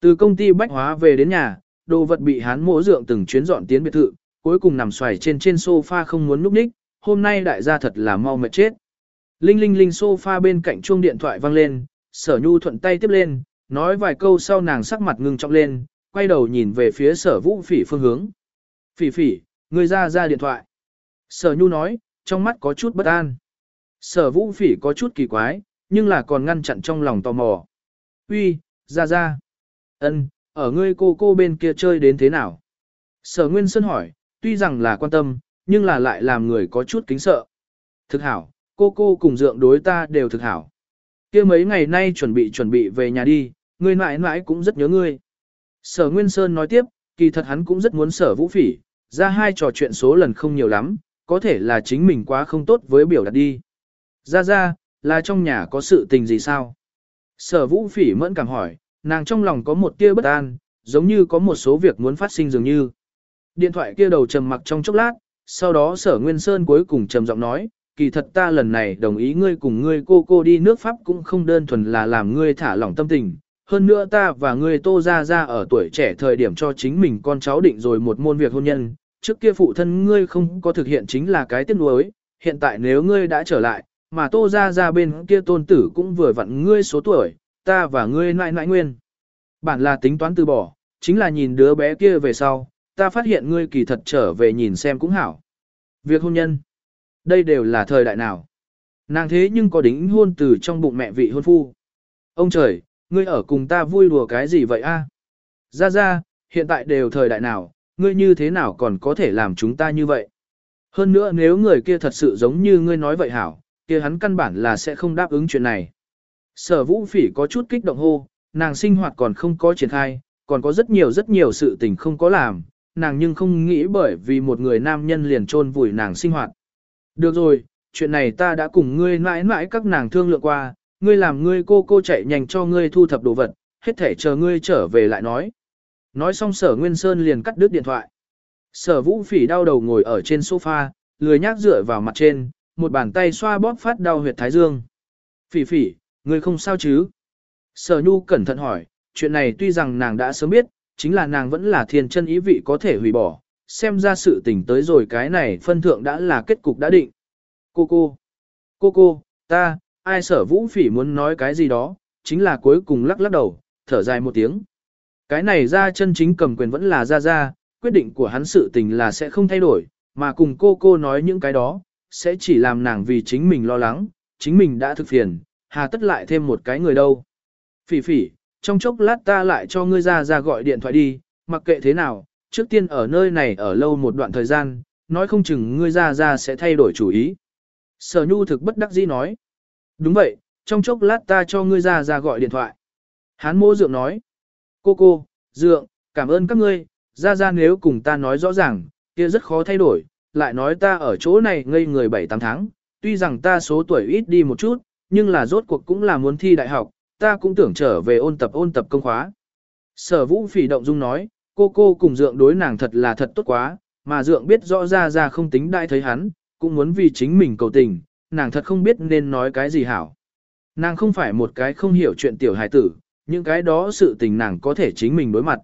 Từ công ty bách hóa về đến nhà, đồ vật bị hắn mỗ dượng từng chuyến dọn tiến biệt thự, cuối cùng nằm xoài trên trên sofa không muốn núp ních, hôm nay đại gia thật là mau mệt chết. Linh linh linh sofa bên cạnh chuông điện thoại vang lên, sở nhu thuận tay tiếp lên, nói vài câu sau nàng sắc mặt ngưng trọng lên, quay đầu nhìn về phía sở vũ phỉ phương hướng. Phỉ phỉ, người ra ra điện thoại. Sở nhu nói, trong mắt có chút bất an. Sở vũ phỉ có chút kỳ quái, nhưng là còn ngăn chặn trong lòng tò mò. Uy, ra ra ân, ở ngươi cô cô bên kia chơi đến thế nào? Sở Nguyên Sơn hỏi, tuy rằng là quan tâm, nhưng là lại làm người có chút kính sợ. Thực hảo, cô cô cùng dượng đối ta đều thực hảo. kia mấy ngày nay chuẩn bị chuẩn bị về nhà đi, ngươi mãi mãi cũng rất nhớ ngươi. Sở Nguyên Sơn nói tiếp, kỳ thật hắn cũng rất muốn sở vũ phỉ, ra hai trò chuyện số lần không nhiều lắm, có thể là chính mình quá không tốt với biểu đạt đi. Ra ra, là trong nhà có sự tình gì sao? Sở vũ phỉ mẫn cảm hỏi, nàng trong lòng có một tia bất an, giống như có một số việc muốn phát sinh dường như. Điện thoại kia đầu trầm mặc trong chốc lát, sau đó sở Nguyên Sơn cuối cùng trầm giọng nói, kỳ thật ta lần này đồng ý ngươi cùng ngươi cô cô đi nước Pháp cũng không đơn thuần là làm ngươi thả lỏng tâm tình. Hơn nữa ta và ngươi tô ra ra ở tuổi trẻ thời điểm cho chính mình con cháu định rồi một môn việc hôn nhân, trước kia phụ thân ngươi không có thực hiện chính là cái tiếc nuối, hiện tại nếu ngươi đã trở lại, mà tô ra ra bên kia tôn tử cũng vừa vặn ngươi số tuổi, ta và ngươi nãi nãi nguyên. Bản là tính toán từ bỏ, chính là nhìn đứa bé kia về sau, ta phát hiện ngươi kỳ thật trở về nhìn xem cũng hảo. Việc hôn nhân, đây đều là thời đại nào. Nàng thế nhưng có đính hôn từ trong bụng mẹ vị hôn phu. Ông trời, ngươi ở cùng ta vui đùa cái gì vậy a? Ra ra, hiện tại đều thời đại nào, ngươi như thế nào còn có thể làm chúng ta như vậy? Hơn nữa nếu người kia thật sự giống như ngươi nói vậy hảo, kia hắn căn bản là sẽ không đáp ứng chuyện này. Sở vũ phỉ có chút kích động hô, nàng sinh hoạt còn không có triển khai, còn có rất nhiều rất nhiều sự tình không có làm, nàng nhưng không nghĩ bởi vì một người nam nhân liền trôn vùi nàng sinh hoạt. Được rồi, chuyện này ta đã cùng ngươi mãi mãi các nàng thương lượng qua, ngươi làm ngươi cô cô chạy nhanh cho ngươi thu thập đồ vật, hết thể chờ ngươi trở về lại nói. Nói xong sở Nguyên Sơn liền cắt đứt điện thoại. Sở vũ phỉ đau đầu ngồi ở trên sofa, lười nhác dựa vào mặt trên, một bàn tay xoa bóp phát đau huyệt thái dương. Phỉ phỉ, Người không sao chứ? Sở nhu cẩn thận hỏi, chuyện này tuy rằng nàng đã sớm biết, chính là nàng vẫn là thiên chân ý vị có thể hủy bỏ, xem ra sự tình tới rồi cái này phân thượng đã là kết cục đã định. Cô cô, cô cô, ta, ai sở vũ phỉ muốn nói cái gì đó, chính là cuối cùng lắc lắc đầu, thở dài một tiếng. Cái này ra chân chính cầm quyền vẫn là ra ra, quyết định của hắn sự tình là sẽ không thay đổi, mà cùng cô cô nói những cái đó, sẽ chỉ làm nàng vì chính mình lo lắng, chính mình đã thực phiền, hà tất lại thêm một cái người đâu. Phỉ phỉ, trong chốc lát ta lại cho ngươi ra ra gọi điện thoại đi, mặc kệ thế nào, trước tiên ở nơi này ở lâu một đoạn thời gian, nói không chừng ngươi ra ra sẽ thay đổi chủ ý. Sở nhu thực bất đắc dĩ nói. Đúng vậy, trong chốc lát ta cho ngươi ra ra gọi điện thoại. Hán mô dượng nói. Cô cô, dượng, cảm ơn các ngươi, ra ra nếu cùng ta nói rõ ràng, kia rất khó thay đổi, lại nói ta ở chỗ này ngây người 7-8 tháng, tuy rằng ta số tuổi ít đi một chút, nhưng là rốt cuộc cũng là muốn thi đại học, ta cũng tưởng trở về ôn tập ôn tập công khóa. Sở vũ phỉ động dung nói, cô cô cùng dượng đối nàng thật là thật tốt quá, mà dượng biết rõ ra ra không tính đại thấy hắn, cũng muốn vì chính mình cầu tình, nàng thật không biết nên nói cái gì hảo. Nàng không phải một cái không hiểu chuyện tiểu hài tử, những cái đó sự tình nàng có thể chính mình đối mặt.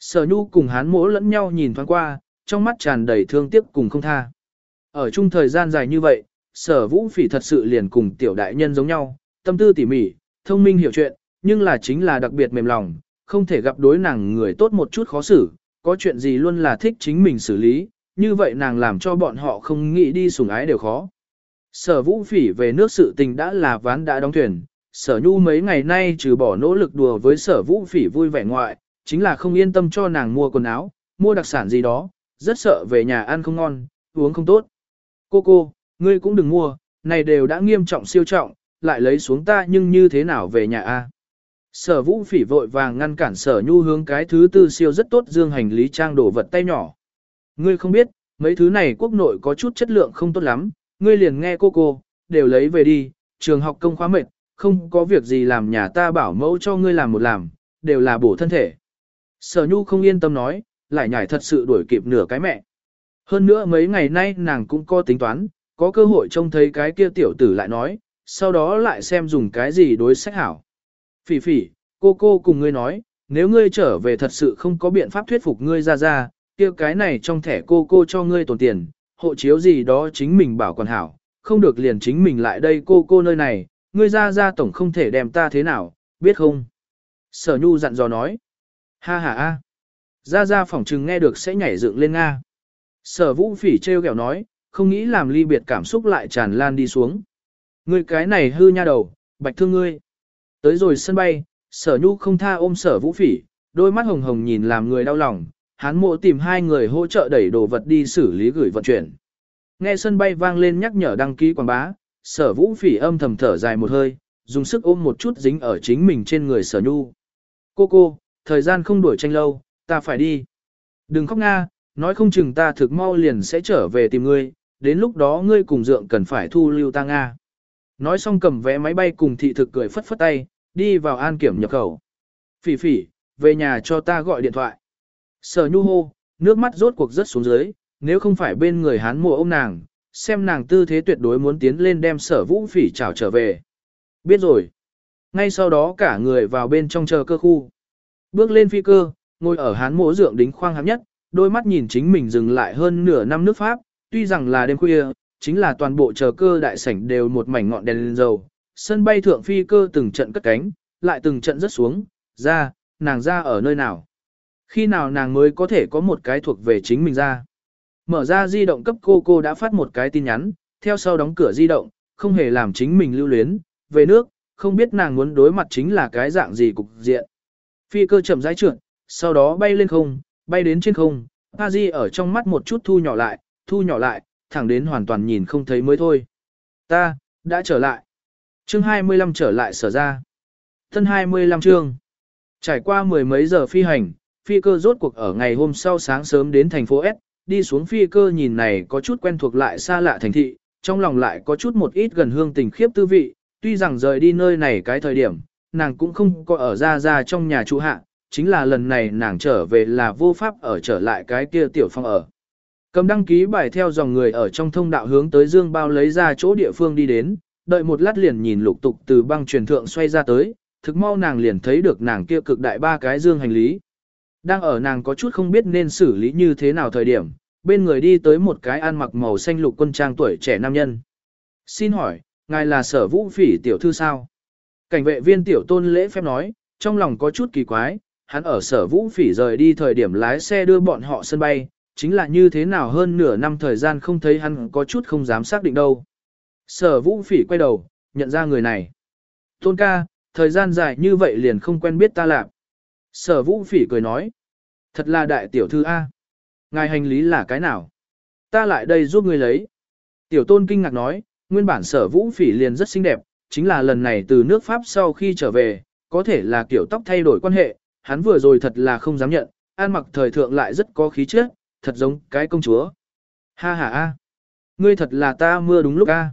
Sở nhu cùng hắn mỗ lẫn nhau nhìn thoáng qua, trong mắt tràn đầy thương tiếc cùng không tha. Ở chung thời gian dài như vậy, sở vũ phỉ thật sự liền cùng tiểu đại nhân giống nhau, tâm tư tỉ mỉ, thông minh hiểu chuyện, nhưng là chính là đặc biệt mềm lòng, không thể gặp đối nàng người tốt một chút khó xử, có chuyện gì luôn là thích chính mình xử lý, như vậy nàng làm cho bọn họ không nghĩ đi sủng ái đều khó. Sở vũ phỉ về nước sự tình đã là ván đã đóng thuyền, sở nhu mấy ngày nay trừ bỏ nỗ lực đùa với sở vũ phỉ vui vẻ ngoại, chính là không yên tâm cho nàng mua quần áo, mua đặc sản gì đó, rất sợ về nhà ăn không ngon, uống không tốt. Cô cô, ngươi cũng đừng mua, này đều đã nghiêm trọng siêu trọng, lại lấy xuống ta nhưng như thế nào về nhà a? Sở vũ phỉ vội vàng ngăn cản sở nhu hướng cái thứ tư siêu rất tốt dương hành lý trang đổ vật tay nhỏ. Ngươi không biết, mấy thứ này quốc nội có chút chất lượng không tốt lắm, ngươi liền nghe cô cô, đều lấy về đi, trường học công khóa mệt, không có việc gì làm nhà ta bảo mẫu cho ngươi làm một làm, đều là bổ thân thể. Sở nhu không yên tâm nói, lại nhảy thật sự đuổi kịp nửa cái mẹ. Hơn nữa mấy ngày nay nàng cũng có tính toán, có cơ hội trông thấy cái kia tiểu tử lại nói, sau đó lại xem dùng cái gì đối sách hảo. Phỉ phỉ, cô cô cùng ngươi nói, nếu ngươi trở về thật sự không có biện pháp thuyết phục ngươi ra ra, kia cái này trong thẻ cô cô cho ngươi tồn tiền, hộ chiếu gì đó chính mình bảo quản hảo, không được liền chính mình lại đây cô cô nơi này, ngươi ra ra tổng không thể đem ta thế nào, biết không? Sở Nhu dặn dò nói. Ha ha a. Ra ra phỏng trừng nghe được sẽ nhảy dựng lên Nga. Sở vũ phỉ treo kẹo nói, không nghĩ làm ly biệt cảm xúc lại tràn lan đi xuống. Ngươi cái này hư nha đầu, bạch thương ngươi. Tới rồi sân bay, sở nhu không tha ôm sở vũ phỉ, đôi mắt hồng hồng nhìn làm người đau lòng, hắn mộ tìm hai người hỗ trợ đẩy đồ vật đi xử lý gửi vận chuyển. Nghe sân bay vang lên nhắc nhở đăng ký quảng bá, sở vũ phỉ âm thầm thở dài một hơi, dùng sức ôm một chút dính ở chính mình trên người sở nhu. Cô cô, thời gian không đuổi tranh lâu, ta phải đi. Đừng khóc nga, nói không chừng ta thực mau liền sẽ trở về tìm ngươi, đến lúc đó ngươi cùng dượng cần phải thu lưu ta nga. Nói xong cầm vé máy bay cùng thị thực cười phất phất tay, đi vào an kiểm nhập khẩu. Phỉ phỉ, về nhà cho ta gọi điện thoại. Sở nhu hô, nước mắt rốt cuộc rất xuống dưới, nếu không phải bên người hán mùa ôm nàng, xem nàng tư thế tuyệt đối muốn tiến lên đem sở vũ phỉ chào trở về. Biết rồi. Ngay sau đó cả người vào bên trong chờ cơ khu. Bước lên phi cơ, ngồi ở hán mộ dượng đính khoang hám nhất, đôi mắt nhìn chính mình dừng lại hơn nửa năm nước Pháp, tuy rằng là đêm khuya, chính là toàn bộ chờ cơ đại sảnh đều một mảnh ngọn đèn lên dầu. Sân bay thượng phi cơ từng trận cất cánh, lại từng trận rất xuống, ra, nàng ra ở nơi nào. Khi nào nàng mới có thể có một cái thuộc về chính mình ra. Mở ra di động cấp cô cô đã phát một cái tin nhắn, theo sau đóng cửa di động, không hề làm chính mình lưu luyến, về nước, không biết nàng muốn đối mặt chính là cái dạng gì cục diện. Phi cơ chậm rãi trượt, sau đó bay lên không, bay đến trên không, Pazi ở trong mắt một chút thu nhỏ lại, thu nhỏ lại, thẳng đến hoàn toàn nhìn không thấy mới thôi. Ta, đã trở lại. Chương 25 trở lại sở ra. Thân 25 chương. Trải qua mười mấy giờ phi hành, phi cơ rốt cuộc ở ngày hôm sau sáng sớm đến thành phố S, đi xuống phi cơ nhìn này có chút quen thuộc lại xa lạ thành thị, trong lòng lại có chút một ít gần hương tình khiếp tư vị, tuy rằng rời đi nơi này cái thời điểm, nàng cũng không có ở ra ra trong nhà trụ hạ, chính là lần này nàng trở về là vô pháp ở trở lại cái kia tiểu phong ở. Cầm đăng ký bài theo dòng người ở trong thông đạo hướng tới Dương Bao lấy ra chỗ địa phương đi đến, đợi một lát liền nhìn lục tục từ băng truyền thượng xoay ra tới, thực mau nàng liền thấy được nàng kia cực đại ba cái dương hành lý. Đang ở nàng có chút không biết nên xử lý như thế nào thời điểm, bên người đi tới một cái ăn mặc màu xanh lục quân trang tuổi trẻ nam nhân. Xin hỏi, ngài là sở vũ phỉ tiểu thư sao? Cảnh vệ viên tiểu tôn lễ phép nói, trong lòng có chút kỳ quái, hắn ở sở vũ phỉ rời đi thời điểm lái xe đưa bọn họ sân bay, chính là như thế nào hơn nửa năm thời gian không thấy hắn có chút không dám xác định đâu. Sở vũ phỉ quay đầu, nhận ra người này. Tôn ca, thời gian dài như vậy liền không quen biết ta lạc. Sở vũ phỉ cười nói. Thật là đại tiểu thư A. Ngài hành lý là cái nào? Ta lại đây giúp người lấy. Tiểu tôn kinh ngạc nói, nguyên bản sở vũ phỉ liền rất xinh đẹp, chính là lần này từ nước Pháp sau khi trở về, có thể là kiểu tóc thay đổi quan hệ, hắn vừa rồi thật là không dám nhận, an mặc thời thượng lại rất có khí chất, thật giống cái công chúa. Ha ha a, ngươi thật là ta mưa đúng lúc a.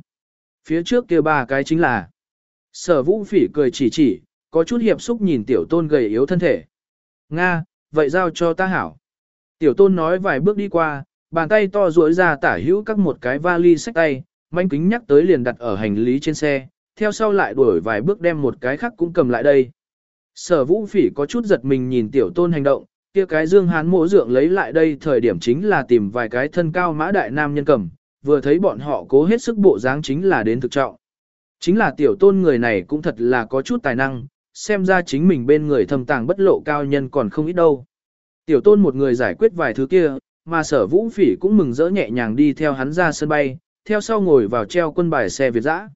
Phía trước kia ba cái chính là. Sở vũ phỉ cười chỉ chỉ, có chút hiệp xúc nhìn tiểu tôn gầy yếu thân thể. Nga, vậy giao cho ta hảo. Tiểu tôn nói vài bước đi qua, bàn tay to duỗi ra tả hữu các một cái vali sách tay, manh kính nhắc tới liền đặt ở hành lý trên xe, theo sau lại đuổi vài bước đem một cái khác cũng cầm lại đây. Sở vũ phỉ có chút giật mình nhìn tiểu tôn hành động, kia cái dương hán mỗ dượng lấy lại đây thời điểm chính là tìm vài cái thân cao mã đại nam nhân cầm, vừa thấy bọn họ cố hết sức bộ dáng chính là đến thực trọng. Chính là tiểu tôn người này cũng thật là có chút tài năng, xem ra chính mình bên người thâm tàng bất lộ cao nhân còn không ít đâu. Tiểu tôn một người giải quyết vài thứ kia, mà sở vũ phỉ cũng mừng rỡ nhẹ nhàng đi theo hắn ra sân bay, theo sau ngồi vào treo quân bài xe Việt dã.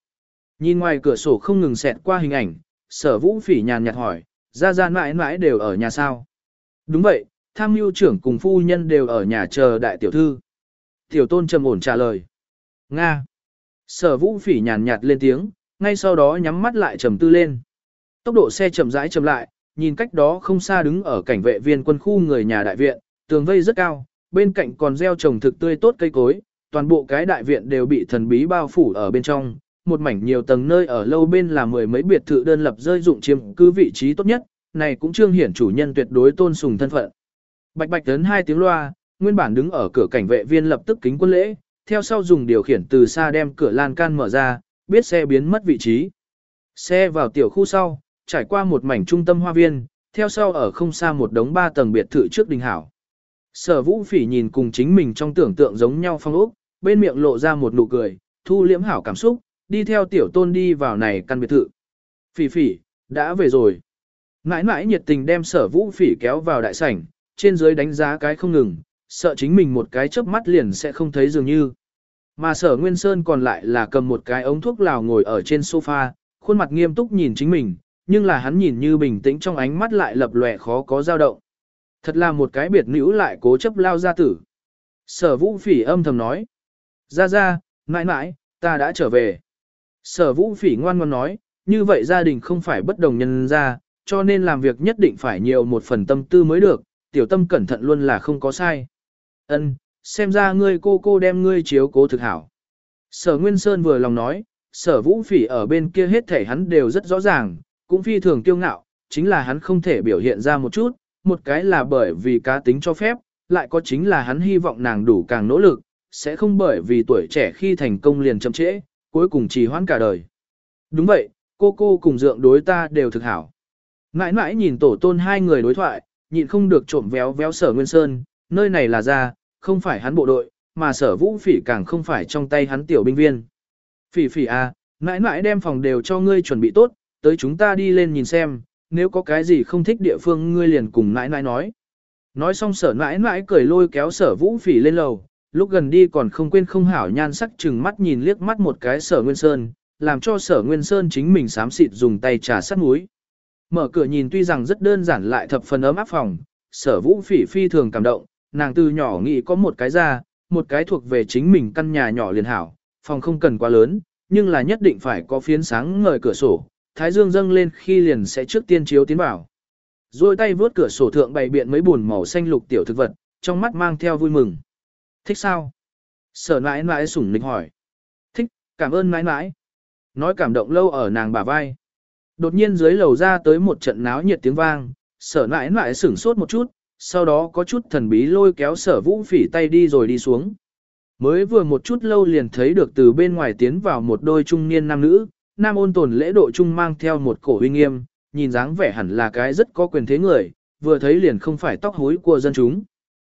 Nhìn ngoài cửa sổ không ngừng xẹt qua hình ảnh, sở vũ phỉ nhàn nhạt hỏi, ra ra mãi mãi đều ở nhà sao. Đúng vậy, tham mưu trưởng cùng phu nhân đều ở nhà chờ đại tiểu thư. Tiểu tôn trầm ổn trả lời. Nga. Sở vũ phỉ nhàn nhạt lên tiếng, ngay sau đó nhắm mắt lại trầm tư lên. Tốc độ xe chậm rãi chậm lại, nhìn cách đó không xa đứng ở cảnh vệ viên quân khu người nhà đại viện, tường vây rất cao, bên cạnh còn gieo trồng thực tươi tốt cây cối, toàn bộ cái đại viện đều bị thần bí bao phủ ở bên trong, một mảnh nhiều tầng nơi ở lâu bên là mười mấy biệt thự đơn lập rơi dụng chiếm cứ vị trí tốt nhất, này cũng trương hiển chủ nhân tuyệt đối tôn sùng thân phận. Bạch bạch tấn hai tiếng loa, nguyên bản đứng ở cửa cảnh vệ viên lập tức kính quân lễ, theo sau dùng điều khiển từ xa đem cửa lan can mở ra, biết xe biến mất vị trí. Xe vào tiểu khu sau, trải qua một mảnh trung tâm hoa viên, theo sau ở không xa một đống ba tầng biệt thự trước đình hảo. Sở vũ phỉ nhìn cùng chính mình trong tưởng tượng giống nhau phong ốc, bên miệng lộ ra một nụ cười, thu liễm hảo cảm xúc, đi theo tiểu tôn đi vào này căn biệt thự. Phỉ phỉ, đã về rồi. Mãi mãi nhiệt tình đem sở vũ phỉ kéo vào đại sảnh, trên dưới đánh giá cái không ngừng, sợ chính mình một cái chớp mắt liền sẽ không thấy dường như. Mà sở Nguyên Sơn còn lại là cầm một cái ống thuốc lào ngồi ở trên sofa, khuôn mặt nghiêm túc nhìn chính mình, nhưng là hắn nhìn như bình tĩnh trong ánh mắt lại lập lòe khó có dao động. Thật là một cái biệt nữ lại cố chấp lao ra tử. Sở vũ phỉ âm thầm nói. Ra ra, mãi mãi, ta đã trở về. Sở vũ phỉ ngoan ngoan nói, như vậy gia đình không phải bất đồng nhân ra, cho nên làm việc nhất định phải nhiều một phần tâm tư mới được, tiểu tâm cẩn thận luôn là không có sai. Ân, xem ra ngươi cô cô đem ngươi chiếu cố thực hảo. Sở Nguyên Sơn vừa lòng nói, sở vũ phỉ ở bên kia hết thể hắn đều rất rõ ràng, cũng phi thường kiêu ngạo, chính là hắn không thể biểu hiện ra một chút, một cái là bởi vì cá tính cho phép, lại có chính là hắn hy vọng nàng đủ càng nỗ lực, sẽ không bởi vì tuổi trẻ khi thành công liền chậm trễ, cuối cùng trì hoãn cả đời. Đúng vậy, cô cô cùng dượng đối ta đều thực hảo. Mãi mãi nhìn tổ tôn hai người đối thoại, nhịn không được trộm véo véo sở Nguyên Sơn, nơi này là ra, không phải hắn bộ đội, mà sở vũ phỉ càng không phải trong tay hắn tiểu binh viên. Phỉ phỉ à, mãi mãi đem phòng đều cho ngươi chuẩn bị tốt, tới chúng ta đi lên nhìn xem, nếu có cái gì không thích địa phương ngươi liền cùng mãi mãi nói. Nói xong sở mãi mãi cười lôi kéo sở vũ phỉ lên lầu, lúc gần đi còn không quên không hảo nhan sắc chừng mắt nhìn liếc mắt một cái sở Nguyên Sơn, làm cho sở Nguyên Sơn chính mình sám xịt dùng tay trà sắt mũi. Mở cửa nhìn tuy rằng rất đơn giản lại thập phần ấm áp phòng, sở vũ phỉ phi thường cảm động, nàng từ nhỏ nghĩ có một cái ra, một cái thuộc về chính mình căn nhà nhỏ liền hảo, phòng không cần quá lớn, nhưng là nhất định phải có phiến sáng ngời cửa sổ, thái dương dâng lên khi liền sẽ trước tiên chiếu tiến vào. Rồi tay vướt cửa sổ thượng bày biện mấy buồn màu xanh lục tiểu thực vật, trong mắt mang theo vui mừng. Thích sao? Sở nãi nãi sủng nịch hỏi. Thích, cảm ơn nãi nãi. Nói cảm động lâu ở nàng bả vai. Đột nhiên dưới lầu ra tới một trận náo nhiệt tiếng vang, sở nãi nãi sửng sốt một chút, sau đó có chút thần bí lôi kéo sở vũ phỉ tay đi rồi đi xuống. Mới vừa một chút lâu liền thấy được từ bên ngoài tiến vào một đôi trung niên nam nữ, nam ôn tồn lễ độ trung mang theo một cổ uy nghiêm, nhìn dáng vẻ hẳn là cái rất có quyền thế người, vừa thấy liền không phải tóc hối của dân chúng.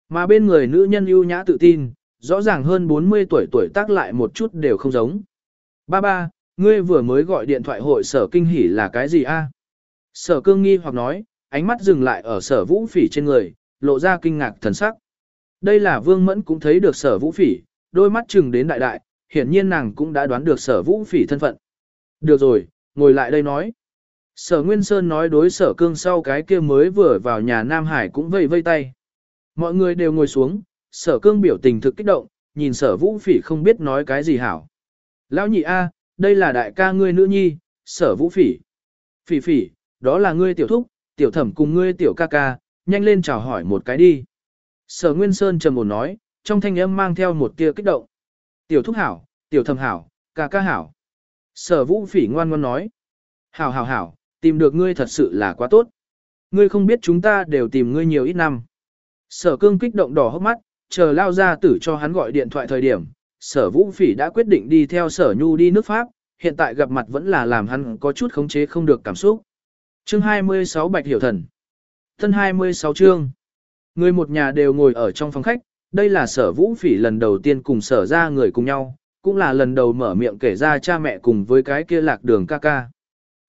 Mà bên người nữ nhân ưu nhã tự tin, rõ ràng hơn 40 tuổi tuổi tác lại một chút đều không giống. Ba ba, ngươi vừa mới gọi điện thoại hội sở kinh hỉ là cái gì a? Sở cương nghi hoặc nói, ánh mắt dừng lại ở sở vũ phỉ trên người, lộ ra kinh ngạc thần sắc. Đây là vương mẫn cũng thấy được sở vũ phỉ, đôi mắt chừng đến đại đại, hiển nhiên nàng cũng đã đoán được sở vũ phỉ thân phận. Được rồi, ngồi lại đây nói. Sở Nguyên Sơn nói đối sở cương sau cái kia mới vừa vào nhà Nam Hải cũng vây vây tay. Mọi người đều ngồi xuống, sở cương biểu tình thực kích động, nhìn sở vũ phỉ không biết nói cái gì hảo. Lão nhị A, đây là đại ca ngươi nữ nhi, sở vũ phỉ. Phỉ phỉ, đó là ngươi tiểu thúc, tiểu thẩm cùng ngươi tiểu ca ca, nhanh lên chào hỏi một cái đi. Sở Nguyên Sơn trầm ổn nói, trong thanh âm mang theo một tia kích động. Tiểu thúc hảo, tiểu thẩm hảo, ca ca hảo. Sở vũ phỉ ngoan ngoan nói. Hảo hảo hảo, tìm được ngươi thật sự là quá tốt. Ngươi không biết chúng ta đều tìm ngươi nhiều ít năm. Sở cương kích động đỏ hốc mắt, chờ lao ra tử cho hắn gọi điện thoại thời điểm. Sở vũ phỉ đã quyết định đi theo sở nhu đi nước Pháp, hiện tại gặp mặt vẫn là làm hắn có chút khống chế không được cảm xúc. Chương 26 Bạch Hiểu Thần Thân 26 chương Người một nhà đều ngồi ở trong phòng khách, đây là sở vũ phỉ lần đầu tiên cùng sở ra người cùng nhau, cũng là lần đầu mở miệng kể ra cha mẹ cùng với cái kia lạc đường ca ca.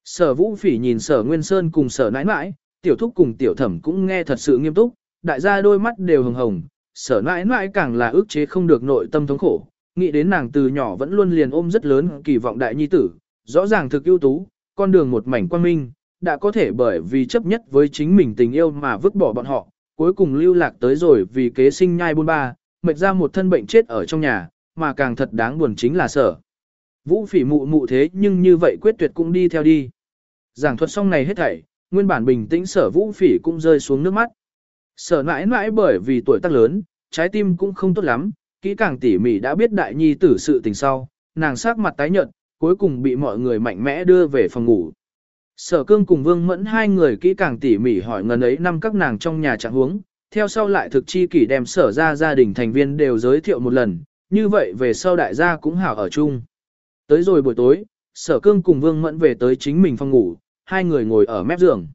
Sở vũ phỉ nhìn sở Nguyên Sơn cùng sở nãi nãi, tiểu thúc cùng tiểu thẩm cũng nghe thật sự nghiêm túc, đại gia đôi mắt đều hồng hồng, sở nãi nãi càng là ức chế không được nội tâm thống khổ, nghĩ đến nàng từ nhỏ vẫn luôn liền ôm rất lớn kỳ vọng đại nhi tử, rõ ràng thực ưu tú, con đường một mảnh quang minh, đã có thể bởi vì chấp nhất với chính mình tình yêu mà vứt bỏ bọn họ, cuối cùng lưu lạc tới rồi vì kế sinh nhai buôn ba, mệt ra một thân bệnh chết ở trong nhà, mà càng thật đáng buồn chính là sở. Vũ phỉ mụ mụ thế nhưng như vậy quyết tuyệt cũng đi theo đi. Giảng thuật xong này hết thảy, nguyên bản bình tĩnh sở vũ phỉ cũng rơi xuống nước mắt. Sở mãi mãi bởi vì tuổi tác lớn, trái tim cũng không tốt lắm, kỹ càng tỉ mỉ đã biết đại nhi tử sự tình sau, nàng sắc mặt tái nhợt, cuối cùng bị mọi người mạnh mẽ đưa về phòng ngủ. Sở cương cùng vương mẫn hai người kỹ càng tỉ mỉ hỏi ngần ấy năm các nàng trong nhà trạng huống, theo sau lại thực chi kỷ đem sở ra gia đình thành viên đều giới thiệu một lần, như vậy về sau đại gia cũng hảo ở chung. Tới rồi buổi tối, sở cương cùng vương mẫn về tới chính mình phòng ngủ, hai người ngồi ở mép giường.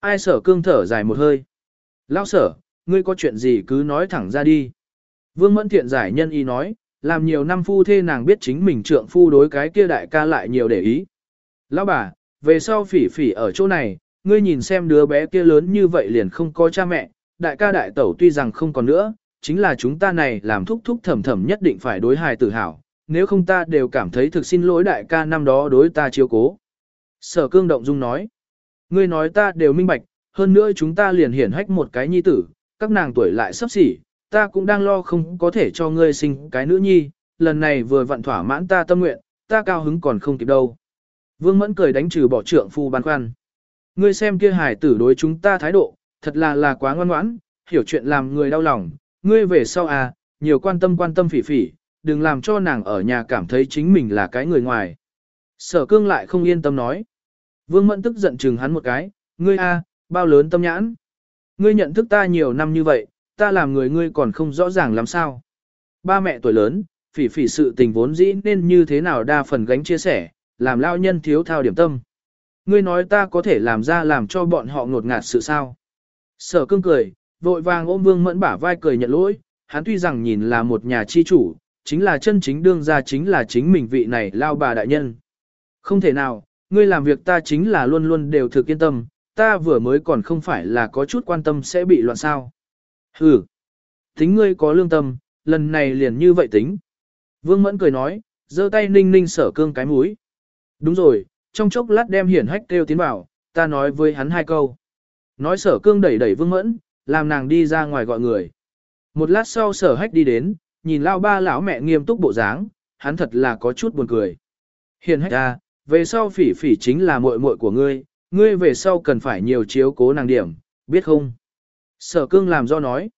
Ai sở cương thở dài một hơi. Lao sở, ngươi có chuyện gì cứ nói thẳng ra đi. Vương Mẫn Thiện giải nhân ý nói, làm nhiều năm phu thê nàng biết chính mình trượng phu đối cái kia đại ca lại nhiều để ý. Lão bà, về sau phỉ phỉ ở chỗ này, ngươi nhìn xem đứa bé kia lớn như vậy liền không có cha mẹ, đại ca đại tẩu tuy rằng không còn nữa, chính là chúng ta này làm thúc thúc thầm thầm nhất định phải đối hài tự hào, nếu không ta đều cảm thấy thực xin lỗi đại ca năm đó đối ta chiếu cố. Sở cương động dung nói, ngươi nói ta đều minh bạch, hơn nữa chúng ta liền hiển hách một cái nhi tử, các nàng tuổi lại sắp xỉ, ta cũng đang lo không có thể cho ngươi sinh cái nữ nhi, lần này vừa vặn thỏa mãn ta tâm nguyện, ta cao hứng còn không kịp đâu. Vương Mẫn cười đánh trừ bỏ trượng phu băn khoăn. Ngươi xem kia hải tử đối chúng ta thái độ, thật là là quá ngoan ngoãn, hiểu chuyện làm người đau lòng, ngươi về sau à, nhiều quan tâm quan tâm phỉ phỉ, đừng làm cho nàng ở nhà cảm thấy chính mình là cái người ngoài. Sở cương lại không yên tâm nói. Vương Mẫn tức giận chừng hắn một cái, ngươi a, à, bao lớn tâm nhãn. Ngươi nhận thức ta nhiều năm như vậy, ta làm người ngươi còn không rõ ràng làm sao. Ba mẹ tuổi lớn, phỉ phỉ sự tình vốn dĩ nên như thế nào đa phần gánh chia sẻ, làm lao nhân thiếu thao điểm tâm. Ngươi nói ta có thể làm ra làm cho bọn họ ngột ngạt sự sao. Sở cương cười, vội vàng ôm vương mẫn bả vai cười nhận lỗi, hắn tuy rằng nhìn là một nhà chi chủ, chính là chân chính đương ra chính là chính mình vị này lao bà đại nhân. Không thể nào, ngươi làm việc ta chính là luôn luôn đều thực yên tâm, ta vừa mới còn không phải là có chút quan tâm sẽ bị loạn sao. Hừ, tính ngươi có lương tâm, lần này liền như vậy tính. Vương Mẫn cười nói, giơ tay ninh ninh sở cương cái mũi. Đúng rồi, trong chốc lát đem hiển hách kêu tiến vào, ta nói với hắn hai câu. Nói sở cương đẩy đẩy Vương Mẫn, làm nàng đi ra ngoài gọi người. Một lát sau sở hách đi đến, nhìn lao ba lão mẹ nghiêm túc bộ dáng, hắn thật là có chút buồn cười. Hiển hách ra, về sau phỉ phỉ chính là muội muội của ngươi, ngươi về sau cần phải nhiều chiếu cố nàng điểm, biết không? Sở cương làm do nói.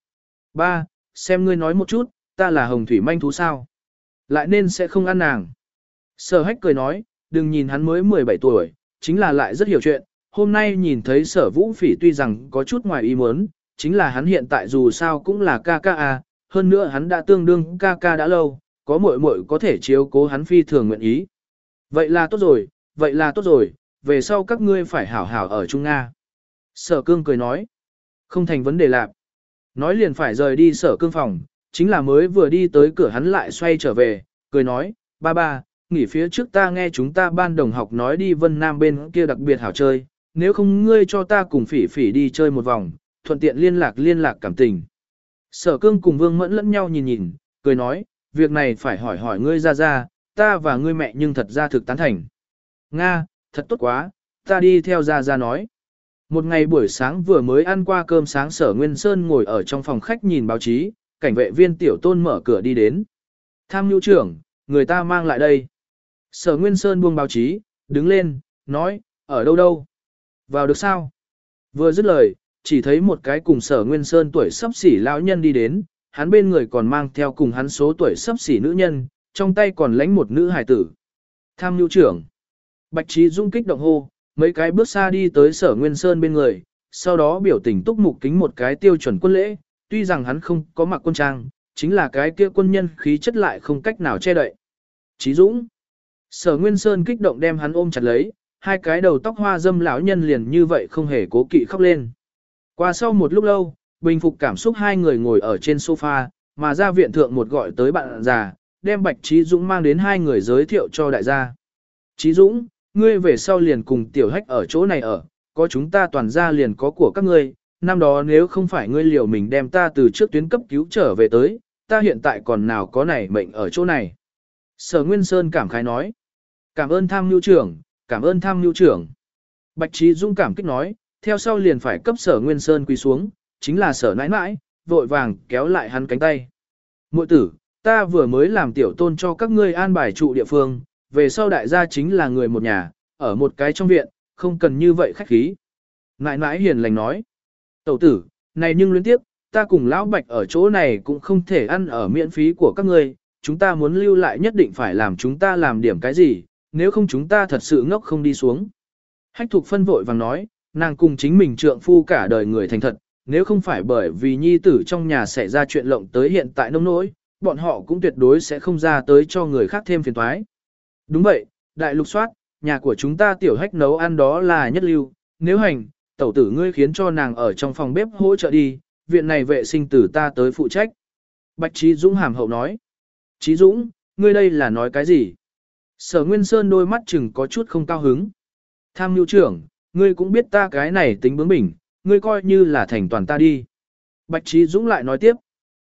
Ba, xem ngươi nói một chút, ta là hồng thủy manh thú sao? Lại nên sẽ không ăn nàng. Sở hách cười nói, đừng nhìn hắn mới 17 tuổi, chính là lại rất hiểu chuyện. Hôm nay nhìn thấy sở vũ phỉ tuy rằng có chút ngoài ý muốn, chính là hắn hiện tại dù sao cũng là ca ca a, hơn nữa hắn đã tương đương ca ca đã lâu, có muội muội có thể chiếu cố hắn phi thường nguyện ý. Vậy là tốt rồi, vậy là tốt rồi, về sau các ngươi phải hảo hảo ở Trung Nga. Sở cương cười nói, không thành vấn đề lạc. Nói liền phải rời đi sở cương phòng, chính là mới vừa đi tới cửa hắn lại xoay trở về, cười nói, ba ba, nghỉ phía trước ta nghe chúng ta ban đồng học nói đi Vân Nam bên kia đặc biệt hảo chơi, nếu không ngươi cho ta cùng phỉ phỉ đi chơi một vòng, thuận tiện liên lạc liên lạc cảm tình. Sở cương cùng vương mẫn lẫn nhau nhìn nhìn, cười nói, việc này phải hỏi hỏi ngươi ra ra, ta và ngươi mẹ nhưng thật ra thực tán thành. Nga, thật tốt quá, ta đi theo ra ra nói. Một ngày buổi sáng vừa mới ăn qua cơm sáng sở Nguyên Sơn ngồi ở trong phòng khách nhìn báo chí, cảnh vệ viên tiểu tôn mở cửa đi đến. Tham nhu trưởng, người ta mang lại đây. Sở Nguyên Sơn buông báo chí, đứng lên, nói, ở đâu đâu? Vào được sao? Vừa dứt lời, chỉ thấy một cái cùng sở Nguyên Sơn tuổi sắp xỉ lão nhân đi đến, hắn bên người còn mang theo cùng hắn số tuổi sắp xỉ nữ nhân, trong tay còn lãnh một nữ hài tử. Tham nhu trưởng. Bạch Trí Dung kích động hô, mấy cái bước xa đi tới sở Nguyên Sơn bên người, sau đó biểu tình túc mục kính một cái tiêu chuẩn quân lễ, tuy rằng hắn không có mặc quân trang, chính là cái kia quân nhân khí chất lại không cách nào che đậy. Chí Dũng. Sở Nguyên Sơn kích động đem hắn ôm chặt lấy, hai cái đầu tóc hoa dâm lão nhân liền như vậy không hề cố kỵ khóc lên. Qua sau một lúc lâu, bình phục cảm xúc hai người ngồi ở trên sofa, mà ra viện thượng một gọi tới bạn già, đem Bạch Trí Dũng mang đến hai người giới thiệu cho đại gia. Trí Dũng, ngươi về sau liền cùng tiểu hách ở chỗ này ở, có chúng ta toàn ra liền có của các ngươi, năm đó nếu không phải ngươi liều mình đem ta từ trước tuyến cấp cứu trở về tới, ta hiện tại còn nào có này mệnh ở chỗ này. Sở Nguyên Sơn cảm khái nói, cảm ơn tham mưu trưởng, cảm ơn tham mưu trưởng. Bạch Trí Dung cảm kích nói, theo sau liền phải cấp sở Nguyên Sơn quỳ xuống, chính là sở nãi nãi, vội vàng kéo lại hắn cánh tay. Mội tử, ta vừa mới làm tiểu tôn cho các ngươi an bài trụ địa phương, về sau đại gia chính là người một nhà, ở một cái trong viện, không cần như vậy khách khí. Nãi nãi hiền lành nói. Tẩu tử, này nhưng luyến tiếp, ta cùng lão bạch ở chỗ này cũng không thể ăn ở miễn phí của các ngươi, chúng ta muốn lưu lại nhất định phải làm chúng ta làm điểm cái gì, nếu không chúng ta thật sự ngốc không đi xuống. Hách thục phân vội vàng nói, nàng cùng chính mình trượng phu cả đời người thành thật, nếu không phải bởi vì nhi tử trong nhà xảy ra chuyện lộng tới hiện tại nông nỗi, bọn họ cũng tuyệt đối sẽ không ra tới cho người khác thêm phiền toái. Đúng vậy, đại lục soát, nhà của chúng ta tiểu hách nấu ăn đó là nhất lưu, nếu hành, tẩu tử ngươi khiến cho nàng ở trong phòng bếp hỗ trợ đi, viện này vệ sinh tử ta tới phụ trách. Bạch Trí Dũng hàm hậu nói. Trí Dũng, ngươi đây là nói cái gì? Sở Nguyên Sơn đôi mắt chừng có chút không cao hứng. Tham nhu trưởng, ngươi cũng biết ta cái này tính bướng bỉnh, ngươi coi như là thành toàn ta đi. Bạch Trí Dũng lại nói tiếp.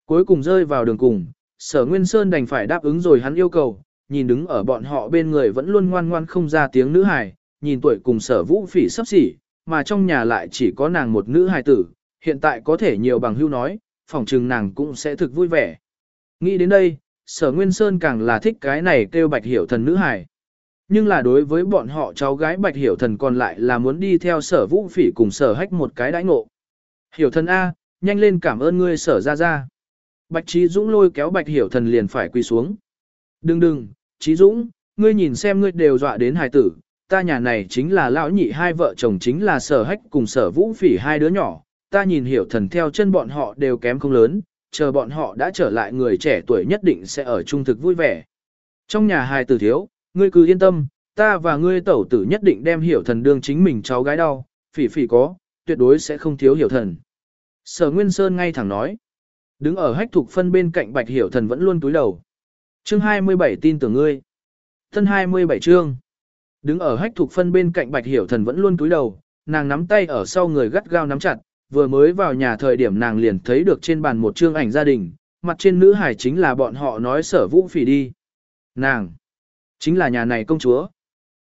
Cuối cùng rơi vào đường cùng, sở Nguyên Sơn đành phải đáp ứng rồi hắn yêu cầu, nhìn đứng ở bọn họ bên người vẫn luôn ngoan ngoan không ra tiếng nữ hài, nhìn tuổi cùng sở vũ phỉ sắp xỉ, mà trong nhà lại chỉ có nàng một nữ hài tử, hiện tại có thể nhiều bằng hưu nói, phỏng chừng nàng cũng sẽ thực vui vẻ. Nghĩ đến đây, sở Nguyên Sơn càng là thích cái này kêu bạch hiểu thần nữ hài. Nhưng là đối với bọn họ cháu gái bạch hiểu thần còn lại là muốn đi theo sở vũ phỉ cùng sở hách một cái đãi ngộ. Hiểu thần A, nhanh lên cảm ơn ngươi sở ra ra. Bạch Trí Dũng lôi kéo bạch hiểu thần liền phải quỳ xuống. Đừng đừng, Chí Dũng, ngươi nhìn xem ngươi đều dọa đến hài tử, ta nhà này chính là lão nhị hai vợ chồng chính là sở hách cùng sở vũ phỉ hai đứa nhỏ, ta nhìn hiểu thần theo chân bọn họ đều kém không lớn, chờ bọn họ đã trở lại người trẻ tuổi nhất định sẽ ở trung thực vui vẻ. Trong nhà hài tử thiếu, ngươi cứ yên tâm, ta và ngươi tẩu tử nhất định đem hiểu thần đương chính mình cháu gái đau, phỉ phỉ có, tuyệt đối sẽ không thiếu hiểu thần. Sở Nguyên Sơn ngay thẳng nói, đứng ở hách thục phân bên cạnh bạch hiểu thần vẫn luôn túi đầu. Chương 27 tin tưởng ngươi. Thân 27 chương. Đứng ở hách thục phân bên cạnh bạch hiểu thần vẫn luôn cúi đầu, nàng nắm tay ở sau người gắt gao nắm chặt, vừa mới vào nhà thời điểm nàng liền thấy được trên bàn một chương ảnh gia đình, mặt trên nữ hải chính là bọn họ nói sở vũ phỉ đi. Nàng, chính là nhà này công chúa.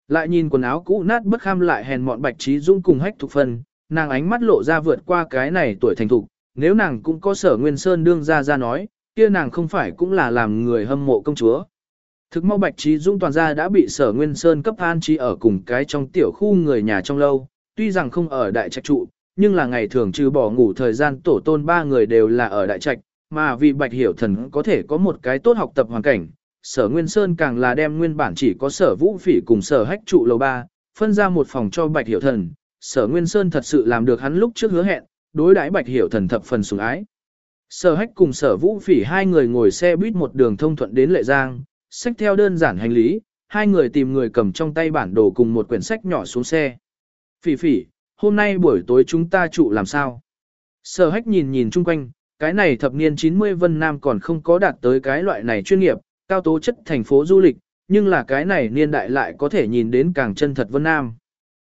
Lại nhìn quần áo cũ nát bất kham lại hèn mọn bạch trí dung cùng hách thục phân, nàng ánh mắt lộ ra vượt qua cái này tuổi thành thục, nếu nàng cũng có sở nguyên sơn đương ra ra nói, kia nàng không phải cũng là làm người hâm mộ công chúa. Thực mau bạch trí dung toàn gia đã bị sở nguyên sơn cấp an trí ở cùng cái trong tiểu khu người nhà trong lâu, tuy rằng không ở đại trạch trụ, nhưng là ngày thường trừ bỏ ngủ thời gian tổ tôn ba người đều là ở đại trạch, mà vì bạch hiểu thần có thể có một cái tốt học tập hoàn cảnh. Sở Nguyên Sơn càng là đem nguyên bản chỉ có sở vũ phỉ cùng sở hách trụ lầu ba, phân ra một phòng cho bạch hiểu thần. Sở Nguyên Sơn thật sự làm được hắn lúc trước hứa hẹn, đối đãi bạch hiểu thần thập phần sủng ái. Sở hách cùng sở vũ phỉ hai người ngồi xe buýt một đường thông thuận đến Lệ Giang, sách theo đơn giản hành lý, hai người tìm người cầm trong tay bản đồ cùng một quyển sách nhỏ xuống xe. Phỉ phỉ, hôm nay buổi tối chúng ta trụ làm sao? Sở hách nhìn nhìn chung quanh, cái này thập niên 90 Vân Nam còn không có đạt tới cái loại này chuyên nghiệp, cao tố chất thành phố du lịch, nhưng là cái này niên đại lại có thể nhìn đến càng chân thật Vân Nam.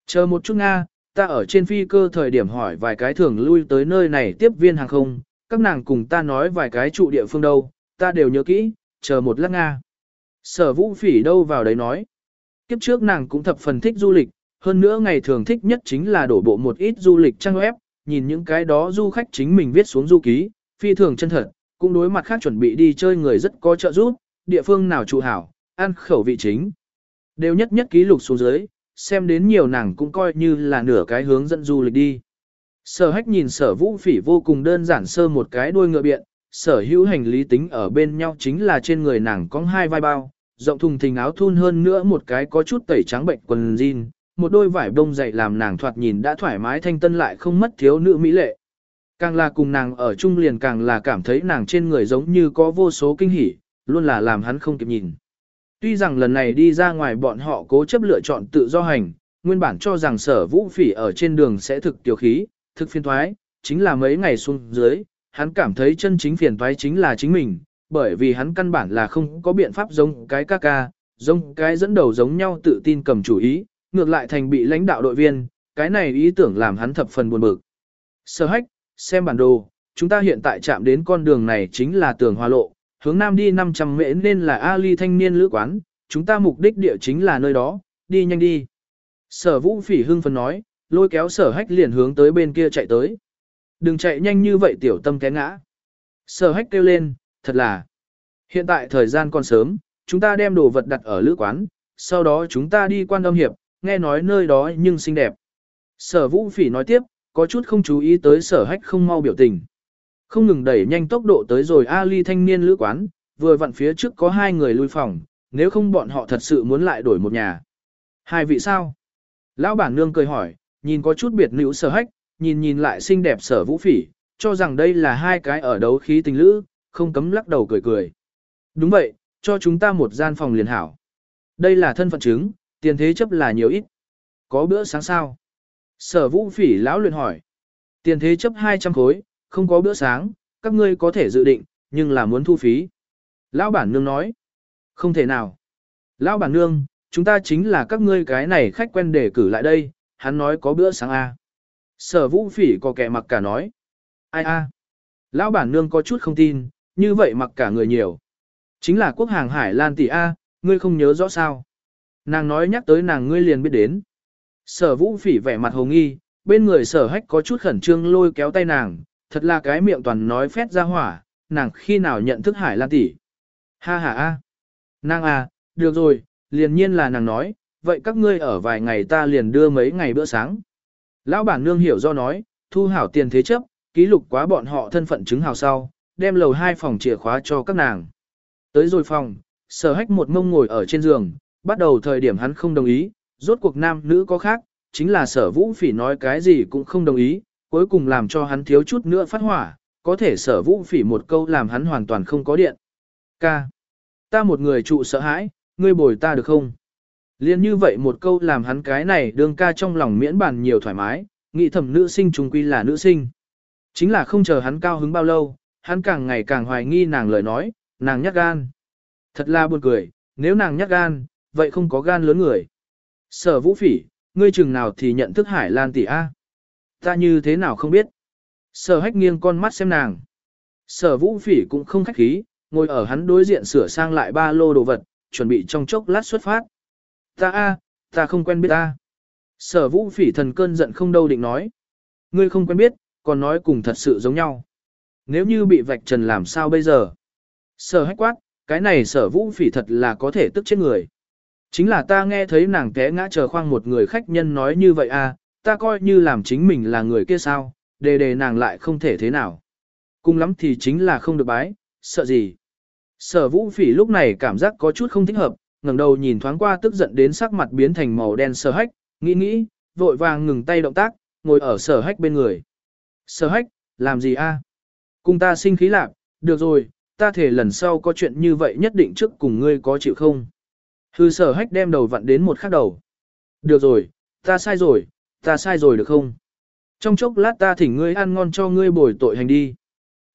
Chờ một chút Nga, ta ở trên phi cơ thời điểm hỏi vài cái thường lui tới nơi này tiếp viên hàng không, các nàng cùng ta nói vài cái trụ địa phương đâu, ta đều nhớ kỹ, chờ một lát Nga. Sở vũ phỉ đâu vào đấy nói. Kiếp trước nàng cũng thập phần thích du lịch, hơn nữa ngày thường thích nhất chính là đổ bộ một ít du lịch trang web, nhìn những cái đó du khách chính mình viết xuống du ký, phi thường chân thật, cũng đối mặt khác chuẩn bị đi chơi người rất có trợ giúp, địa phương nào trụ hảo, ăn khẩu vị chính. Đều nhất nhất ký lục xuống dưới, xem đến nhiều nàng cũng coi như là nửa cái hướng dẫn du lịch đi. Sở hách nhìn sở vũ phỉ vô cùng đơn giản sơ một cái đuôi ngựa biện, sở hữu hành lý tính ở bên nhau chính là trên người nàng có hai vai bao, rộng thùng thình áo thun hơn nữa một cái có chút tẩy trắng bệnh quần jean, một đôi vải bông dày làm nàng thoạt nhìn đã thoải mái thanh tân lại không mất thiếu nữ mỹ lệ. Càng là cùng nàng ở chung liền càng là cảm thấy nàng trên người giống như có vô số kinh hỉ, luôn là làm hắn không kịp nhìn. Tuy rằng lần này đi ra ngoài bọn họ cố chấp lựa chọn tự do hành, nguyên bản cho rằng sở vũ phỉ ở trên đường sẽ thực tiểu khí, thực phiền thoái, chính là mấy ngày xuống dưới, hắn cảm thấy chân chính phiền thoái chính là chính mình, bởi vì hắn căn bản là không có biện pháp giống cái ca ca, giống cái dẫn đầu giống nhau tự tin cầm chủ ý, ngược lại thành bị lãnh đạo đội viên, cái này ý tưởng làm hắn thập phần buồn bực. Sở hách, xem bản đồ, chúng ta hiện tại chạm đến con đường này chính là tường hoa lộ, hướng nam đi 500 mễ nên là Ali thanh niên lữ quán, chúng ta mục đích địa chính là nơi đó, đi nhanh đi. Sở vũ phỉ hưng phấn nói, lôi kéo sở hách liền hướng tới bên kia chạy tới. Đừng chạy nhanh như vậy tiểu tâm té ngã. Sở hách kêu lên, thật là. Hiện tại thời gian còn sớm, chúng ta đem đồ vật đặt ở lữ quán, sau đó chúng ta đi quan âm hiệp, nghe nói nơi đó nhưng xinh đẹp. Sở vũ phỉ nói tiếp, có chút không chú ý tới sở hách không mau biểu tình. Không ngừng đẩy nhanh tốc độ tới rồi Ali thanh niên lữ quán, vừa vặn phía trước có hai người lui phòng, nếu không bọn họ thật sự muốn lại đổi một nhà. Hai vị sao? Lão bản nương cười hỏi, nhìn có chút biệt nữ sở hách, nhìn nhìn lại xinh đẹp sở vũ phỉ, cho rằng đây là hai cái ở đấu khí tình lữ, không cấm lắc đầu cười cười. Đúng vậy, cho chúng ta một gian phòng liền hảo. Đây là thân phận chứng, tiền thế chấp là nhiều ít. Có bữa sáng sao? Sở vũ phỉ lão luyện hỏi. Tiền thế chấp 200 khối, không có bữa sáng, các ngươi có thể dự định, nhưng là muốn thu phí. Lão bản nương nói. Không thể nào. Lão bản nương, chúng ta chính là các ngươi cái này khách quen để cử lại đây, hắn nói có bữa sáng A. Sở vũ phỉ có kẻ mặc cả nói. Ai a? Lão bản nương có chút không tin, như vậy mặc cả người nhiều. Chính là quốc hàng Hải Lan tỷ A, ngươi không nhớ rõ sao. Nàng nói nhắc tới nàng ngươi liền biết đến. Sở vũ phỉ vẻ mặt hồng nghi, bên người sở hách có chút khẩn trương lôi kéo tay nàng, thật là cái miệng toàn nói phét ra hỏa, nàng khi nào nhận thức Hải Lan tỷ. Ha ha a. Nàng à, được rồi, liền nhiên là nàng nói, vậy các ngươi ở vài ngày ta liền đưa mấy ngày bữa sáng. Lão bản nương hiểu do nói, thu hảo tiền thế chấp, ký lục quá bọn họ thân phận chứng hào sau, đem lầu hai phòng chìa khóa cho các nàng. Tới rồi phòng, sở hách một mông ngồi ở trên giường, bắt đầu thời điểm hắn không đồng ý, rốt cuộc nam nữ có khác, chính là sở vũ phỉ nói cái gì cũng không đồng ý, cuối cùng làm cho hắn thiếu chút nữa phát hỏa, có thể sở vũ phỉ một câu làm hắn hoàn toàn không có điện. Ca. Ta một người trụ sợ hãi, ngươi bồi ta được không? Liên như vậy một câu làm hắn cái này đương ca trong lòng miễn bàn nhiều thoải mái, nghĩ thầm nữ sinh trung quy là nữ sinh. Chính là không chờ hắn cao hứng bao lâu, hắn càng ngày càng hoài nghi nàng lời nói, nàng nhát gan. Thật là buồn cười, nếu nàng nhát gan, vậy không có gan lớn người. Sở vũ phỉ, ngươi chừng nào thì nhận thức Hải Lan tỷ A. Ta như thế nào không biết. Sở hách nghiêng con mắt xem nàng. Sở vũ phỉ cũng không khách khí, ngồi ở hắn đối diện sửa sang lại ba lô đồ vật, chuẩn bị trong chốc lát xuất phát. Ta a, ta không quen biết ta. Sở vũ phỉ thần cơn giận không đâu định nói. Ngươi không quen biết, còn nói cùng thật sự giống nhau. Nếu như bị vạch trần làm sao bây giờ? Sở hách quát, cái này sở vũ phỉ thật là có thể tức chết người. Chính là ta nghe thấy nàng té ngã chờ khoang một người khách nhân nói như vậy à, ta coi như làm chính mình là người kia sao, đề đề nàng lại không thể thế nào. Cùng lắm thì chính là không được bái, sợ gì. Sở vũ phỉ lúc này cảm giác có chút không thích hợp, ngẩng đầu nhìn thoáng qua tức giận đến sắc mặt biến thành màu đen sở hách, nghĩ nghĩ, vội vàng ngừng tay động tác, ngồi ở sở hách bên người. Sở hách, làm gì a? Cùng ta sinh khí lạc, được rồi, ta thể lần sau có chuyện như vậy nhất định trước cùng ngươi có chịu không? Hư sở hách đem đầu vặn đến một khắc đầu. Được rồi, ta sai rồi, ta sai rồi được không? Trong chốc lát ta thỉnh ngươi ăn ngon cho ngươi bồi tội hành đi.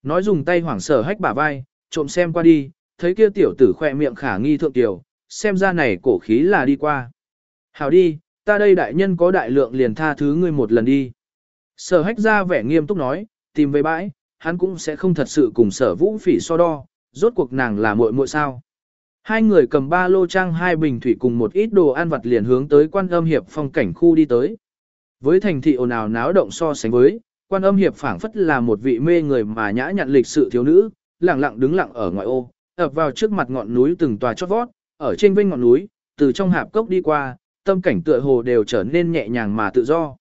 Nói dùng tay hoảng sở hách bả vai, trộm xem qua đi, thấy kia tiểu tử khỏe miệng khả nghi thượng tiểu, xem ra này cổ khí là đi qua. Hảo đi, ta đây đại nhân có đại lượng liền tha thứ ngươi một lần đi. Sở hách ra vẻ nghiêm túc nói, tìm về bãi, hắn cũng sẽ không thật sự cùng sở vũ phỉ so đo, rốt cuộc nàng là muội muội sao. Hai người cầm ba lô trang hai bình thủy cùng một ít đồ ăn vặt liền hướng tới quan âm hiệp phong cảnh khu đi tới. Với thành thị ồn ào náo động so sánh với, quan âm hiệp phảng phất là một vị mê người mà nhã nhặn lịch sự thiếu nữ, lặng lặng đứng lặng ở ngoại ô, ập vào trước mặt ngọn núi từng tòa chót vót, ở trên vinh ngọn núi, từ trong hạp cốc đi qua, tâm cảnh tựa hồ đều trở nên nhẹ nhàng mà tự do.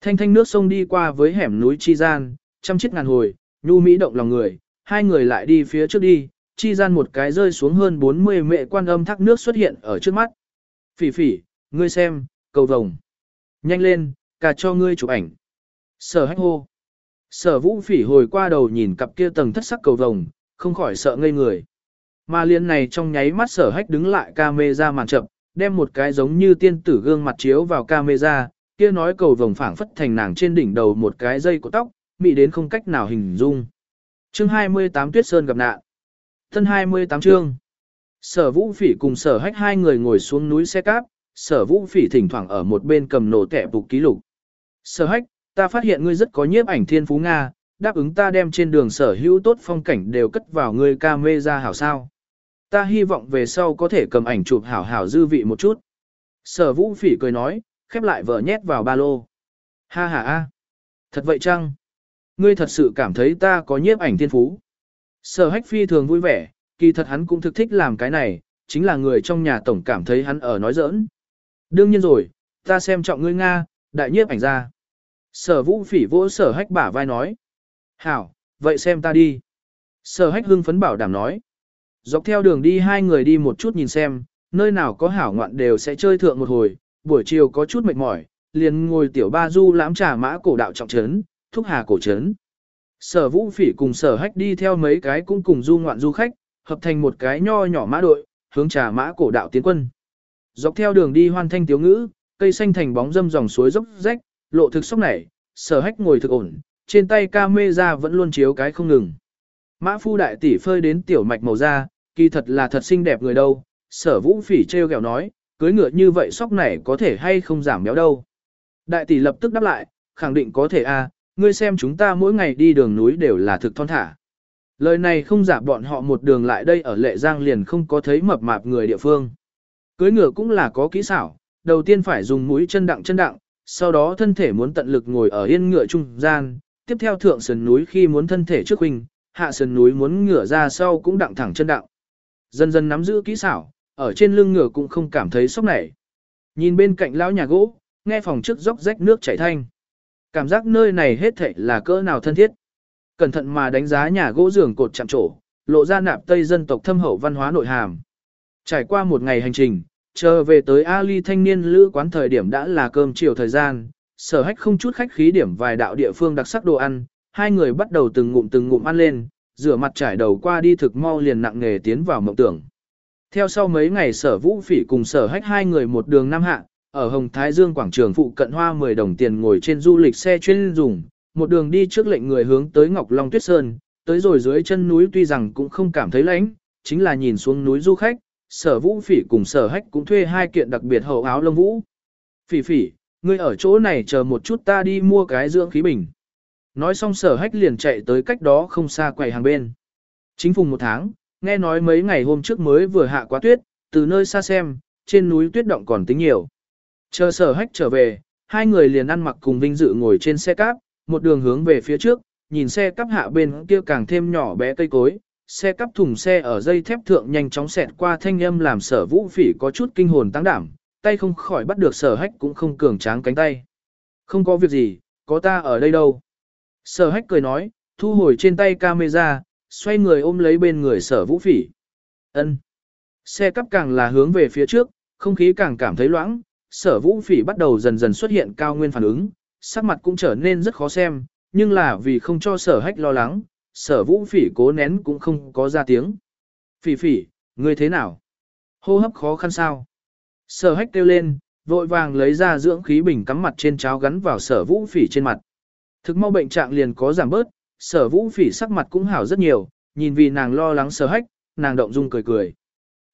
Thanh thanh nước sông đi qua với hẻm núi chi gian, trăm chiếc ngàn hồi, nhu mỹ động lòng người, hai người lại đi phía trước đi, chi gian một cái rơi xuống hơn 40 mệ quan âm thác nước xuất hiện ở trước mắt. Phỉ phỉ, ngươi xem, cầu vồng. Nhanh lên, cả cho ngươi chụp ảnh. Sở hách hô. Sở vũ phỉ hồi qua đầu nhìn cặp kia tầng thất sắc cầu vồng, không khỏi sợ ngây người. Mà liên này trong nháy mắt sở hách đứng lại camera màn chậm, đem một cái giống như tiên tử gương mặt chiếu vào camera, kia nói cầu vồng phảng phất thành nàng trên đỉnh đầu một cái dây của tóc, mị đến không cách nào hình dung. Chương 28 Tuyết Sơn gặp nạn. Thân 28 chương. Sở Vũ Phỉ cùng Sở Hách hai người ngồi xuống núi xe cáp, Sở Vũ Phỉ thỉnh thoảng ở một bên cầm nổ tẻ bục ký lục. Sở Hách, ta phát hiện ngươi rất có nhiếp ảnh thiên phú Nga, đáp ứng ta đem trên đường sở hữu tốt phong cảnh đều cất vào ngươi camera hảo sao. Ta hy vọng về sau có thể cầm ảnh chụp hảo hảo dư vị một chút. Sở vũ phỉ cười nói, khép lại vợ nhét vào ba lô. Ha ha ha. Thật vậy chăng? Ngươi thật sự cảm thấy ta có nhiếp ảnh thiên phú. Sở hách phi thường vui vẻ, kỳ thật hắn cũng thực thích làm cái này, chính là người trong nhà tổng cảm thấy hắn ở nói giỡn. Đương nhiên rồi, ta xem trọng ngươi Nga, đại nhiếp ảnh ra. Sở vũ phỉ vỗ sở hách bả vai nói. Hảo, vậy xem ta đi. Sở hách hưng phấn bảo đảm nói. Dọc theo đường đi hai người đi một chút nhìn xem, nơi nào có hảo ngoạn đều sẽ chơi thượng một hồi, buổi chiều có chút mệt mỏi, liền ngồi tiểu ba du lãm trà mã cổ đạo trọng trấn, thúc hà cổ trấn. Sở vũ phỉ cùng sở hách đi theo mấy cái cũng cùng du ngoạn du khách, hợp thành một cái nho nhỏ mã đội, hướng trà mã cổ đạo tiến quân. Dọc theo đường đi hoan thanh tiếu ngữ, cây xanh thành bóng dâm dòng suối dốc rách, lộ thực sốc nảy sở hách ngồi thực ổn, trên tay ca mê ra vẫn luôn chiếu cái không ngừng. Mã phu đại tỷ phơi đến tiểu mạch màu da, kỳ thật là thật xinh đẹp người đâu, sở vũ phỉ treo kẹo nói, cưới ngựa như vậy sóc này có thể hay không giảm béo đâu. Đại tỷ lập tức đáp lại, khẳng định có thể a, ngươi xem chúng ta mỗi ngày đi đường núi đều là thực thon thả. Lời này không giả bọn họ một đường lại đây ở Lệ Giang liền không có thấy mập mạp người địa phương. Cưới ngựa cũng là có kỹ xảo, đầu tiên phải dùng mũi chân đặng chân đặng, sau đó thân thể muốn tận lực ngồi ở yên ngựa trung gian, tiếp theo thượng sườn núi khi muốn thân thể trước huynh, hạ sườn núi muốn ngựa ra sau cũng đặng thẳng chân đặng. Dần dần nắm giữ kỹ xảo, ở trên lưng ngựa cũng không cảm thấy sốc nảy. Nhìn bên cạnh lão nhà gỗ, nghe phòng trước dốc rách nước chảy thanh. Cảm giác nơi này hết thảy là cỡ nào thân thiết. Cẩn thận mà đánh giá nhà gỗ giường cột chạm trổ, lộ ra nạp tây dân tộc thâm hậu văn hóa nội hàm. Trải qua một ngày hành trình, chờ về tới Ali thanh niên lữ quán thời điểm đã là cơm chiều thời gian, sở hách không chút khách khí điểm vài đạo địa phương đặc sắc đồ ăn, hai người bắt đầu từng ngụm từng ngụm ăn lên, rửa mặt trải đầu qua đi thực mau liền nặng nghề tiến vào mộng tưởng. Theo sau mấy ngày sở vũ phỉ cùng sở hách hai người một đường năm hạ, ở Hồng Thái Dương quảng trường phụ cận hoa 10 đồng tiền ngồi trên du lịch xe chuyên dùng, một đường đi trước lệnh người hướng tới Ngọc Long Tuyết Sơn, tới rồi dưới chân núi tuy rằng cũng không cảm thấy lạnh, chính là nhìn xuống núi du khách, sở vũ phỉ cùng sở hách cũng thuê hai kiện đặc biệt hậu áo lông vũ. Phỉ phỉ, ngươi ở chỗ này chờ một chút ta đi mua cái dưỡng khí bình. Nói xong sở hách liền chạy tới cách đó không xa quầy hàng bên. Chính phùng một tháng, nghe nói mấy ngày hôm trước mới vừa hạ quá tuyết, từ nơi xa xem, trên núi tuyết động còn tính nhiều. Chờ sở hách trở về, hai người liền ăn mặc cùng vinh dự ngồi trên xe cáp, một đường hướng về phía trước, nhìn xe cắp hạ bên kia càng thêm nhỏ bé cây cối, xe cắp thùng xe ở dây thép thượng nhanh chóng xẹt qua thanh âm làm sở vũ phỉ có chút kinh hồn tăng đảm, tay không khỏi bắt được sở hách cũng không cường tráng cánh tay. Không có việc gì, có ta ở đây đâu. Sở hách cười nói, thu hồi trên tay camera, xoay người ôm lấy bên người sở vũ phỉ. ân Xe cắp càng là hướng về phía trước, không khí càng cảm thấy loãng, sở vũ phỉ bắt đầu dần dần xuất hiện cao nguyên phản ứng, sắc mặt cũng trở nên rất khó xem, nhưng là vì không cho sở hách lo lắng, sở vũ phỉ cố nén cũng không có ra tiếng. Phỉ phỉ, ngươi thế nào? Hô hấp khó khăn sao? Sở hách kêu lên, vội vàng lấy ra dưỡng khí bình cắm mặt trên cháo gắn vào sở vũ phỉ trên mặt. Thực mau bệnh trạng liền có giảm bớt, sở vũ phỉ sắc mặt cũng hảo rất nhiều, nhìn vì nàng lo lắng sở hách, nàng động dung cười cười.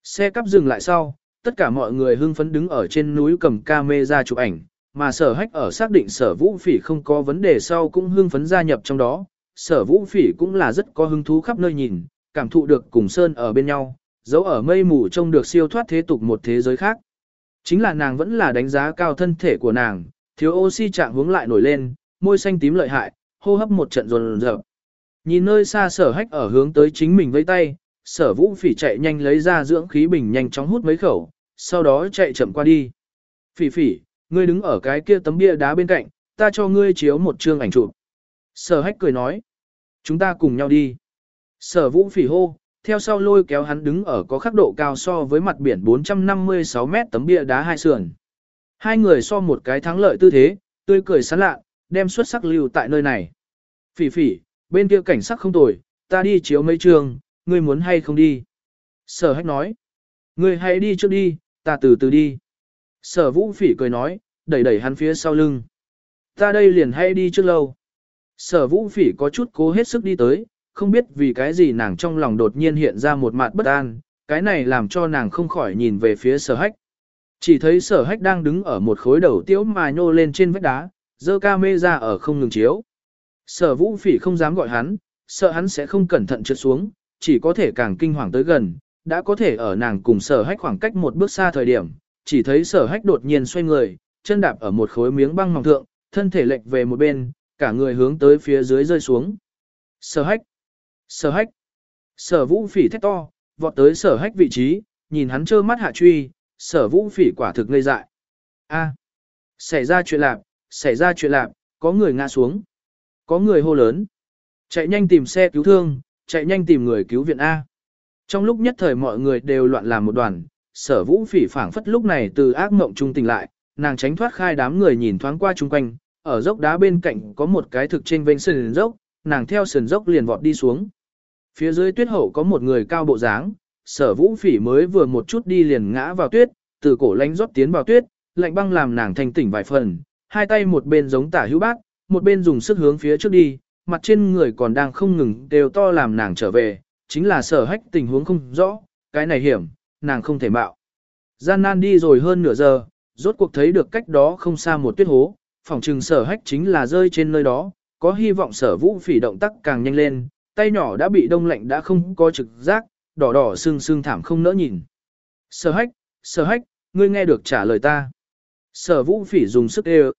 Xe cắp dừng lại sau, tất cả mọi người hưng phấn đứng ở trên núi cầm camera chụp ảnh, mà sở hách ở xác định sở vũ phỉ không có vấn đề sau cũng hưng phấn gia nhập trong đó. Sở vũ phỉ cũng là rất có hứng thú khắp nơi nhìn, cảm thụ được cùng Sơn ở bên nhau, dấu ở mây mù trông được siêu thoát thế tục một thế giới khác. Chính là nàng vẫn là đánh giá cao thân thể của nàng, thiếu oxy trạng hướng lại nổi lên, môi xanh tím lợi hại, hô hấp một trận rồn rợp. Nhìn nơi xa sở hách ở hướng tới chính mình với tay, sở vũ phỉ chạy nhanh lấy ra dưỡng khí bình nhanh chóng hút mấy khẩu, sau đó chạy chậm qua đi. Phỉ phỉ, ngươi đứng ở cái kia tấm bia đá bên cạnh, ta cho ngươi chiếu một chương ảnh chụp. Sở hách cười nói, chúng ta cùng nhau đi. Sở vũ phỉ hô, theo sau lôi kéo hắn đứng ở có khắc độ cao so với mặt biển 456 mét tấm bia đá hai sườn. Hai người so một cái thắng lợi tư thế, tươi cười sán lạ, đem xuất sắc lưu tại nơi này. Phỉ phỉ, bên kia cảnh sắc không tồi, ta đi chiếu mấy trường, ngươi muốn hay không đi? Sở hách nói, ngươi hãy đi trước đi, ta từ từ đi. Sở vũ phỉ cười nói, đẩy đẩy hắn phía sau lưng. Ta đây liền hay đi trước lâu. Sở vũ phỉ có chút cố hết sức đi tới, không biết vì cái gì nàng trong lòng đột nhiên hiện ra một mặt bất an, cái này làm cho nàng không khỏi nhìn về phía sở hách. Chỉ thấy sở hách đang đứng ở một khối đầu tiếu mà nhô lên trên vách đá, dơ ca mê ra ở không ngừng chiếu. Sở vũ phỉ không dám gọi hắn, sợ hắn sẽ không cẩn thận trượt xuống, chỉ có thể càng kinh hoàng tới gần, đã có thể ở nàng cùng sở hách khoảng cách một bước xa thời điểm, chỉ thấy sở hách đột nhiên xoay người, chân đạp ở một khối miếng băng mỏng thượng, thân thể lệch về một bên, cả người hướng tới phía dưới rơi xuống. Sở hách! Sở hách! Sở vũ phỉ thét to, vọt tới sở hách vị trí, nhìn hắn trơ mắt hạ truy, sở vũ phỉ quả thực ngây dại. A! Xảy ra chuyện lạc, xảy ra chuyện lạc, có người ngã xuống. Có người hô lớn. Chạy nhanh tìm xe cứu thương, chạy nhanh tìm người cứu viện A. Trong lúc nhất thời mọi người đều loạn làm một đoàn, sở vũ phỉ phảng phất lúc này từ ác mộng trung tỉnh lại, nàng tránh thoát khai đám người nhìn thoáng qua chung quanh, ở dốc đá bên cạnh có một cái thực trên vênh sườn dốc, nàng theo sườn dốc liền vọt đi xuống. Phía dưới tuyết hậu có một người cao bộ dáng, sở vũ phỉ mới vừa một chút đi liền ngã vào tuyết, từ cổ lánh rót tiến vào tuyết, lạnh băng làm nàng thanh tỉnh vài phần, hai tay một bên giống tả hữu bác, một bên dùng sức hướng phía trước đi, mặt trên người còn đang không ngừng đều to làm nàng trở về, chính là sở hách tình huống không rõ, cái này hiểm, nàng không thể mạo. Gian nan đi rồi hơn nửa giờ, rốt cuộc thấy được cách đó không xa một tuyết hố, phòng trừng sở hách chính là rơi trên nơi đó, có hy vọng sở vũ phỉ động tác càng nhanh lên, tay nhỏ đã bị đông lạnh đã không có trực giác, đỏ đỏ sưng sưng thảm không nỡ nhìn. Sở hách, sở hách, ngươi nghe được trả lời ta. Sở vũ phỉ dùng sức đều,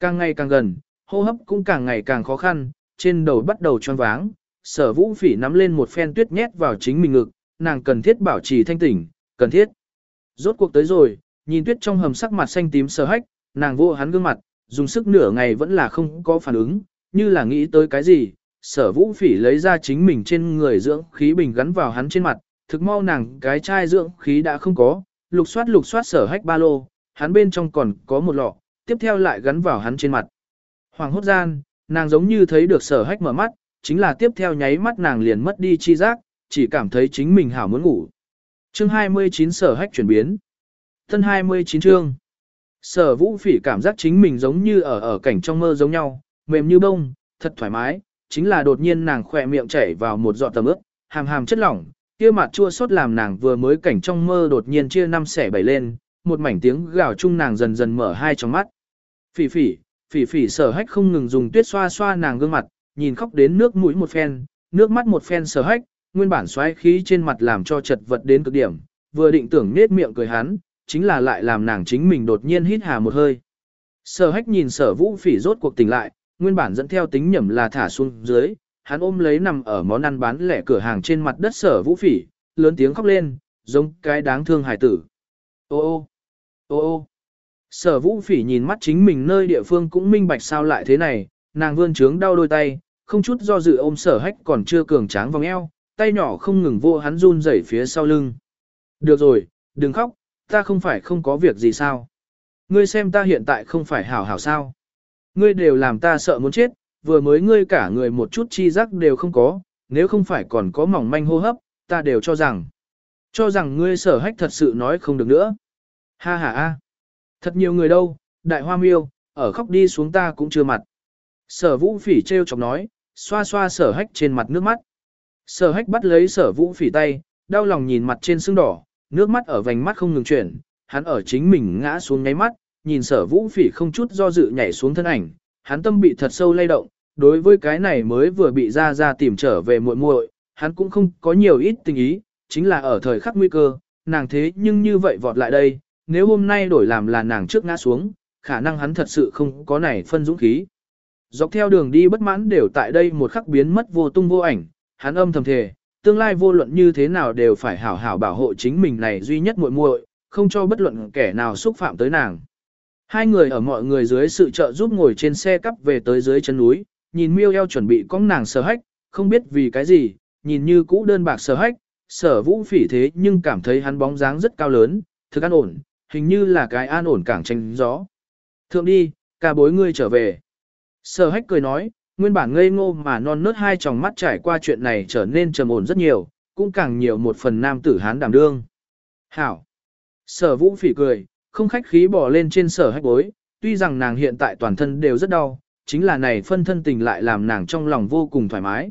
Càng ngày càng gần, hô hấp cũng càng ngày càng khó khăn, trên đầu bắt đầu choáng váng. Sở vũ phỉ nắm lên một phen tuyết nhét vào chính mình ngực, nàng cần thiết bảo trì thanh tỉnh, cần thiết. Rốt cuộc tới rồi, nhìn tuyết trong hầm sắc mặt xanh tím sờ hách, nàng vô hắn gương mặt, dùng sức nửa ngày vẫn là không có phản ứng, như là nghĩ tới cái gì. Sở vũ phỉ lấy ra chính mình trên người dưỡng khí bình gắn vào hắn trên mặt, thực mau nàng cái chai dưỡng khí đã không có, lục soát lục soát sở hách ba lô, hắn bên trong còn có một lọ, tiếp theo lại gắn vào hắn trên mặt. Hoàng hốt gian, nàng giống như thấy được sở hách mở mắt, chính là tiếp theo nháy mắt nàng liền mất đi chi giác, chỉ cảm thấy chính mình hảo muốn ngủ. Chương 29 sở hách chuyển biến. Thân 29 chương. Sở vũ phỉ cảm giác chính mình giống như ở ở cảnh trong mơ giống nhau, mềm như bông, thật thoải mái, chính là đột nhiên nàng khỏe miệng chảy vào một giọt tầm ướp, hàm hàm chất lỏng, kia mặt chua xót làm nàng vừa mới cảnh trong mơ đột nhiên chia năm xẻ bảy lên, một mảnh tiếng gào chung nàng dần dần mở hai trong mắt. Phỉ phỉ, phỉ phỉ sở hách không ngừng dùng tuyết xoa xoa nàng gương mặt, nhìn khóc đến nước mũi một phen, nước mắt một phen sở hách, nguyên bản xoáy khí trên mặt làm cho chật vật đến cực điểm, vừa định tưởng nết miệng cười hắn, chính là lại làm nàng chính mình đột nhiên hít hà một hơi. Sở hách nhìn sở vũ phỉ rốt cuộc tỉnh lại, nguyên bản dẫn theo tính nhẩm là thả xuống dưới, hắn ôm lấy nằm ở món ăn bán lẻ cửa hàng trên mặt đất sở vũ phỉ, lớn tiếng khóc lên, giống cái đáng thương hài tử. Ô ô, ô ô. Sở vũ phỉ nhìn mắt chính mình nơi địa phương cũng minh bạch sao lại thế này, nàng vươn trướng đau đôi tay, không chút do dự ôm sở hách còn chưa cường tráng vòng eo, tay nhỏ không ngừng vô hắn run rẩy phía sau lưng. Được rồi, đừng khóc, ta không phải không có việc gì sao. Ngươi xem ta hiện tại không phải hảo hảo sao. Ngươi đều làm ta sợ muốn chết, vừa mới ngươi cả người một chút chi giác đều không có, nếu không phải còn có mỏng manh hô hấp, ta đều cho rằng. Cho rằng ngươi sở hách thật sự nói không được nữa. Ha ha ha. Thật nhiều người đâu, đại hoa miêu, ở khóc đi xuống ta cũng chưa mặt. Sở vũ phỉ treo chọc nói, xoa xoa sở hách trên mặt nước mắt. Sở hách bắt lấy sở vũ phỉ tay, đau lòng nhìn mặt trên sưng đỏ, nước mắt ở vành mắt không ngừng chuyển, hắn ở chính mình ngã xuống nháy mắt, nhìn sở vũ phỉ không chút do dự nhảy xuống thân ảnh, hắn tâm bị thật sâu lay động, đối với cái này mới vừa bị ra ra tìm trở về muội muội, hắn cũng không có nhiều ít tình ý, chính là ở thời khắc nguy cơ, nàng thế nhưng như vậy vọt lại đây, nếu hôm nay đổi làm là nàng trước ngã xuống, khả năng hắn thật sự không có này phân dũng khí. Dọc theo đường đi bất mãn đều tại đây một khắc biến mất vô tung vô ảnh, hắn âm thầm thề, tương lai vô luận như thế nào đều phải hảo hảo bảo hộ chính mình này duy nhất muội muội, không cho bất luận kẻ nào xúc phạm tới nàng. Hai người ở mọi người dưới sự trợ giúp ngồi trên xe cắp về tới dưới chân núi, nhìn miêu eo chuẩn bị cong nàng sờ hách, không biết vì cái gì, nhìn như cũ đơn bạc sờ hách, sở vũ phỉ thế nhưng cảm thấy hắn bóng dáng rất cao lớn, thực an ổn, hình như là cái an ổn cảng tranh gió. Thượng đi, ca bối ngươi trở về. Sở hách cười nói, nguyên bản ngây ngô mà non nớt hai tròng mắt trải qua chuyện này trở nên trầm ổn rất nhiều, cũng càng nhiều một phần nam tử hán đảm đương. Hảo. Sở vũ phỉ cười, không khách khí bỏ lên trên sở hách bối, tuy rằng nàng hiện tại toàn thân đều rất đau, chính là này phân thân tình lại làm nàng trong lòng vô cùng thoải mái.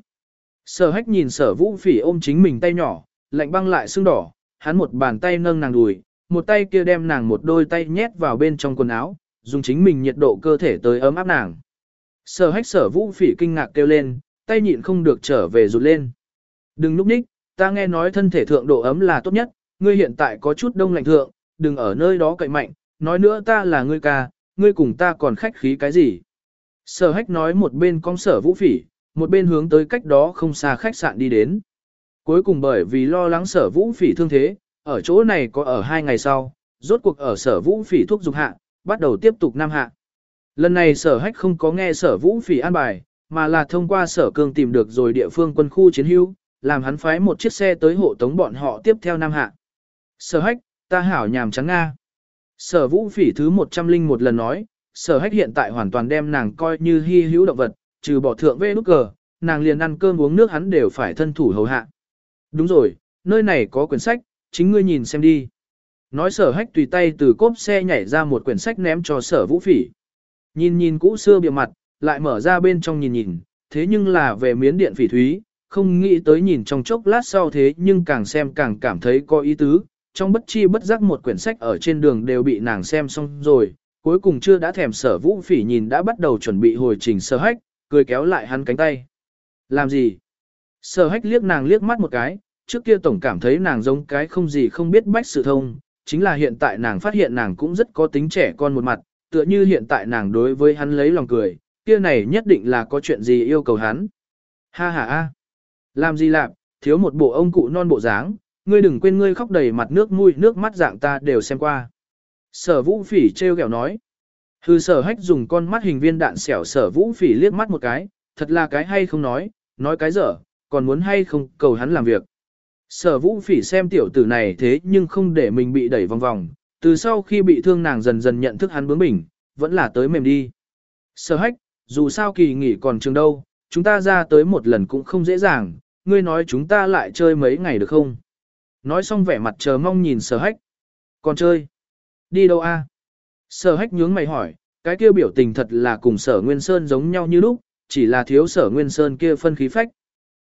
Sở hách nhìn sở vũ phỉ ôm chính mình tay nhỏ, lạnh băng lại sưng đỏ, hắn một bàn tay nâng nàng đùi, một tay kia đem nàng một đôi tay nhét vào bên trong quần áo, dùng chính mình nhiệt độ cơ thể tới ấm áp nàng. Sở hách sở vũ phỉ kinh ngạc kêu lên, tay nhịn không được trở về rụt lên. Đừng núp ních, ta nghe nói thân thể thượng độ ấm là tốt nhất, ngươi hiện tại có chút đông lạnh thượng, đừng ở nơi đó cậy mạnh, nói nữa ta là ngươi ca, ngươi cùng ta còn khách khí cái gì. Sở hách nói một bên con sở vũ phỉ, một bên hướng tới cách đó không xa khách sạn đi đến. Cuối cùng bởi vì lo lắng sở vũ phỉ thương thế, ở chỗ này có ở hai ngày sau, rốt cuộc ở sở vũ phỉ thuốc dục hạ, bắt đầu tiếp tục nam hạ. Lần này sở hách không có nghe sở vũ phỉ an bài, mà là thông qua sở cương tìm được rồi địa phương quân khu chiến hữu, làm hắn phái một chiếc xe tới hộ tống bọn họ tiếp theo nam hạ. Sở hách, ta hảo nhàm trắng Nga. Sở vũ phỉ thứ 101 lần nói, sở hách hiện tại hoàn toàn đem nàng coi như hy hữu động vật, trừ bỏ thượng vê nút cờ, nàng liền ăn cơm uống nước hắn đều phải thân thủ hầu hạ. Đúng rồi, nơi này có quyển sách, chính ngươi nhìn xem đi. Nói sở hách tùy tay từ cốp xe nhảy ra một quyển sách ném cho sở vũ phỉ. Nhìn nhìn cũ xưa bìa mặt, lại mở ra bên trong nhìn nhìn, thế nhưng là về miến điện phỉ thúy, không nghĩ tới nhìn trong chốc lát sau thế nhưng càng xem càng cảm thấy có ý tứ, trong bất chi bất giác một quyển sách ở trên đường đều bị nàng xem xong rồi, cuối cùng chưa đã thèm sở vũ phỉ nhìn đã bắt đầu chuẩn bị hồi trình sở hách, cười kéo lại hắn cánh tay. Làm gì? Sở hách liếc nàng liếc mắt một cái, trước kia tổng cảm thấy nàng giống cái không gì không biết bách sự thông, chính là hiện tại nàng phát hiện nàng cũng rất có tính trẻ con một mặt, tựa như hiện tại nàng đối với hắn lấy lòng cười, kia này nhất định là có chuyện gì yêu cầu hắn. Ha ha ha. Làm gì làm, thiếu một bộ ông cụ non bộ dáng, ngươi đừng quên ngươi khóc đầy mặt nước mũi nước mắt dạng ta đều xem qua. Sở vũ phỉ treo kẹo nói. Hư sở hách dùng con mắt hình viên đạn xẻo sở vũ phỉ liếc mắt một cái, thật là cái hay không nói, nói cái dở, còn muốn hay không cầu hắn làm việc. Sở vũ phỉ xem tiểu tử này thế nhưng không để mình bị đẩy vòng vòng, từ sau khi bị thương nàng dần dần nhận thức hắn bướng bỉnh, vẫn là tới mềm đi. Sở hách, dù sao kỳ nghỉ còn trường đâu, chúng ta ra tới một lần cũng không dễ dàng, ngươi nói chúng ta lại chơi mấy ngày được không? Nói xong vẻ mặt chờ mong nhìn sở hách. Còn chơi? Đi đâu a? Sở hách nhướng mày hỏi, cái kia biểu tình thật là cùng sở Nguyên Sơn giống nhau như lúc, chỉ là thiếu sở Nguyên Sơn kia phân khí phách.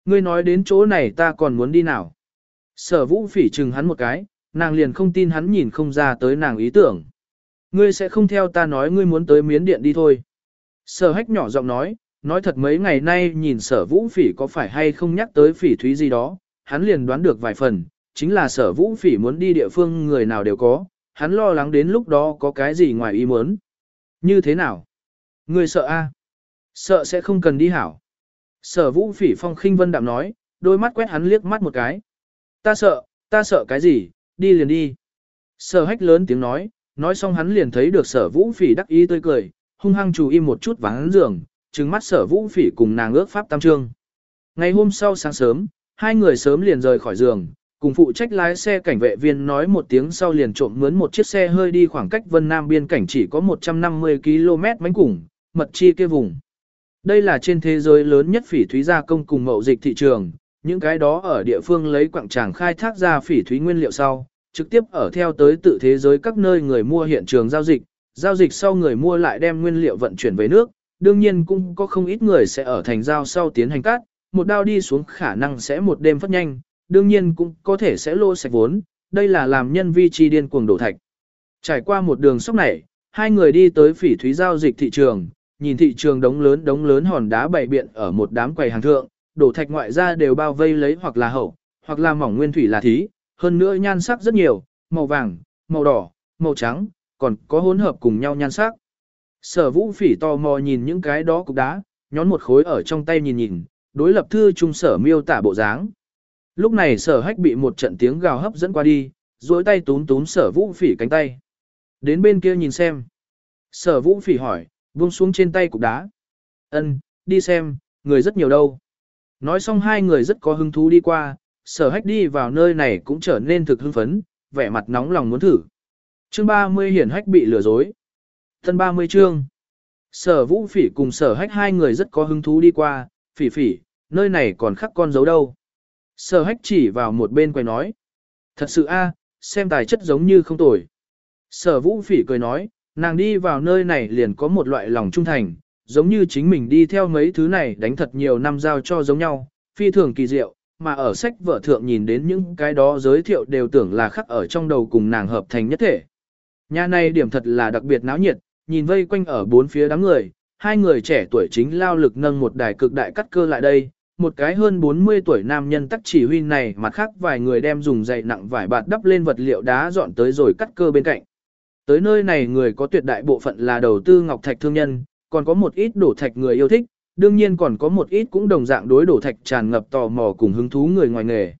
Ngươi nói đến chỗ này ta còn muốn đi nào? Sở vũ phỉ chừng hắn một cái, nàng liền không tin hắn nhìn không ra tới nàng ý tưởng. Ngươi sẽ không theo ta nói ngươi muốn tới miến điện đi thôi. Sở hách nhỏ giọng nói, nói thật mấy ngày nay nhìn sở vũ phỉ có phải hay không nhắc tới phỉ thúy gì đó, hắn liền đoán được vài phần, chính là sở vũ phỉ muốn đi địa phương người nào đều có, hắn lo lắng đến lúc đó có cái gì ngoài ý muốn. Như thế nào? Ngươi sợ a? Sợ sẽ không cần đi hảo. Sở vũ phỉ phong khinh vân đạm nói, đôi mắt quét hắn liếc mắt một cái. Ta sợ, ta sợ cái gì, đi liền đi. Sở hách lớn tiếng nói, nói xong hắn liền thấy được sở vũ phỉ đắc ý tươi cười, hung hăng chủ im một chút và hắn giường, trừng mắt sở vũ phỉ cùng nàng ước pháp tam trương. Ngày hôm sau sáng sớm, hai người sớm liền rời khỏi giường, cùng phụ trách lái xe cảnh vệ viên nói một tiếng sau liền trộm mướn một chiếc xe hơi đi khoảng cách Vân Nam biên cảnh chỉ có 150 km bánh cùng, mật chi kia vùng. Đây là trên thế giới lớn nhất phỉ thúy gia công cùng mậu dịch thị trường, những cái đó ở địa phương lấy quặng tràng khai thác ra phỉ thúy nguyên liệu sau, trực tiếp ở theo tới tự thế giới các nơi người mua hiện trường giao dịch, giao dịch sau người mua lại đem nguyên liệu vận chuyển về nước, đương nhiên cũng có không ít người sẽ ở thành giao sau tiến hành cắt, một đao đi xuống khả năng sẽ một đêm phát nhanh, đương nhiên cũng có thể sẽ lô sạch vốn, đây là làm nhân vi chi điên cuồng đổ thạch. Trải qua một đường sóc này, hai người đi tới phỉ thúy giao dịch thị trường, nhìn thị trường đống lớn đống lớn hòn đá bày biện ở một đám quầy hàng thượng, đổ thạch ngoại ra đều bao vây lấy hoặc là hậu, hoặc là mỏng nguyên thủy là thí, hơn nữa nhan sắc rất nhiều, màu vàng, màu đỏ, màu trắng, còn có hỗn hợp cùng nhau nhan sắc. Sở vũ phỉ tò mò nhìn những cái đó cục đá, nhón một khối ở trong tay nhìn nhìn, đối lập thư trung sở miêu tả bộ dáng. Lúc này sở hách bị một trận tiếng gào hấp dẫn qua đi, duỗi tay túm túm sở vũ phỉ cánh tay. Đến bên kia nhìn xem. Sở vũ phỉ hỏi, buông xuống trên tay cục đá. Ân, đi xem, người rất nhiều đâu. Nói xong hai người rất có hứng thú đi qua, sở hách đi vào nơi này cũng trở nên thực hưng phấn, vẻ mặt nóng lòng muốn thử. Chương 30 hiển hách bị lừa dối. Thân 30 chương. Sở vũ phỉ cùng sở hách hai người rất có hứng thú đi qua, phỉ phỉ, nơi này còn khắc con dấu đâu. Sở hách chỉ vào một bên quay nói. Thật sự a, xem tài chất giống như không tồi. Sở vũ phỉ cười nói, nàng đi vào nơi này liền có một loại lòng trung thành, giống như chính mình đi theo mấy thứ này đánh thật nhiều năm giao cho giống nhau, phi thường kỳ diệu, mà ở sách vở thượng nhìn đến những cái đó giới thiệu đều tưởng là khắc ở trong đầu cùng nàng hợp thành nhất thể. Nhà này điểm thật là đặc biệt náo nhiệt, nhìn vây quanh ở bốn phía đám người, hai người trẻ tuổi chính lao lực nâng một đài cực đại cắt cơ lại đây, một cái hơn 40 tuổi nam nhân tắc chỉ huy này mặt khác vài người đem dùng dày nặng vải bạt đắp lên vật liệu đá dọn tới rồi cắt cơ bên cạnh. Tới nơi này người có tuyệt đại bộ phận là đầu tư ngọc thạch thương nhân, còn có một ít đổ thạch người yêu thích, đương nhiên còn có một ít cũng đồng dạng đối đổ thạch tràn ngập tò mò cùng hứng thú người ngoài nghề.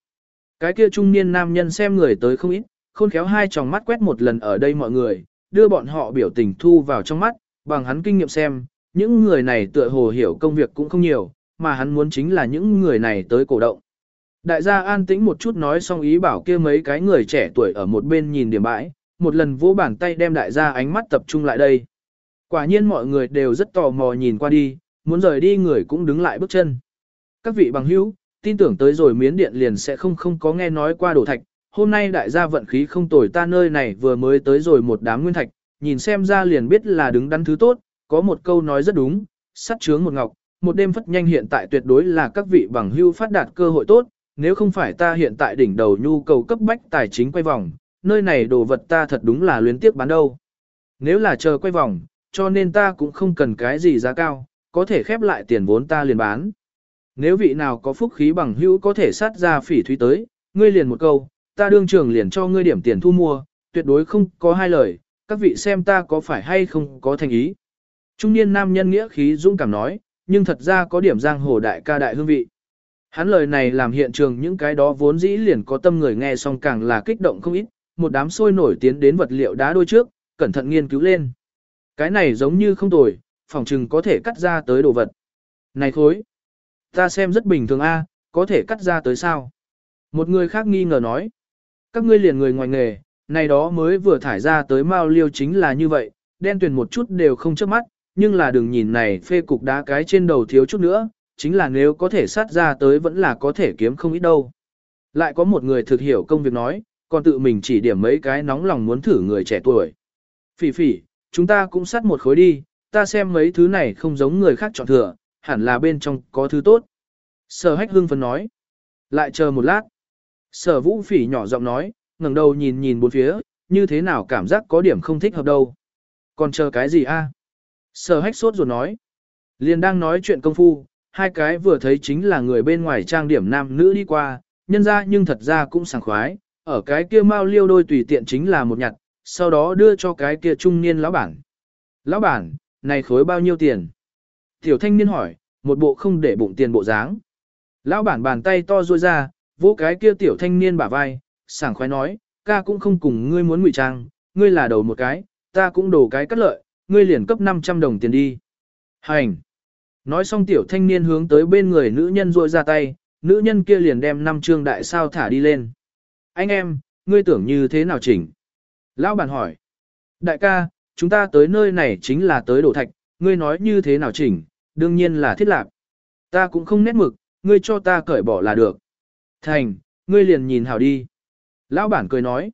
Cái kia trung niên nam nhân xem người tới không ít, khôn khéo hai tròng mắt quét một lần ở đây mọi người, đưa bọn họ biểu tình thu vào trong mắt, bằng hắn kinh nghiệm xem, những người này tựa hồ hiểu công việc cũng không nhiều, mà hắn muốn chính là những người này tới cổ động. Đại gia an tĩnh một chút nói xong ý bảo kia mấy cái người trẻ tuổi ở một bên nhìn điểm bãi, một lần vỗ bàn tay đem đại gia ánh mắt tập trung lại đây. Quả nhiên mọi người đều rất tò mò nhìn qua đi, muốn rời đi người cũng đứng lại bước chân. Các vị bằng hữu, tin tưởng tới rồi miến điện liền sẽ không không có nghe nói qua đổ thạch, hôm nay đại gia vận khí không tồi ta nơi này vừa mới tới rồi một đám nguyên thạch, nhìn xem ra liền biết là đứng đắn thứ tốt, có một câu nói rất đúng, sắt chướng một ngọc, một đêm phất nhanh hiện tại tuyệt đối là các vị bằng hưu phát đạt cơ hội tốt, nếu không phải ta hiện tại đỉnh đầu nhu cầu cấp bách tài chính quay vòng, nơi này đồ vật ta thật đúng là luyến tiếc bán đâu. Nếu là chờ quay vòng, cho nên ta cũng không cần cái gì giá cao, có thể khép lại tiền vốn ta liền bán. Nếu vị nào có phúc khí bằng hữu có thể sát ra phỉ thúy tới, ngươi liền một câu, ta đương trường liền cho ngươi điểm tiền thu mua, tuyệt đối không có hai lời, các vị xem ta có phải hay không có thành ý. Trung niên nam nhân nghĩa khí dũng cảm nói, nhưng thật ra có điểm giang hồ đại ca đại hương vị. Hắn lời này làm hiện trường những cái đó vốn dĩ liền có tâm người nghe xong càng là kích động không ít, một đám sôi nổi tiến đến vật liệu đá đôi trước, cẩn thận nghiên cứu lên. Cái này giống như không tồi, phòng trừng có thể cắt ra tới đồ vật. Này khối, ta xem rất bình thường a, có thể cắt ra tới sao? Một người khác nghi ngờ nói, các ngươi liền người ngoài nghề, này đó mới vừa thải ra tới mao liêu chính là như vậy, đen tuyền một chút đều không chớp mắt, nhưng là đừng nhìn này phê cục đá cái trên đầu thiếu chút nữa, chính là nếu có thể sát ra tới vẫn là có thể kiếm không ít đâu. Lại có một người thực hiểu công việc nói, còn tự mình chỉ điểm mấy cái nóng lòng muốn thử người trẻ tuổi. Phỉ phỉ, chúng ta cũng sát một khối đi, ta xem mấy thứ này không giống người khác chọn thừa, hẳn là bên trong có thứ tốt. Sở hách hương phấn nói. Lại chờ một lát. Sở vũ phỉ nhỏ giọng nói, ngẩng đầu nhìn nhìn bốn phía, như thế nào cảm giác có điểm không thích hợp đâu. Còn chờ cái gì a? Sở hách sốt ruột nói. Liền đang nói chuyện công phu, hai cái vừa thấy chính là người bên ngoài trang điểm nam nữ đi qua, nhân ra nhưng thật ra cũng sảng khoái, ở cái kia mau liêu đôi tùy tiện chính là một nhặt, sau đó đưa cho cái kia trung niên lão bản. Lão bản, này khối bao nhiêu tiền? Tiểu thanh niên hỏi, một bộ không để bụng tiền bộ dáng. Lão bản bàn tay to ruôi ra, vỗ cái kia tiểu thanh niên bả vai, sảng khoái nói, ca cũng không cùng ngươi muốn ngụy trang, ngươi là đầu một cái, ta cũng đổ cái cắt lợi, ngươi liền cấp 500 đồng tiền đi. Hành! Nói xong tiểu thanh niên hướng tới bên người nữ nhân ruôi ra tay, nữ nhân kia liền đem năm trương đại sao thả đi lên. Anh em, ngươi tưởng như thế nào chỉnh? Lão bản hỏi. Đại ca, chúng ta tới nơi này chính là tới đổ thạch, ngươi nói như thế nào chỉnh, đương nhiên là thiết lạc. Ta cũng không nét mực, ngươi cho ta cởi bỏ là được. Thành, ngươi liền nhìn hảo đi. Lão bản cười nói.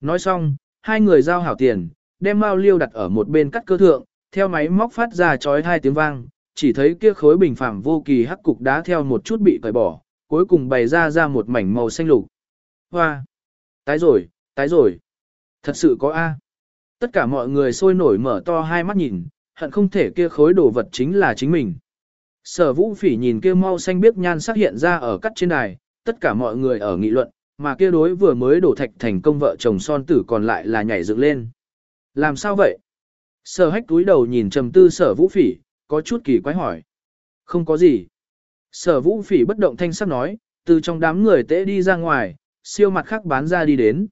Nói xong, hai người giao hảo tiền, đem mao liêu đặt ở một bên cắt cơ thượng, theo máy móc phát ra chói hai tiếng vang, chỉ thấy kia khối bình phẳng vô kỳ hắc cục đá theo một chút bị cởi bỏ, cuối cùng bày ra ra một mảnh màu xanh lục. Hoa! Tái rồi, tái rồi. Thật sự có A. Tất cả mọi người sôi nổi mở to hai mắt nhìn, hận không thể kia khối đồ vật chính là chính mình. Sở vũ phỉ nhìn kia mau xanh biếc nhan sắc hiện ra ở cắt trên đài, tất cả mọi người ở nghị luận, mà kia đối vừa mới đổ thạch thành công vợ chồng son tử còn lại là nhảy dựng lên. Làm sao vậy? Sở hách túi đầu nhìn trầm tư sở vũ phỉ, có chút kỳ quái hỏi. Không có gì. Sở vũ phỉ bất động thanh sắc nói, từ trong đám người tễ đi ra ngoài, siêu mặt khác bán ra đi đến.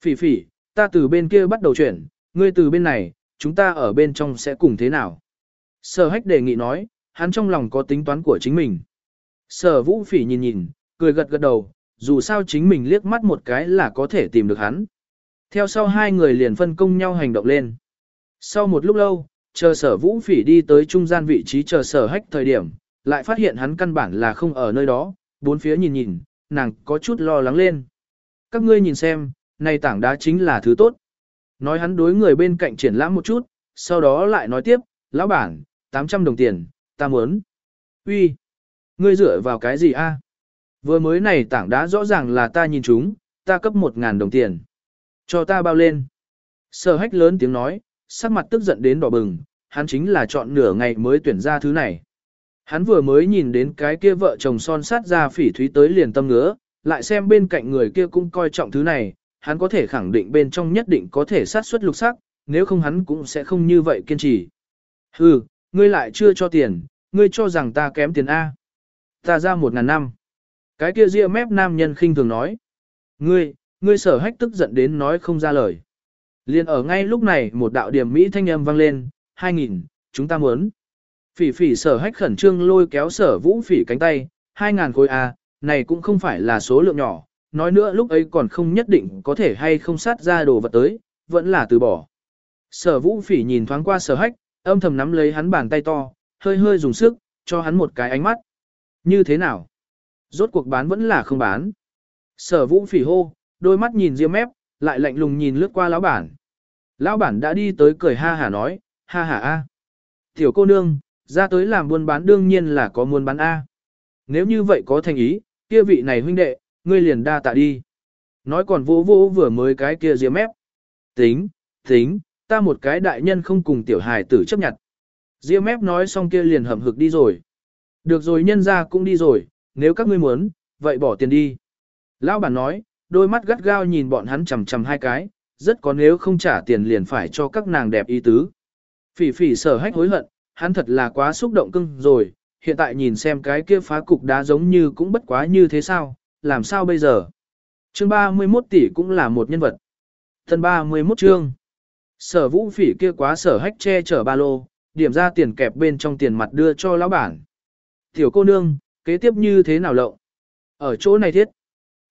Phỉ phỉ, ta từ bên kia bắt đầu chuyển, ngươi từ bên này, chúng ta ở bên trong sẽ cùng thế nào? Sở hách đề nghị nói, hắn trong lòng có tính toán của chính mình. Sở vũ phỉ nhìn nhìn, cười gật gật đầu, dù sao chính mình liếc mắt một cái là có thể tìm được hắn. Theo sau hai người liền phân công nhau hành động lên. Sau một lúc lâu, chờ sở vũ phỉ đi tới trung gian vị trí chờ sở hách thời điểm, lại phát hiện hắn căn bản là không ở nơi đó, bốn phía nhìn nhìn, nàng có chút lo lắng lên. Các ngươi nhìn xem, này tảng đá chính là thứ tốt. Nói hắn đối người bên cạnh triển lãm một chút, sau đó lại nói tiếp, lão bản, 800 đồng tiền, ta muốn. Uy, ngươi dựa vào cái gì a? Vừa mới này tảng đá rõ ràng là ta nhìn chúng, ta cấp 1.000 đồng tiền. Cho ta bao lên. Sở hách lớn tiếng nói, sắc mặt tức giận đến đỏ bừng, hắn chính là chọn nửa ngày mới tuyển ra thứ này. Hắn vừa mới nhìn đến cái kia vợ chồng son sát ra phỉ thúy tới liền tâm ngứa, lại xem bên cạnh người kia cũng coi trọng thứ này, hắn có thể khẳng định bên trong nhất định có thể sát xuất lục sắc, nếu không hắn cũng sẽ không như vậy kiên trì. Hừ, ngươi lại chưa cho tiền, ngươi cho rằng ta kém tiền A. Ta ra một ngàn năm. Cái kia ria mép nam nhân khinh thường nói. Ngươi, ngươi sở hách tức giận đến nói không ra lời. Liên ở ngay lúc này một đạo điểm Mỹ thanh âm vang lên, 2.000, chúng ta muốn. Phỉ phỉ sở hách khẩn trương lôi kéo sở vũ phỉ cánh tay, 2.000 khối A, này cũng không phải là số lượng nhỏ, nói nữa lúc ấy còn không nhất định có thể hay không sát ra đồ vật tới, vẫn là từ bỏ. Sở vũ phỉ nhìn thoáng qua sở hách, âm thầm nắm lấy hắn bàn tay to, hơi hơi dùng sức, cho hắn một cái ánh mắt. Như thế nào? Rốt cuộc bán vẫn là không bán. Sở vũ phỉ hô, đôi mắt nhìn riêng mép, lại lạnh lùng nhìn lướt qua lão bản. Lão bản đã đi tới cười ha hả nói, ha hả a. Tiểu cô nương, ra tới làm buôn bán đương nhiên là có muốn bán A. Nếu như vậy có thành ý, kia vị này huynh đệ, ngươi liền đa tạ đi. Nói còn vỗ vỗ vừa mới cái kia diếm mép. Tính, tính, ta một cái đại nhân không cùng tiểu hài tử chấp nhận. Diêm mép nói xong kia liền hầm hực đi rồi. Được rồi nhân ra cũng đi rồi, nếu các ngươi muốn, vậy bỏ tiền đi. Lão bản nói, đôi mắt gắt gao nhìn bọn hắn chầm chầm hai cái, rất có nếu không trả tiền liền phải cho các nàng đẹp ý tứ. Phỉ phỉ sở hách hối hận, hắn thật là quá xúc động cưng rồi, hiện tại nhìn xem cái kia phá cục đá giống như cũng bất quá như thế sao, làm sao bây giờ? Chương 31 tỷ cũng là một nhân vật. Thân 31 chương. Sở vũ phỉ kia quá sở hách che chở ba lô, điểm ra tiền kẹp bên trong tiền mặt đưa cho lão bản. Tiểu cô nương, kế tiếp như thế nào lộng? Ở chỗ này thiết.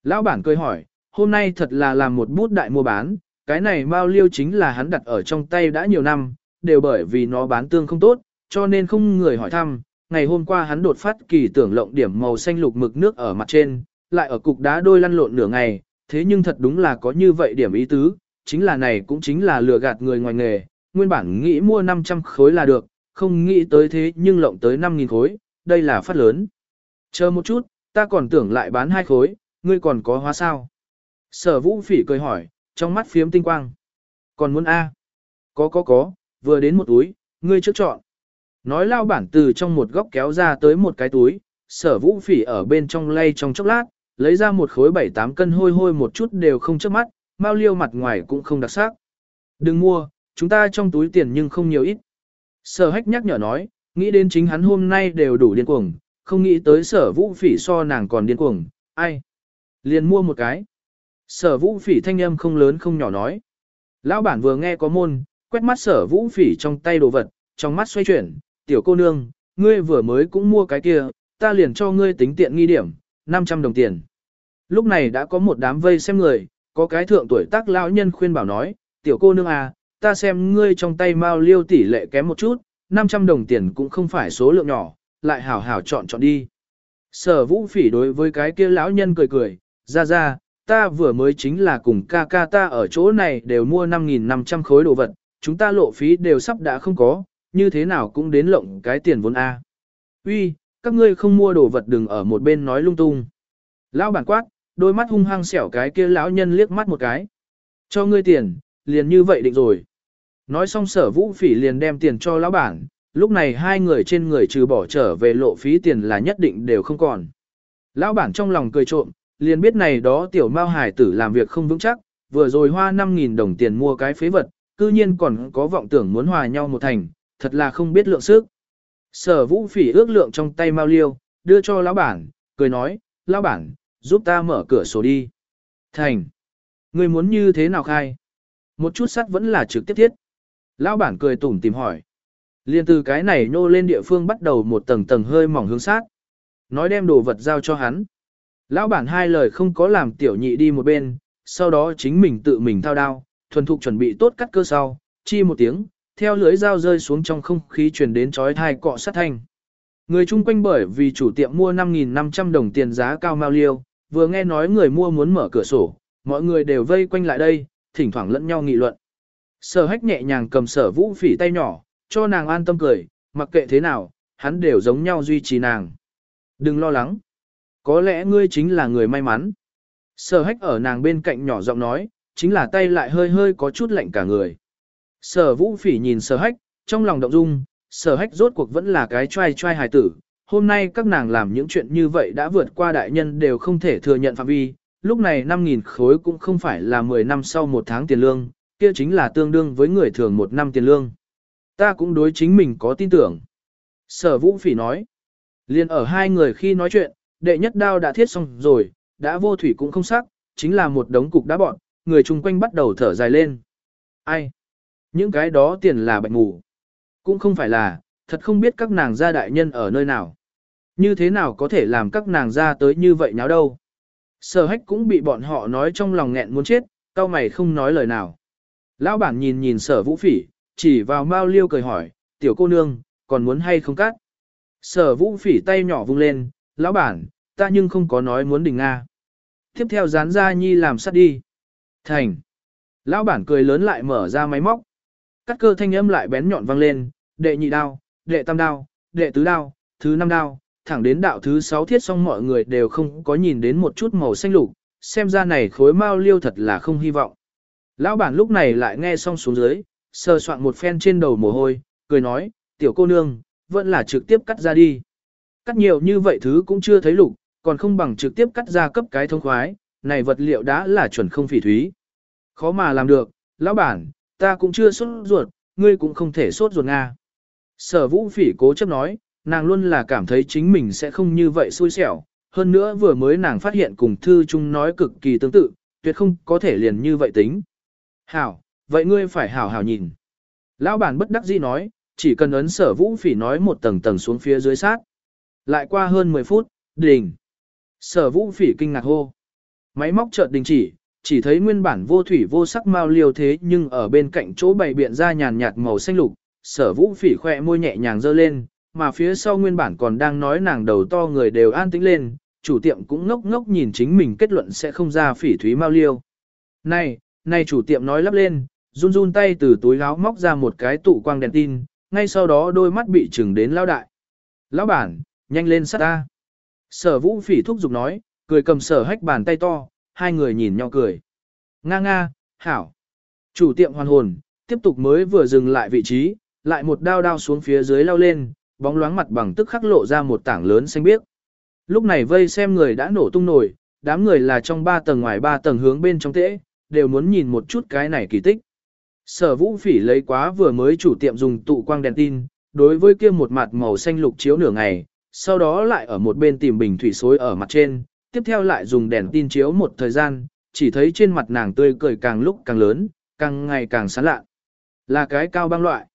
Lão bản cười hỏi, hôm nay thật là làm một bút đại mua bán, cái này bao liêu chính là hắn đặt ở trong tay đã nhiều năm, đều bởi vì nó bán tương không tốt, cho nên không người hỏi thăm. Ngày hôm qua hắn đột phát kỳ tưởng lộng điểm màu xanh lục mực nước ở mặt trên, lại ở cục đá đôi lăn lộn nửa ngày, thế nhưng thật đúng là có như vậy điểm ý tứ, chính là này cũng chính là lừa gạt người ngoài nghề, nguyên bản nghĩ mua 500 khối là được, không nghĩ tới thế nhưng lộng tới 5.000 khối, đây là phát lớn. Chờ một chút, ta còn tưởng lại bán hai khối, ngươi còn có hóa sao? Sở vũ phỉ cười hỏi, trong mắt phiếm tinh quang. Còn muốn A? Có có có, vừa đến một túi, ngươi trước chọn. Nói lao bản từ trong một góc kéo ra tới một cái túi, sở vũ phỉ ở bên trong lay trong chốc lát, lấy ra một khối 7-8 cân hôi hôi một chút đều không chớp mắt, mau liêu mặt ngoài cũng không đặc sắc. Đừng mua, chúng ta trong túi tiền nhưng không nhiều ít. Sở hách nhắc nhở nói, nghĩ đến chính hắn hôm nay đều đủ điên cuồng, không nghĩ tới sở vũ phỉ so nàng còn điên cuồng, ai. Liền mua một cái. Sở vũ phỉ thanh âm không lớn không nhỏ nói. Lão bản vừa nghe có môn, quét mắt sở vũ phỉ trong tay đồ vật, trong mắt xoay chuyển, tiểu cô nương, ngươi vừa mới cũng mua cái kia, ta liền cho ngươi tính tiện nghi điểm, 500 đồng tiền. Lúc này đã có một đám vây xem người, có cái thượng tuổi tác lão nhân khuyên bảo nói, tiểu cô nương à, ta xem ngươi trong tay mao liêu tỷ lệ kém một chút, 500 đồng tiền cũng không phải số lượng nhỏ, lại hảo hảo chọn chọn đi. Sở vũ phỉ đối với cái kia lão nhân cười cười, ra ra, ta vừa mới chính là cùng ca ca ta ở chỗ này đều mua 5.500 khối đồ vật, chúng ta lộ phí đều sắp đã không có, như thế nào cũng đến lộng cái tiền vốn A. Uy, các ngươi không mua đồ vật đừng ở một bên nói lung tung. Lão bản quát, đôi mắt hung hăng xẻo cái kia lão nhân liếc mắt một cái. Cho ngươi tiền, liền như vậy định rồi. Nói xong sở vũ phỉ liền đem tiền cho lão bản, lúc này hai người trên người trừ bỏ trở về lộ phí tiền là nhất định đều không còn. Lão bản trong lòng cười trộm, liền biết này đó tiểu mao hải tử làm việc không vững chắc, vừa rồi hoa 5.000 đồng tiền mua cái phế vật, cư nhiên còn có vọng tưởng muốn hòa nhau một thành, thật là không biết lượng sức. Sở vũ phỉ ước lượng trong tay mao liêu, đưa cho lão bản, cười nói, lão bản, giúp ta mở cửa sổ đi. Thành. Người muốn như thế nào khai? Một chút sắt vẫn là trực tiếp thiết. Lão bản cười tủm tìm hỏi. Liên từ cái này nô lên địa phương bắt đầu một tầng tầng hơi mỏng hướng sát. Nói đem đồ vật giao cho hắn. Lão bản hai lời không có làm tiểu nhị đi một bên, sau đó chính mình tự mình thao đao, thuần thục chuẩn bị tốt cắt cơ sau, chi một tiếng, theo lưới dao rơi xuống trong không khí truyền đến chói thai cọ sát thanh. Người chung quanh bởi vì chủ tiệm mua 5.500 đồng tiền giá cao mao liêu, vừa nghe nói người mua muốn mở cửa sổ, mọi người đều vây quanh lại đây, thỉnh thoảng lẫn nhau nghị luận. Sở hách nhẹ nhàng cầm sở vũ phỉ tay nhỏ, cho nàng an tâm cười, mặc kệ thế nào, hắn đều giống nhau duy trì nàng. Đừng lo lắng. Có lẽ ngươi chính là người may mắn. Sở hách ở nàng bên cạnh nhỏ giọng nói, chính là tay lại hơi hơi có chút lạnh cả người. Sở vũ phỉ nhìn sở hách, trong lòng động dung, sở hách rốt cuộc vẫn là cái trai trai hài tử. Hôm nay các nàng làm những chuyện như vậy đã vượt qua đại nhân đều không thể thừa nhận phạm vi. Lúc này 5.000 khối cũng không phải là 10 năm sau một tháng tiền lương, kia chính là tương đương với người thường một năm tiền lương. Ta cũng đối chính mình có tin tưởng. Sở vũ phỉ nói. Liên ở hai người khi nói chuyện, đệ nhất đao đã thiết xong rồi, đã vô thủy cũng không sắc, chính là một đống cục đá bọn, người chung quanh bắt đầu thở dài lên. Ai? Những cái đó tiền là bệnh ngủ. Cũng không phải là, thật không biết các nàng gia đại nhân ở nơi nào. Như thế nào có thể làm các nàng ra tới như vậy nháo đâu. Sở hách cũng bị bọn họ nói trong lòng nghẹn muốn chết, cao mày không nói lời nào. Lão bản nhìn nhìn sở vũ phỉ, chỉ vào mao liêu cười hỏi, tiểu cô nương, còn muốn hay không cắt? Sở vũ phỉ tay nhỏ vung lên, lão bản, ta nhưng không có nói muốn đình Nga. Tiếp theo dán ra nhi làm sắt đi. Thành. Lão bản cười lớn lại mở ra máy móc. Cắt cơ thanh âm lại bén nhọn vang lên, đệ nhị đao, đệ tam đao, đệ tứ đao, thứ năm đao, thẳng đến đạo thứ sáu thiết xong mọi người đều không có nhìn đến một chút màu xanh lục, xem ra này khối mao liêu thật là không hy vọng. Lão bản lúc này lại nghe xong xuống dưới, sờ soạn một phen trên đầu mồ hôi, cười nói, tiểu cô nương, vẫn là trực tiếp cắt ra đi. Cắt nhiều như vậy thứ cũng chưa thấy lục, còn không bằng trực tiếp cắt ra cấp cái thông khoái, này vật liệu đã là chuẩn không phỉ thúy. Khó mà làm được, lão bản, ta cũng chưa sốt ruột, ngươi cũng không thể sốt ruột Nga. Sở vũ phỉ cố chấp nói, nàng luôn là cảm thấy chính mình sẽ không như vậy xui xẻo, hơn nữa vừa mới nàng phát hiện cùng thư chung nói cực kỳ tương tự, tuyệt không có thể liền như vậy tính. Hảo, vậy ngươi phải hảo hảo nhìn. Lão bản bất đắc dĩ nói, chỉ cần ấn sở vũ phỉ nói một tầng tầng xuống phía dưới sát. Lại qua hơn 10 phút, đình. Sở vũ phỉ kinh ngạc hô. Máy móc chợt đình chỉ, chỉ thấy nguyên bản vô thủy vô sắc mau liều thế nhưng ở bên cạnh chỗ bày biện ra nhàn nhạt màu xanh lục, sở vũ phỉ khoe môi nhẹ nhàng dơ lên, mà phía sau nguyên bản còn đang nói nàng đầu to người đều an tĩnh lên, chủ tiệm cũng ngốc ngốc nhìn chính mình kết luận sẽ không ra phỉ thúy mau liêu. Này, này chủ tiệm nói lắp lên, run run tay từ túi áo móc ra một cái tụ quang đèn tin, ngay sau đó đôi mắt bị chừng đến lao đại. Lão bản, nhanh lên sát ta. Sở vũ phỉ thúc giục nói, cười cầm sở hách bàn tay to, hai người nhìn nhau cười. Nga nga, hảo. Chủ tiệm hoàn hồn, tiếp tục mới vừa dừng lại vị trí, lại một đao đao xuống phía dưới lao lên, bóng loáng mặt bằng tức khắc lộ ra một tảng lớn xanh biếc. Lúc này vây xem người đã nổ tung nổi, đám người là trong ba tầng ngoài ba tầng hướng bên trong tễ, đều muốn nhìn một chút cái này kỳ tích. Sở vũ phỉ lấy quá vừa mới chủ tiệm dùng tụ quang đèn tin, đối với kia một mặt màu xanh lục chiếu nửa ngày, sau đó lại ở một bên tìm bình thủy xối ở mặt trên, tiếp theo lại dùng đèn tin chiếu một thời gian, chỉ thấy trên mặt nàng tươi cười càng lúc càng lớn, càng ngày càng sáng lạ. Là cái cao băng loại.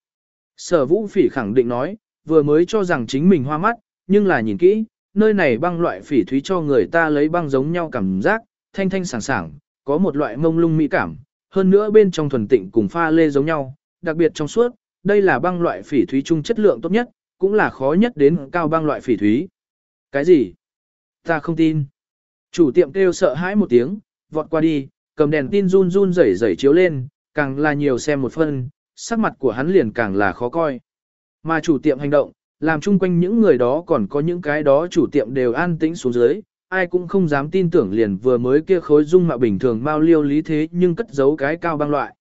Sở vũ phỉ khẳng định nói, vừa mới cho rằng chính mình hoa mắt, nhưng là nhìn kỹ, nơi này băng loại phỉ thúy cho người ta lấy băng giống nhau cảm giác, thanh thanh sảng sảng, có một loại mông lung mỹ cảm, hơn nữa bên trong thuần tịnh cùng pha lê giống nhau, đặc biệt trong suốt, đây là băng loại phỉ thúy chung chất lượng tốt nhất, cũng là khó nhất đến cao băng loại phỉ thúy. Cái gì? Ta không tin. Chủ tiệm kêu sợ hãi một tiếng, vọt qua đi, cầm đèn tin run run rẩy rẩy chiếu lên, càng là nhiều xem một phân, sắc mặt của hắn liền càng là khó coi. Mà chủ tiệm hành động, làm chung quanh những người đó còn có những cái đó chủ tiệm đều an tĩnh xuống dưới, ai cũng không dám tin tưởng liền vừa mới kia khối dung mạo bình thường bao liêu lý thế nhưng cất giấu cái cao băng loại.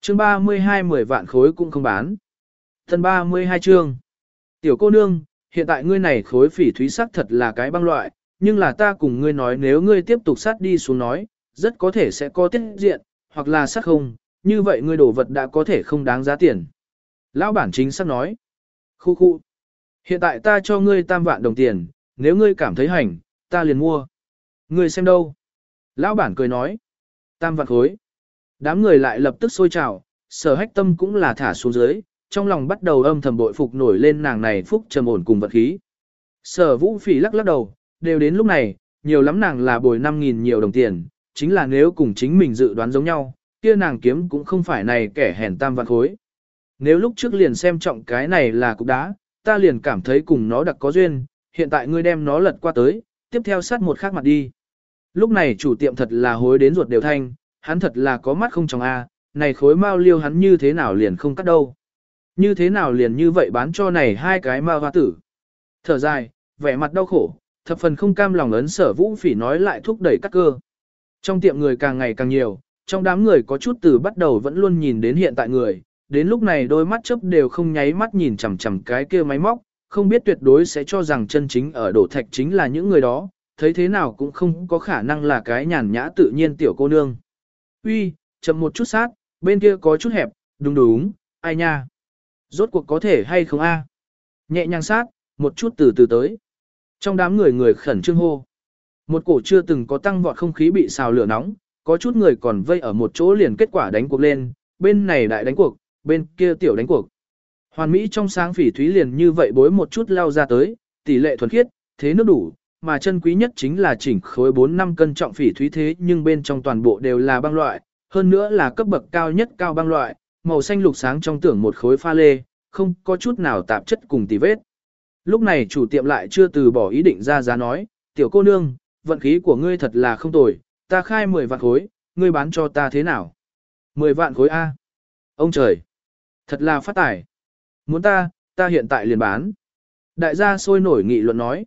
Chương 32 10 vạn khối cũng không bán. Thân 32 chương. Tiểu cô nương, hiện tại ngươi này khối phỉ thúy sắc thật là cái băng loại, nhưng là ta cùng ngươi nói nếu ngươi tiếp tục sát đi xuống nói, rất có thể sẽ có tiết diện, hoặc là sắc không, như vậy ngươi đổ vật đã có thể không đáng giá tiền. Lão bản chính xác nói. Khu khu. Hiện tại ta cho ngươi tam vạn đồng tiền, nếu ngươi cảm thấy hành, ta liền mua. Ngươi xem đâu? Lão bản cười nói. Tam vạn khối. Đám người lại lập tức sôi trào, sở hách tâm cũng là thả xuống dưới, trong lòng bắt đầu âm thầm bội phục nổi lên nàng này phúc trầm ổn cùng vật khí. Sở vũ phỉ lắc lắc đầu, đều đến lúc này, nhiều lắm nàng là bồi 5.000 nhiều đồng tiền, chính là nếu cùng chính mình dự đoán giống nhau, kia nàng kiếm cũng không phải này kẻ hèn tam vạn khối. Nếu lúc trước liền xem trọng cái này là cục đá, ta liền cảm thấy cùng nó đặc có duyên, hiện tại ngươi đem nó lật qua tới, tiếp theo sát một khác mặt đi. Lúc này chủ tiệm thật là hối đến ruột đều thanh, hắn thật là có mắt không trong A, này khối mao liêu hắn như thế nào liền không cắt đâu. Như thế nào liền như vậy bán cho này hai cái mao hoa tử. Thở dài, vẻ mặt đau khổ, thập phần không cam lòng ấn sở vũ phỉ nói lại thúc đẩy cắt cơ. Trong tiệm người càng ngày càng nhiều, trong đám người có chút từ bắt đầu vẫn luôn nhìn đến hiện tại người, đến lúc này đôi mắt chớp đều không nháy mắt nhìn chằm chằm cái kia máy móc, không biết tuyệt đối sẽ cho rằng chân chính ở đổ thạch chính là những người đó, thấy thế nào cũng không có khả năng là cái nhàn nhã tự nhiên tiểu cô nương. Uy, chậm một chút sát, bên kia có chút hẹp, đúng đúng, ai nha. Rốt cuộc có thể hay không a? Nhẹ nhàng sát, một chút từ từ tới. Trong đám người người khẩn trương hô. Một cổ chưa từng có tăng vọt không khí bị xào lửa nóng, có chút người còn vây ở một chỗ liền kết quả đánh cuộc lên, bên này đại đánh cuộc, bên kia tiểu đánh cuộc. Hoàn Mỹ trong sáng phỉ thúy liền như vậy bối một chút lao ra tới, tỷ lệ thuần khiết, thế nước đủ, mà chân quý nhất chính là chỉnh khối 4 năm cân trọng phỉ thúy thế nhưng bên trong toàn bộ đều là băng loại, hơn nữa là cấp bậc cao nhất cao băng loại, màu xanh lục sáng trong tưởng một khối pha lê, không có chút nào tạp chất cùng tì vết. Lúc này chủ tiệm lại chưa từ bỏ ý định ra giá nói, tiểu cô nương, vận khí của ngươi thật là không tồi, ta khai 10 vạn khối, ngươi bán cho ta thế nào? 10 vạn khối A. Ông trời! Thật là phát tài, Muốn ta, ta hiện tại liền bán. Đại gia sôi nổi nghị luận nói.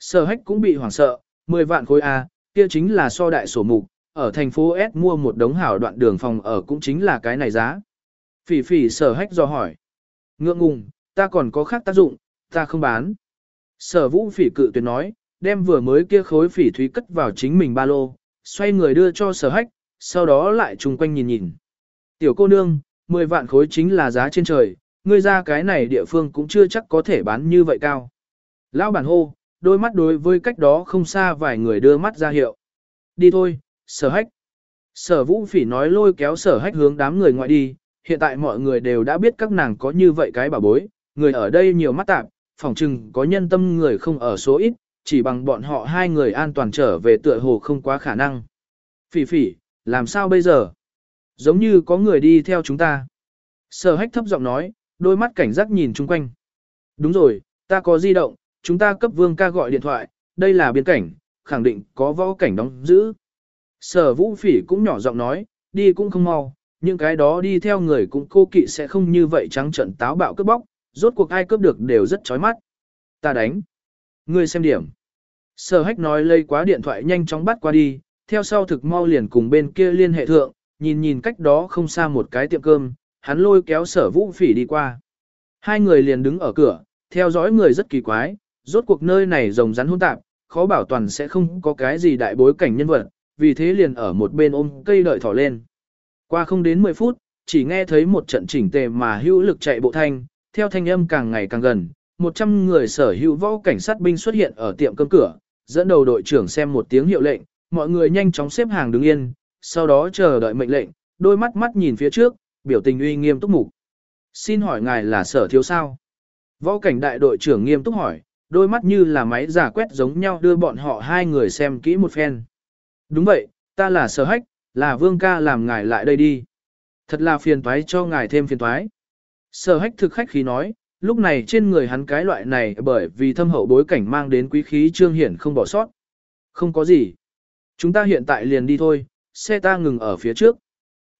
Sở hách cũng bị hoảng sợ, 10 vạn khối A, kia chính là so đại sổ mục, ở thành phố S mua một đống hảo đoạn đường phòng ở cũng chính là cái này giá. Phỉ phỉ sở hách do hỏi. Ngượng ngùng, ta còn có khác tác dụng, ta không bán. Sở vũ phỉ cự tuyệt nói, đem vừa mới kia khối phỉ thúy cất vào chính mình ba lô, xoay người đưa cho sở hách, sau đó lại chung quanh nhìn nhìn. Tiểu cô nương, 10 vạn khối chính là giá trên trời, ngươi ra cái này địa phương cũng chưa chắc có thể bán như vậy cao. Lão bản hô, đôi mắt đối với cách đó không xa vài người đưa mắt ra hiệu. Đi thôi, sở hách. Sở vũ phỉ nói lôi kéo sở hách hướng đám người ngoại đi, hiện tại mọi người đều đã biết các nàng có như vậy cái bảo bối, người ở đây nhiều mắt tạp, phỏng chừng có nhân tâm người không ở số ít, chỉ bằng bọn họ hai người an toàn trở về tựa hồ không quá khả năng. Phỉ phỉ, làm sao bây giờ? Giống như có người đi theo chúng ta. Sở hách thấp giọng nói, đôi mắt cảnh giác nhìn chung quanh. Đúng rồi, ta có di động, chúng ta cấp vương ca gọi điện thoại, đây là biên cảnh, khẳng định có võ cảnh đóng giữ. Sở vũ phỉ cũng nhỏ giọng nói, đi cũng không mau, những cái đó đi theo người cũng cô kỵ sẽ không như vậy trắng trận táo bạo cướp bóc, rốt cuộc ai cướp được đều rất chói mắt. Ta đánh. Ngươi xem điểm. Sở hách nói lây quá điện thoại nhanh chóng bắt qua đi, theo sau thực mau liền cùng bên kia liên hệ thượng, nhìn nhìn cách đó không xa một cái tiệm cơm, hắn lôi kéo sở vũ phỉ đi qua. Hai người liền đứng ở cửa, theo dõi người rất kỳ quái, rốt cuộc nơi này rồng rắn hỗn tạp, khó bảo toàn sẽ không có cái gì đại bối cảnh nhân vật, vì thế liền ở một bên ôm cây đợi thỏ lên. Qua không đến 10 phút, chỉ nghe thấy một trận chỉnh tề mà hữu lực chạy bộ thanh, theo thanh âm càng ngày càng gần, 100 người sở hữu võ cảnh sát binh xuất hiện ở tiệm cơm cửa, dẫn đầu đội trưởng xem một tiếng hiệu lệnh, mọi người nhanh chóng xếp hàng đứng yên, sau đó chờ đợi mệnh lệnh, đôi mắt mắt nhìn phía trước, biểu tình uy nghiêm túc mục. Xin hỏi ngài là sở thiếu sao? Võ cảnh đại đội trưởng nghiêm túc hỏi, đôi mắt như là máy giả quét giống nhau đưa bọn họ hai người xem kỹ một phen. Đúng vậy, ta là sở hách, là vương ca làm ngài lại đây đi. Thật là phiền toái cho ngài thêm phiền toái. Sở hách thực khách khí nói, lúc này trên người hắn cái loại này bởi vì thâm hậu bối cảnh mang đến quý khí trương hiển không bỏ sót. Không có gì. Chúng ta hiện tại liền đi thôi, xe ta ngừng ở phía trước.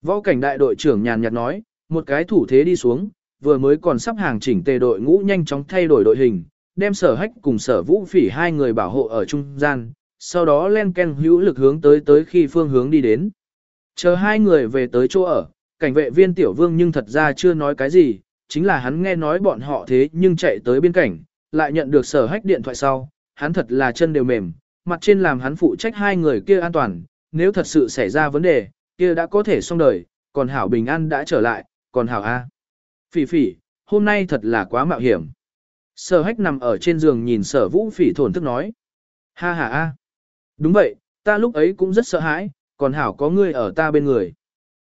Võ cảnh đại đội trưởng nhàn nhạt nói, một cái thủ thế đi xuống, vừa mới còn sắp hàng chỉnh tề đội ngũ nhanh chóng thay đổi đội hình, đem sở hách cùng sở vũ phỉ hai người bảo hộ ở trung gian, sau đó len ken hữu lực hướng tới tới khi phương hướng đi đến. Chờ hai người về tới chỗ ở, cảnh vệ viên tiểu vương nhưng thật ra chưa nói cái gì, chính là hắn nghe nói bọn họ thế nhưng chạy tới biên cảnh, lại nhận được sở hách điện thoại sau, hắn thật là chân đều mềm, mặt trên làm hắn phụ trách hai người kia an toàn, nếu thật sự xảy ra vấn đề, kia đã có thể xong đời, còn hảo bình an đã trở lại, còn hảo A. Phỉ phỉ, hôm nay thật là quá mạo hiểm. Sở hách nằm ở trên giường nhìn sở vũ phỉ thổn thức nói. Ha ha a. Đúng vậy, ta lúc ấy cũng rất sợ hãi, còn hảo có ngươi ở ta bên người.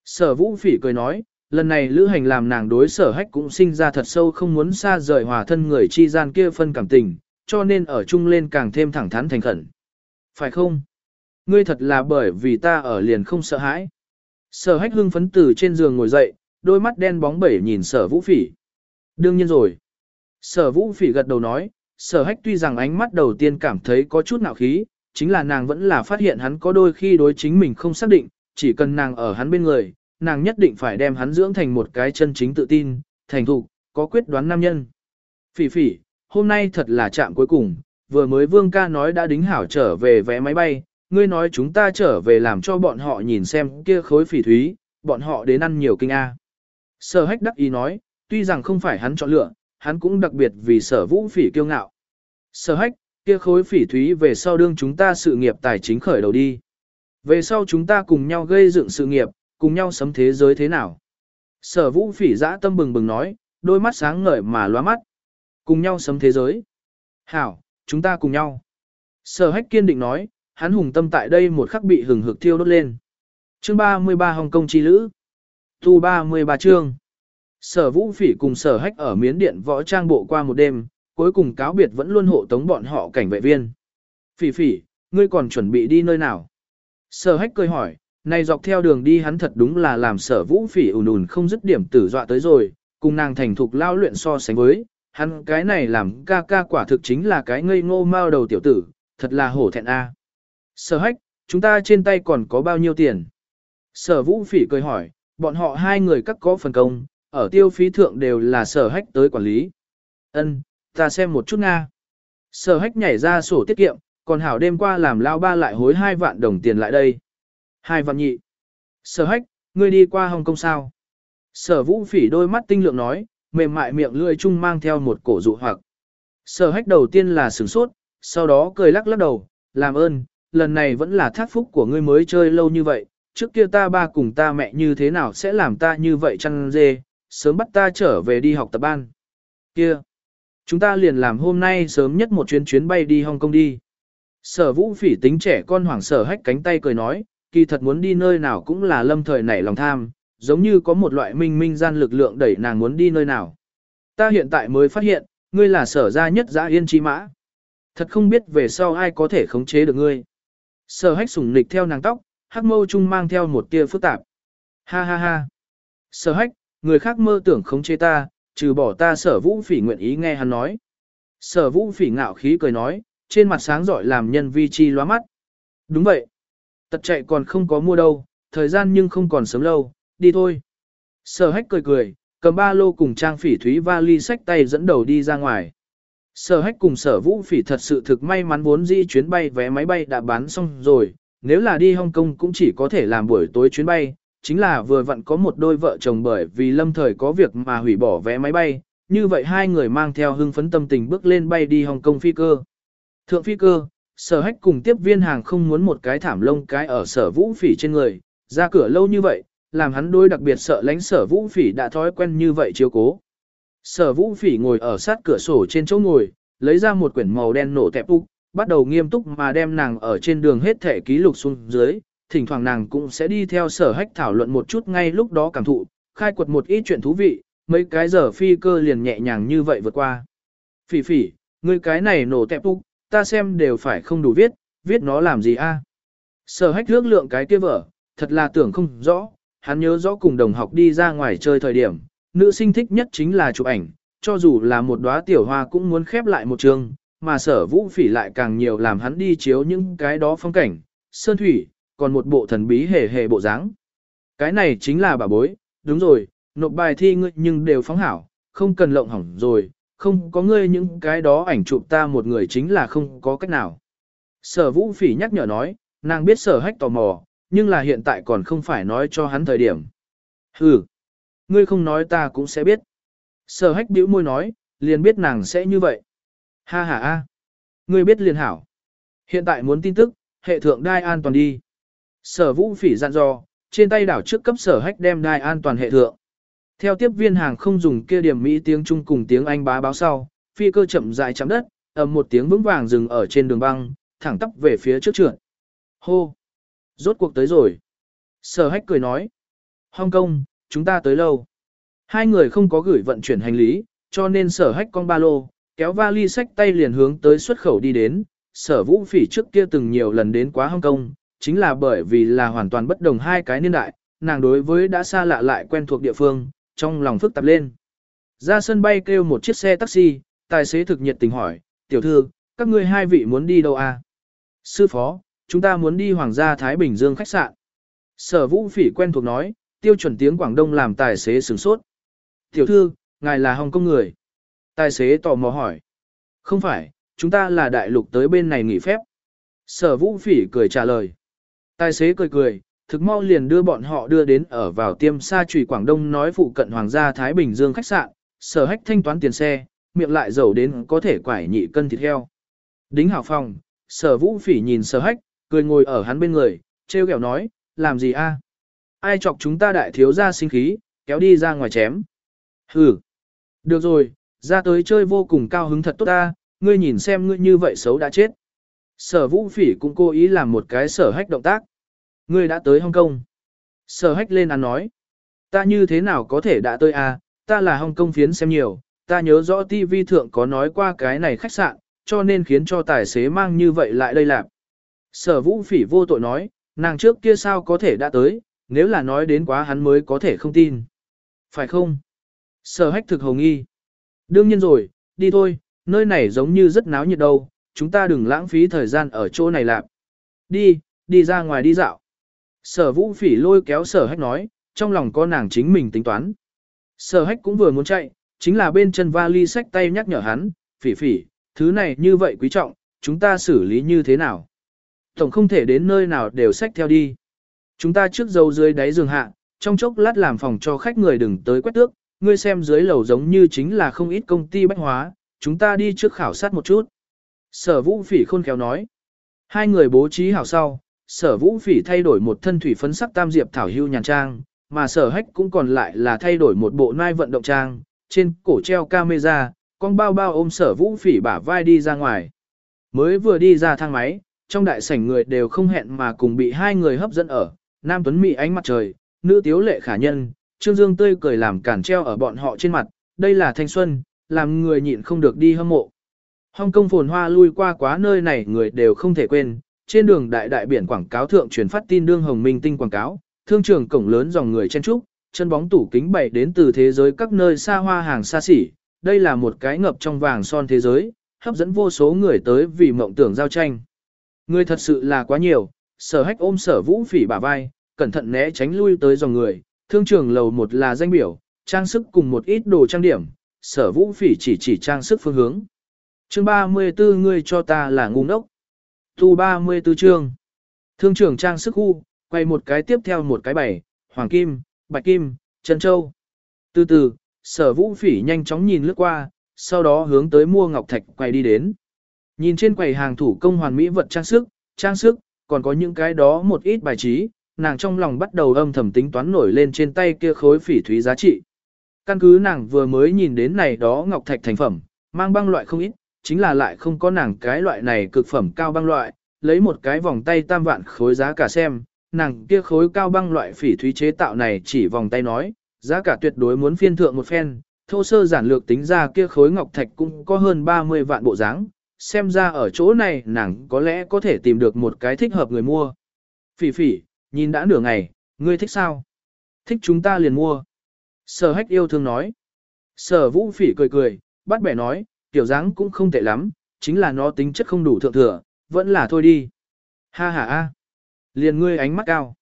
Sở vũ phỉ cười nói, lần này lữ hành làm nàng đối sở hách cũng sinh ra thật sâu không muốn xa rời hòa thân người chi gian kia phân cảm tình, cho nên ở chung lên càng thêm thẳng thắn thành khẩn. Phải không? Ngươi thật là bởi vì ta ở liền không sợ hãi. Sở hách hưng phấn từ trên giường ngồi dậy, đôi mắt đen bóng bẩy nhìn sở vũ phỉ. Đương nhiên rồi. Sở vũ phỉ gật đầu nói, sở hách tuy rằng ánh mắt đầu tiên cảm thấy có chút nạo khí, chính là nàng vẫn là phát hiện hắn có đôi khi đối chính mình không xác định, chỉ cần nàng ở hắn bên người, nàng nhất định phải đem hắn dưỡng thành một cái chân chính tự tin, thành thục, có quyết đoán nam nhân. Phỉ phỉ, hôm nay thật là chạm cuối cùng, vừa mới vương ca nói đã đính hảo trở về vé máy bay, ngươi nói chúng ta trở về làm cho bọn họ nhìn xem kia khối phỉ thúy, bọn họ đến ăn nhiều kinh A. Sở hách đắc ý nói, tuy rằng không phải hắn chọn lựa, hắn cũng đặc biệt vì sở vũ phỉ kiêu ngạo. Sở hách, kia khối phỉ thúy về sau đương chúng ta sự nghiệp tài chính khởi đầu đi. Về sau chúng ta cùng nhau gây dựng sự nghiệp, cùng nhau sấm thế giới thế nào. Sở vũ phỉ dã tâm bừng bừng nói, đôi mắt sáng ngời mà loa mắt. Cùng nhau sấm thế giới. Hảo, chúng ta cùng nhau. Sở hách kiên định nói, hắn hùng tâm tại đây một khắc bị hừng hực thiêu đốt lên. Chương 33 Hồng Kông chi lữ. Tu 33 chương. Sở Vũ Phỉ cùng Sở Hách ở Miến Điện võ trang bộ qua một đêm, cuối cùng cáo biệt vẫn luôn hộ tống bọn họ cảnh vệ viên. Phỉ Phỉ, ngươi còn chuẩn bị đi nơi nào? Sở Hách cười hỏi, này dọc theo đường đi hắn thật đúng là làm Sở Vũ Phỉ ùn ùn không dứt điểm tử dọa tới rồi, cùng nàng thành thục lao luyện so sánh với, hắn cái này làm ca ca quả thực chính là cái ngây ngô mao đầu tiểu tử, thật là hổ thẹn a. Sở Hách, chúng ta trên tay còn có bao nhiêu tiền? Sở Vũ Phỉ cười hỏi, bọn họ hai người các có phần công, ở tiêu phí thượng đều là sở hách tới quản lý. Ân, ta xem một chút Nga. Sở hách nhảy ra sổ tiết kiệm, còn hảo đêm qua làm lao ba lại hối hai vạn đồng tiền lại đây. Hai vạn nhị. Sở hách, ngươi đi qua Hồng Kông sao? Sở vũ phỉ đôi mắt tinh lượng nói, mềm mại miệng lưỡi chung mang theo một cổ dụ hoặc. Sở hách đầu tiên là sửng sốt, sau đó cười lắc lắc đầu, làm ơn, lần này vẫn là thác phúc của ngươi mới chơi lâu như vậy, trước kia ta ba cùng ta mẹ như thế nào sẽ làm ta như vậy chăn dê, sớm bắt ta trở về đi học tập ban. Kia, chúng ta liền làm hôm nay sớm nhất một chuyến chuyến bay đi Hong Kong đi. Sở vũ phỉ tính trẻ con hoảng sở hách cánh tay cười nói, kỳ thật muốn đi nơi nào cũng là lâm thời nảy lòng tham, giống như có một loại minh minh gian lực lượng đẩy nàng muốn đi nơi nào. Ta hiện tại mới phát hiện, ngươi là sở gia nhất giã yên chi mã. Thật không biết về sau ai có thể khống chế được ngươi. Sở hách sủng nịch theo nàng tóc, hắc mâu trung mang theo một tia phức tạp. Ha ha ha. Sở hách, người khác mơ tưởng khống chế ta, trừ bỏ ta sở vũ phỉ nguyện ý nghe hắn nói. Sở vũ phỉ ngạo khí cười nói, trên mặt sáng giỏi làm nhân vi chi lóa mắt. Đúng vậy. Tật chạy còn không có mua đâu, thời gian nhưng không còn sớm lâu, đi thôi. Sở hách cười cười, cầm ba lô cùng trang phỉ thúy vali sách tay dẫn đầu đi ra ngoài. Sở hách cùng sở vũ phỉ thật sự thực may mắn vốn di chuyến bay vé máy bay đã bán xong rồi, nếu là đi Hong Kong cũng chỉ có thể làm buổi tối chuyến bay, chính là vừa vặn có một đôi vợ chồng bởi vì lâm thời có việc mà hủy bỏ vé máy bay, như vậy hai người mang theo hưng phấn tâm tình bước lên bay đi Hong Kong phi cơ. Thượng phi cơ, sở hách cùng tiếp viên hàng không muốn một cái thảm lông cái ở sở vũ phỉ trên người, ra cửa lâu như vậy, làm hắn đôi đặc biệt sợ lánh sở vũ phỉ đã thói quen như vậy chiếu cố. Sở vũ phỉ ngồi ở sát cửa sổ trên chỗ ngồi, lấy ra một quyển màu đen nổ tẹp úc, bắt đầu nghiêm túc mà đem nàng ở trên đường hết thể ký lục xuống dưới, thỉnh thoảng nàng cũng sẽ đi theo sở hách thảo luận một chút ngay lúc đó cảm thụ, khai quật một ít chuyện thú vị, mấy cái giờ phi cơ liền nhẹ nhàng như vậy vượt qua. Phỉ phỉ, ngươi cái này nổ tẹp úc, ta xem đều phải không đủ viết, viết nó làm gì a? Sở hách ước lượng cái kia vở, thật là tưởng không rõ, hắn nhớ rõ cùng đồng học đi ra ngoài chơi thời điểm, nữ sinh thích nhất chính là chụp ảnh, cho dù là một đóa tiểu hoa cũng muốn khép lại một trường, mà sở vũ phỉ lại càng nhiều làm hắn đi chiếu những cái đó phong cảnh, sơn thủy, còn một bộ thần bí hề hề bộ dáng. Cái này chính là bà bối, đúng rồi, nộp bài thi ngươi nhưng đều phóng hảo, không cần lộng hỏng rồi, không có ngươi những cái đó ảnh chụp ta một người chính là không có cách nào. Sở vũ phỉ nhắc nhở nói, nàng biết sở hách tò mò, nhưng là hiện tại còn không phải nói cho hắn thời điểm. hừ ngươi không nói ta cũng sẽ biết. Sở hách bĩu môi nói, liền biết nàng sẽ như vậy. Ha ha a, ngươi biết liền hảo. Hiện tại muốn tin tức, hệ thượng đai an toàn đi. Sở vũ phỉ dặn dò, trên tay đảo trước cấp sở hách đem đai an toàn hệ thượng. Theo tiếp viên hàng không dùng kia điểm Mỹ tiếng Trung cùng tiếng Anh bá báo sau, phi cơ chậm rãi chạm đất, ầm một tiếng vững vàng dừng ở trên đường băng, thẳng tắp về phía trước trượt. Hô! Rốt cuộc tới rồi. Sở hách cười nói. Hong Kong, chúng ta tới lâu. Hai người không có gửi vận chuyển hành lý, cho nên sở hách con ba lô, kéo vali sách tay liền hướng tới xuất khẩu đi đến. Sở vũ phỉ trước kia từng nhiều lần đến quá Hong Kong, chính là bởi vì là hoàn toàn bất đồng hai cái niên đại, nàng đối với đã xa lạ lại quen thuộc địa phương, trong lòng phức tạp lên. Ra sân bay kêu một chiếc xe taxi, tài xế thực nhiệt tình hỏi, tiểu thư, các ngươi hai vị muốn đi đâu à? Sư phó, chúng ta muốn đi Hoàng gia Thái Bình Dương khách sạn. Sở vũ phỉ quen thuộc nói, tiêu chuẩn tiếng Quảng Đông làm tài xế sửng sốt. Tiểu thư, ngài là Hồng Kông người. Tài xế tò mò hỏi. Không phải, chúng ta là đại lục tới bên này nghỉ phép. Sở vũ phỉ cười trả lời. Tài xế cười cười, thực mau liền đưa bọn họ đưa đến ở vào tiêm sa trùy Quảng Đông nói phụ cận Hoàng gia Thái Bình Dương khách sạn, sở hách thanh toán tiền xe, miệng lại giàu đến có thể quải nhị cân thịt heo. Đính hảo phòng, sở vũ phỉ nhìn sở hách, cười ngồi ở hắn bên người, treo kẹo nói, làm gì a? Ai chọc chúng ta đại thiếu gia sinh khí, kéo đi ra ngoài chém. Hừ. Được rồi, ra tới chơi vô cùng cao hứng thật tốt ta, ngươi nhìn xem ngươi như vậy xấu đã chết. Sở vũ phỉ cũng cố ý làm một cái sở hách động tác. Ngươi đã tới Hong Kong. Sở hách lên ăn nói. Ta như thế nào có thể đã tới à, ta là Hong Kong phiến xem nhiều, ta nhớ rõ TV thượng có nói qua cái này khách sạn, cho nên khiến cho tài xế mang như vậy lại đây làm. Sở vũ phỉ vô tội nói, nàng trước kia sao có thể đã tới, nếu là nói đến quá hắn mới có thể không tin. Phải không? Sở hách thực hồng nghi. Đương nhiên rồi, đi thôi, nơi này giống như rất náo nhiệt đâu, chúng ta đừng lãng phí thời gian ở chỗ này lạp. Đi, đi ra ngoài đi dạo. Sở vũ phỉ lôi kéo sở hách nói, trong lòng có nàng chính mình tính toán. Sở hách cũng vừa muốn chạy, chính là bên chân vali sách tay nhắc nhở hắn, phỉ phỉ, thứ này như vậy quý trọng, chúng ta xử lý như thế nào? Tổng không thể đến nơi nào đều sách theo đi. Chúng ta trước dâu dưới đáy giường hạ, trong chốc lát làm phòng cho khách người đừng tới quét tước, ngươi xem dưới lầu giống như chính là không ít công ty bách hóa, chúng ta đi trước khảo sát một chút. Sở vũ phỉ khôn khéo nói. Hai người bố trí hảo sau, sở vũ phỉ thay đổi một thân thủy phấn sắc tam diệp thảo hưu nhàn trang, mà sở hách cũng còn lại là thay đổi một bộ nai vận động trang, trên cổ treo camera, con bao bao ôm sở vũ phỉ bả vai đi ra ngoài. Mới vừa đi ra thang máy, trong đại sảnh người đều không hẹn mà cùng bị hai người hấp dẫn ở, nam tuấn mỹ ánh mặt trời, nữ tiếu lệ khả nhân, trương dương tươi cười làm cản treo ở bọn họ trên mặt, đây là thanh xuân, làm người nhịn không được đi hâm mộ. Hong Kong phồn hoa lui qua quá nơi này người đều không thể quên, trên đường đại đại biển quảng cáo thượng truyền phát tin đương hồng minh tinh quảng cáo, thương trường cổng lớn dòng người chen trúc, chân bóng tủ kính bày đến từ thế giới các nơi xa hoa hàng xa xỉ, đây là một cái ngập trong vàng son thế giới, hấp dẫn vô số người tới vì mộng tưởng giao tranh. Người thật sự là quá nhiều, sở hách ôm sở vũ phỉ bả vai, cẩn thận né tránh lui tới dòng người, thương trường lầu một là danh biểu, trang sức cùng một ít đồ trang điểm, sở vũ phỉ chỉ chỉ trang sức phương hướng. Chương 34 ngươi cho ta là ngu ngốc. Tu 34 chương. Thương trường trang sức khu, quay một cái tiếp theo một cái bảy, hoàng kim, bạch kim, trân châu. Từ từ, sở vũ phỉ nhanh chóng nhìn lướt qua, sau đó hướng tới mua ngọc thạch quay đi đến. Nhìn trên quầy hàng thủ công hoàn mỹ vật trang sức, trang sức, còn có những cái đó một ít bài trí, nàng trong lòng bắt đầu âm thầm tính toán nổi lên trên tay kia khối phỉ thúy giá trị. Căn cứ nàng vừa mới nhìn đến này đó ngọc thạch thành phẩm, mang băng loại không ít, chính là lại không có nàng cái loại này cực phẩm cao băng loại, lấy một cái vòng tay tam vạn khối giá cả xem, nàng kia khối cao băng loại phỉ thúy chế tạo này chỉ vòng tay nói, giá cả tuyệt đối muốn phiên thượng một phen, thô sơ giản lược tính ra kia khối ngọc thạch cũng có hơn 30 vạn bộ dáng, xem ra ở chỗ này nàng có lẽ có thể tìm được một cái thích hợp người mua. Phỉ phỉ, nhìn đã nửa ngày, ngươi thích sao? Thích chúng ta liền mua. Sở hách yêu thương nói. Sở vũ phỉ cười cười, bắt bẻ nói, tiểu dáng cũng không tệ lắm, chính là nó tính chất không đủ thượng thừa, vẫn là thôi đi. Ha ha ha. Liền ngươi ánh mắt cao.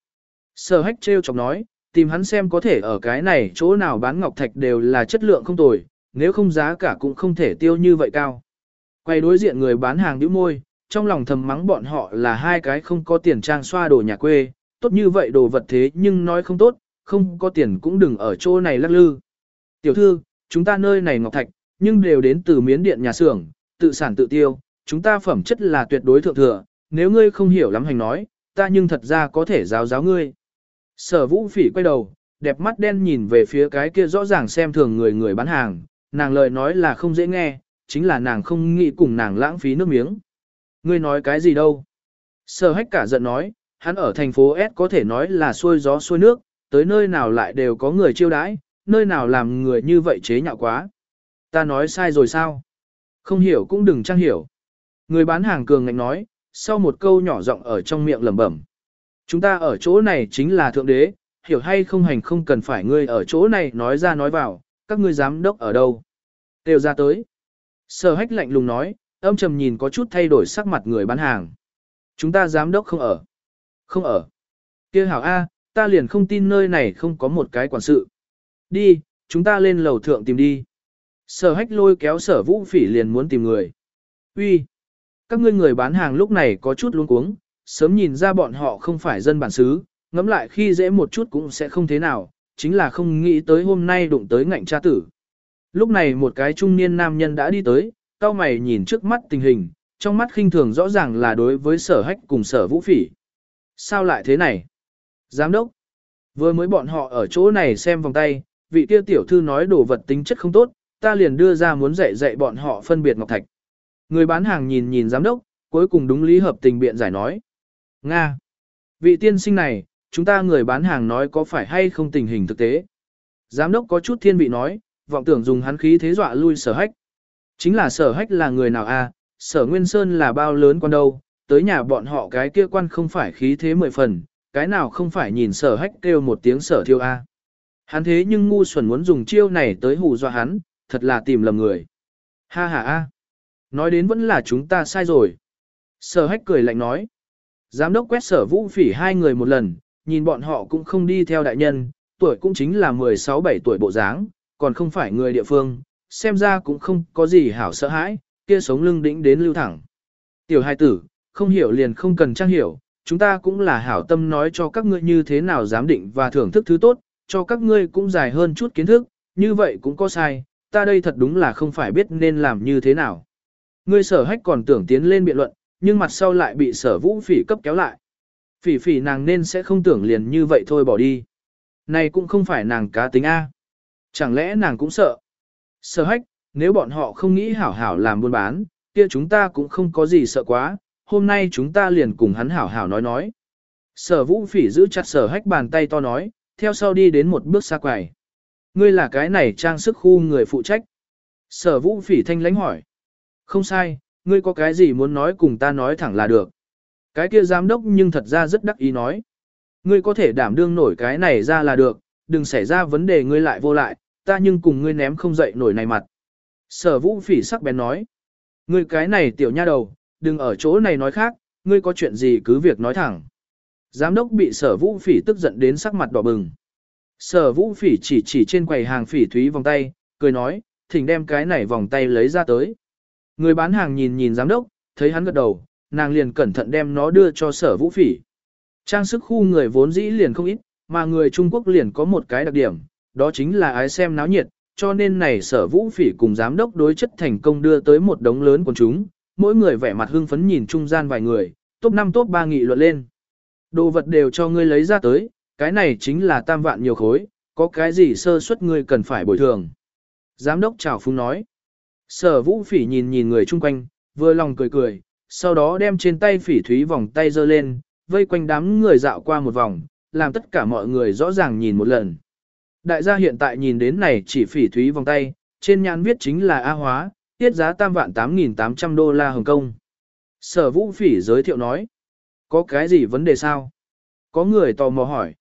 Sở hách treo chọc nói, tìm hắn xem có thể ở cái này chỗ nào bán ngọc thạch đều là chất lượng không tồi, nếu không giá cả cũng không thể tiêu như vậy cao. Quay đối diện người bán hàng nhíu môi, trong lòng thầm mắng bọn họ là hai cái không có tiền trang xoa đồ nhà quê, tốt như vậy đồ vật thế nhưng nói không tốt, không có tiền cũng đừng ở chỗ này lắc lư. Tiểu thư, chúng ta nơi này ngọc thạch, nhưng đều đến từ miến điện nhà xưởng, tự sản tự tiêu, chúng ta phẩm chất là tuyệt đối thượng thừa, nếu ngươi không hiểu lắm hành nói, ta nhưng thật ra có thể giáo giáo ngươi. Sở vũ phỉ quay đầu, đẹp mắt đen nhìn về phía cái kia rõ ràng xem thường người người bán hàng, nàng lời nói là không dễ nghe, chính là nàng không nghĩ cùng nàng lãng phí nước miếng. Ngươi nói cái gì đâu? Sở hách cả giận nói, hắn ở thành phố S có thể nói là xuôi gió xuôi nước, tới nơi nào lại đều có người chiêu đãi, nơi nào làm người như vậy chế nhạo quá. Ta nói sai rồi sao? Không hiểu cũng đừng trang hiểu. Người bán hàng cường ngạnh nói, sau một câu nhỏ giọng ở trong miệng lẩm bẩm. Chúng ta ở chỗ này chính là thượng đế, hiểu hay không hành không cần phải ngươi ở chỗ này nói ra nói vào, các ngươi giám đốc ở đâu. Đều ra tới. Sở hách lạnh lùng nói, âm trầm nhìn có chút thay đổi sắc mặt người bán hàng. Chúng ta giám đốc không ở. Không ở. kia hảo A, ta liền không tin nơi này không có một cái quản sự. Đi, chúng ta lên lầu thượng tìm đi. Sở hách lôi kéo sở vũ phỉ liền muốn tìm người. Uy, Các ngươi người bán hàng lúc này có chút luống cuống, sớm nhìn ra bọn họ không phải dân bản xứ, ngẫm lại khi dễ một chút cũng sẽ không thế nào, chính là không nghĩ tới hôm nay đụng tới ngạnh cha tử. Lúc này một cái trung niên nam nhân đã đi tới, cao mày nhìn trước mắt tình hình, trong mắt khinh thường rõ ràng là đối với sở hách cùng sở vũ phỉ. Sao lại thế này? Giám đốc, vừa mới bọn họ ở chỗ này xem vòng tay, vị kia tiểu thư nói đồ vật tính chất không tốt, ta liền đưa ra muốn dạy dạy bọn họ phân biệt ngọc thạch. Người bán hàng nhìn nhìn giám đốc, cuối cùng đúng lý hợp tình biện giải nói. Nga, vị tiên sinh này, chúng ta người bán hàng nói có phải hay không tình hình thực tế. Giám đốc có chút thiên vị nói, vọng tưởng dùng hắn khí thế dọa lui sở hách. Chính là sở hách là người nào a? À? sở Nguyên Sơn là bao lớn quan đâu, tới nhà bọn họ cái kia quan không phải khí thế mười phần, cái nào không phải nhìn sở hách kêu một tiếng sở thiêu a. Hắn thế nhưng ngu xuẩn muốn dùng chiêu này tới hù dọa hắn, thật là tìm lầm người. Ha ha a. Nói đến vẫn là chúng ta sai rồi. Sở hách cười lạnh nói. Giám đốc quét sở vũ phỉ hai người một lần, nhìn bọn họ cũng không đi theo đại nhân, tuổi cũng chính là 16-17 tuổi bộ dáng, còn không phải người địa phương, xem ra cũng không có gì hảo sợ hãi, kia sống lưng đĩnh đến lưu thẳng. Tiểu hai tử, không hiểu liền không cần trang hiểu, chúng ta cũng là hảo tâm nói cho các ngươi như thế nào giám định và thưởng thức thứ tốt, cho các ngươi cũng dài hơn chút kiến thức, như vậy cũng có sai, ta đây thật đúng là không phải biết nên làm như thế nào. Ngươi sở hách còn tưởng tiến lên biện luận, nhưng mặt sau lại bị sở vũ phỉ cấp kéo lại. Phỉ phỉ nàng nên sẽ không tưởng liền như vậy thôi bỏ đi. Này cũng không phải nàng cá tính A. Chẳng lẽ nàng cũng sợ? Sở hách, nếu bọn họ không nghĩ hảo hảo làm buôn bán, kia chúng ta cũng không có gì sợ quá, hôm nay chúng ta liền cùng hắn hảo hảo nói nói. Sở vũ phỉ giữ chặt sở hách bàn tay to nói, theo sau đi đến một bước xa quầy. Ngươi là cái này trang sức khu người phụ trách. Sở vũ phỉ thanh lánh hỏi. Không sai, ngươi có cái gì muốn nói cùng ta nói thẳng là được. Cái kia giám đốc nhưng thật ra rất đắc ý nói. Ngươi có thể đảm đương nổi cái này ra là được, đừng xảy ra vấn đề ngươi lại vô lại, ta nhưng cùng ngươi ném không dậy nổi này mặt. Sở vũ phỉ sắc bén nói. Ngươi cái này tiểu nha đầu, đừng ở chỗ này nói khác, ngươi có chuyện gì cứ việc nói thẳng. Giám đốc bị sở vũ phỉ tức giận đến sắc mặt đỏ bừng. Sở vũ phỉ chỉ chỉ trên quầy hàng phỉ thúy vòng tay, cười nói, thỉnh đem cái này vòng tay lấy ra tới. Người bán hàng nhìn nhìn giám đốc, thấy hắn gật đầu, nàng liền cẩn thận đem nó đưa cho sở vũ phỉ. Trang sức khu người vốn dĩ liền không ít, mà người Trung Quốc liền có một cái đặc điểm, đó chính là ái xem náo nhiệt, cho nên này sở vũ phỉ cùng giám đốc đối chất thành công đưa tới một đống lớn quần chúng, mỗi người vẻ mặt hưng phấn nhìn trung gian vài người, top 5 top 3 nghị luận lên. Đồ vật đều cho ngươi lấy ra tới, cái này chính là tam vạn nhiều khối, có cái gì sơ suất ngươi cần phải bồi thường. Giám đốc chào phúng nói. Sở vũ phỉ nhìn nhìn người chung quanh, vừa lòng cười cười, sau đó đem trên tay phỉ thúy vòng tay giơ lên, vây quanh đám người dạo qua một vòng, làm tất cả mọi người rõ ràng nhìn một lần. Đại gia hiện tại nhìn đến này chỉ phỉ thúy vòng tay, trên nhãn viết chính là A hóa, tiết giá tam vạn 8.800 đô la Hồng Kông. Sở vũ phỉ giới thiệu nói, có cái gì vấn đề sao? Có người tò mò hỏi.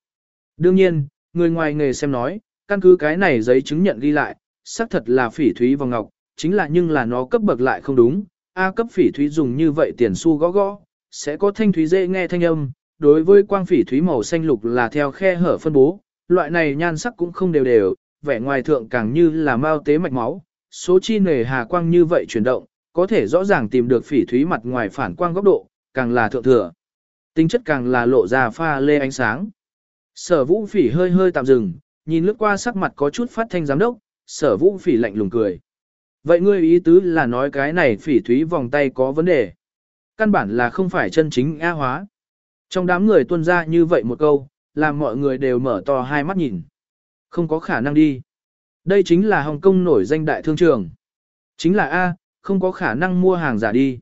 Đương nhiên, người ngoài nghề xem nói, căn cứ cái này giấy chứng nhận ghi lại, xác thật là phỉ thúy vòng ngọc, chính là nhưng là nó cấp bậc lại không đúng. A cấp phỉ thúy dùng như vậy tiền xu gõ gõ, sẽ có thanh thúy dễ nghe thanh âm, đối với quang phỉ thúy màu xanh lục là theo khe hở phân bố, loại này nhan sắc cũng không đều đều, vẻ ngoài thượng càng như là mau tế mạch máu, số chi nề hà quang như vậy chuyển động, có thể rõ ràng tìm được phỉ thúy mặt ngoài phản quang góc độ, càng là thượng thừa. Tính chất càng là lộ ra pha lê ánh sáng. Sở vũ phỉ hơi hơi tạm dừng, nhìn lướt qua sắc mặt có chút phát thanh giám đốc, sở vũ phỉ lạnh lùng cười. Vậy ngươi ý tứ là nói cái này phỉ thúy vòng tay có vấn đề. Căn bản là không phải chân chính A hóa. Trong đám người tuân ra như vậy một câu, làm mọi người đều mở to hai mắt nhìn. Không có khả năng đi. Đây chính là Hồng Kông nổi danh đại thương trường. Chính là A, không có khả năng mua hàng giả đi.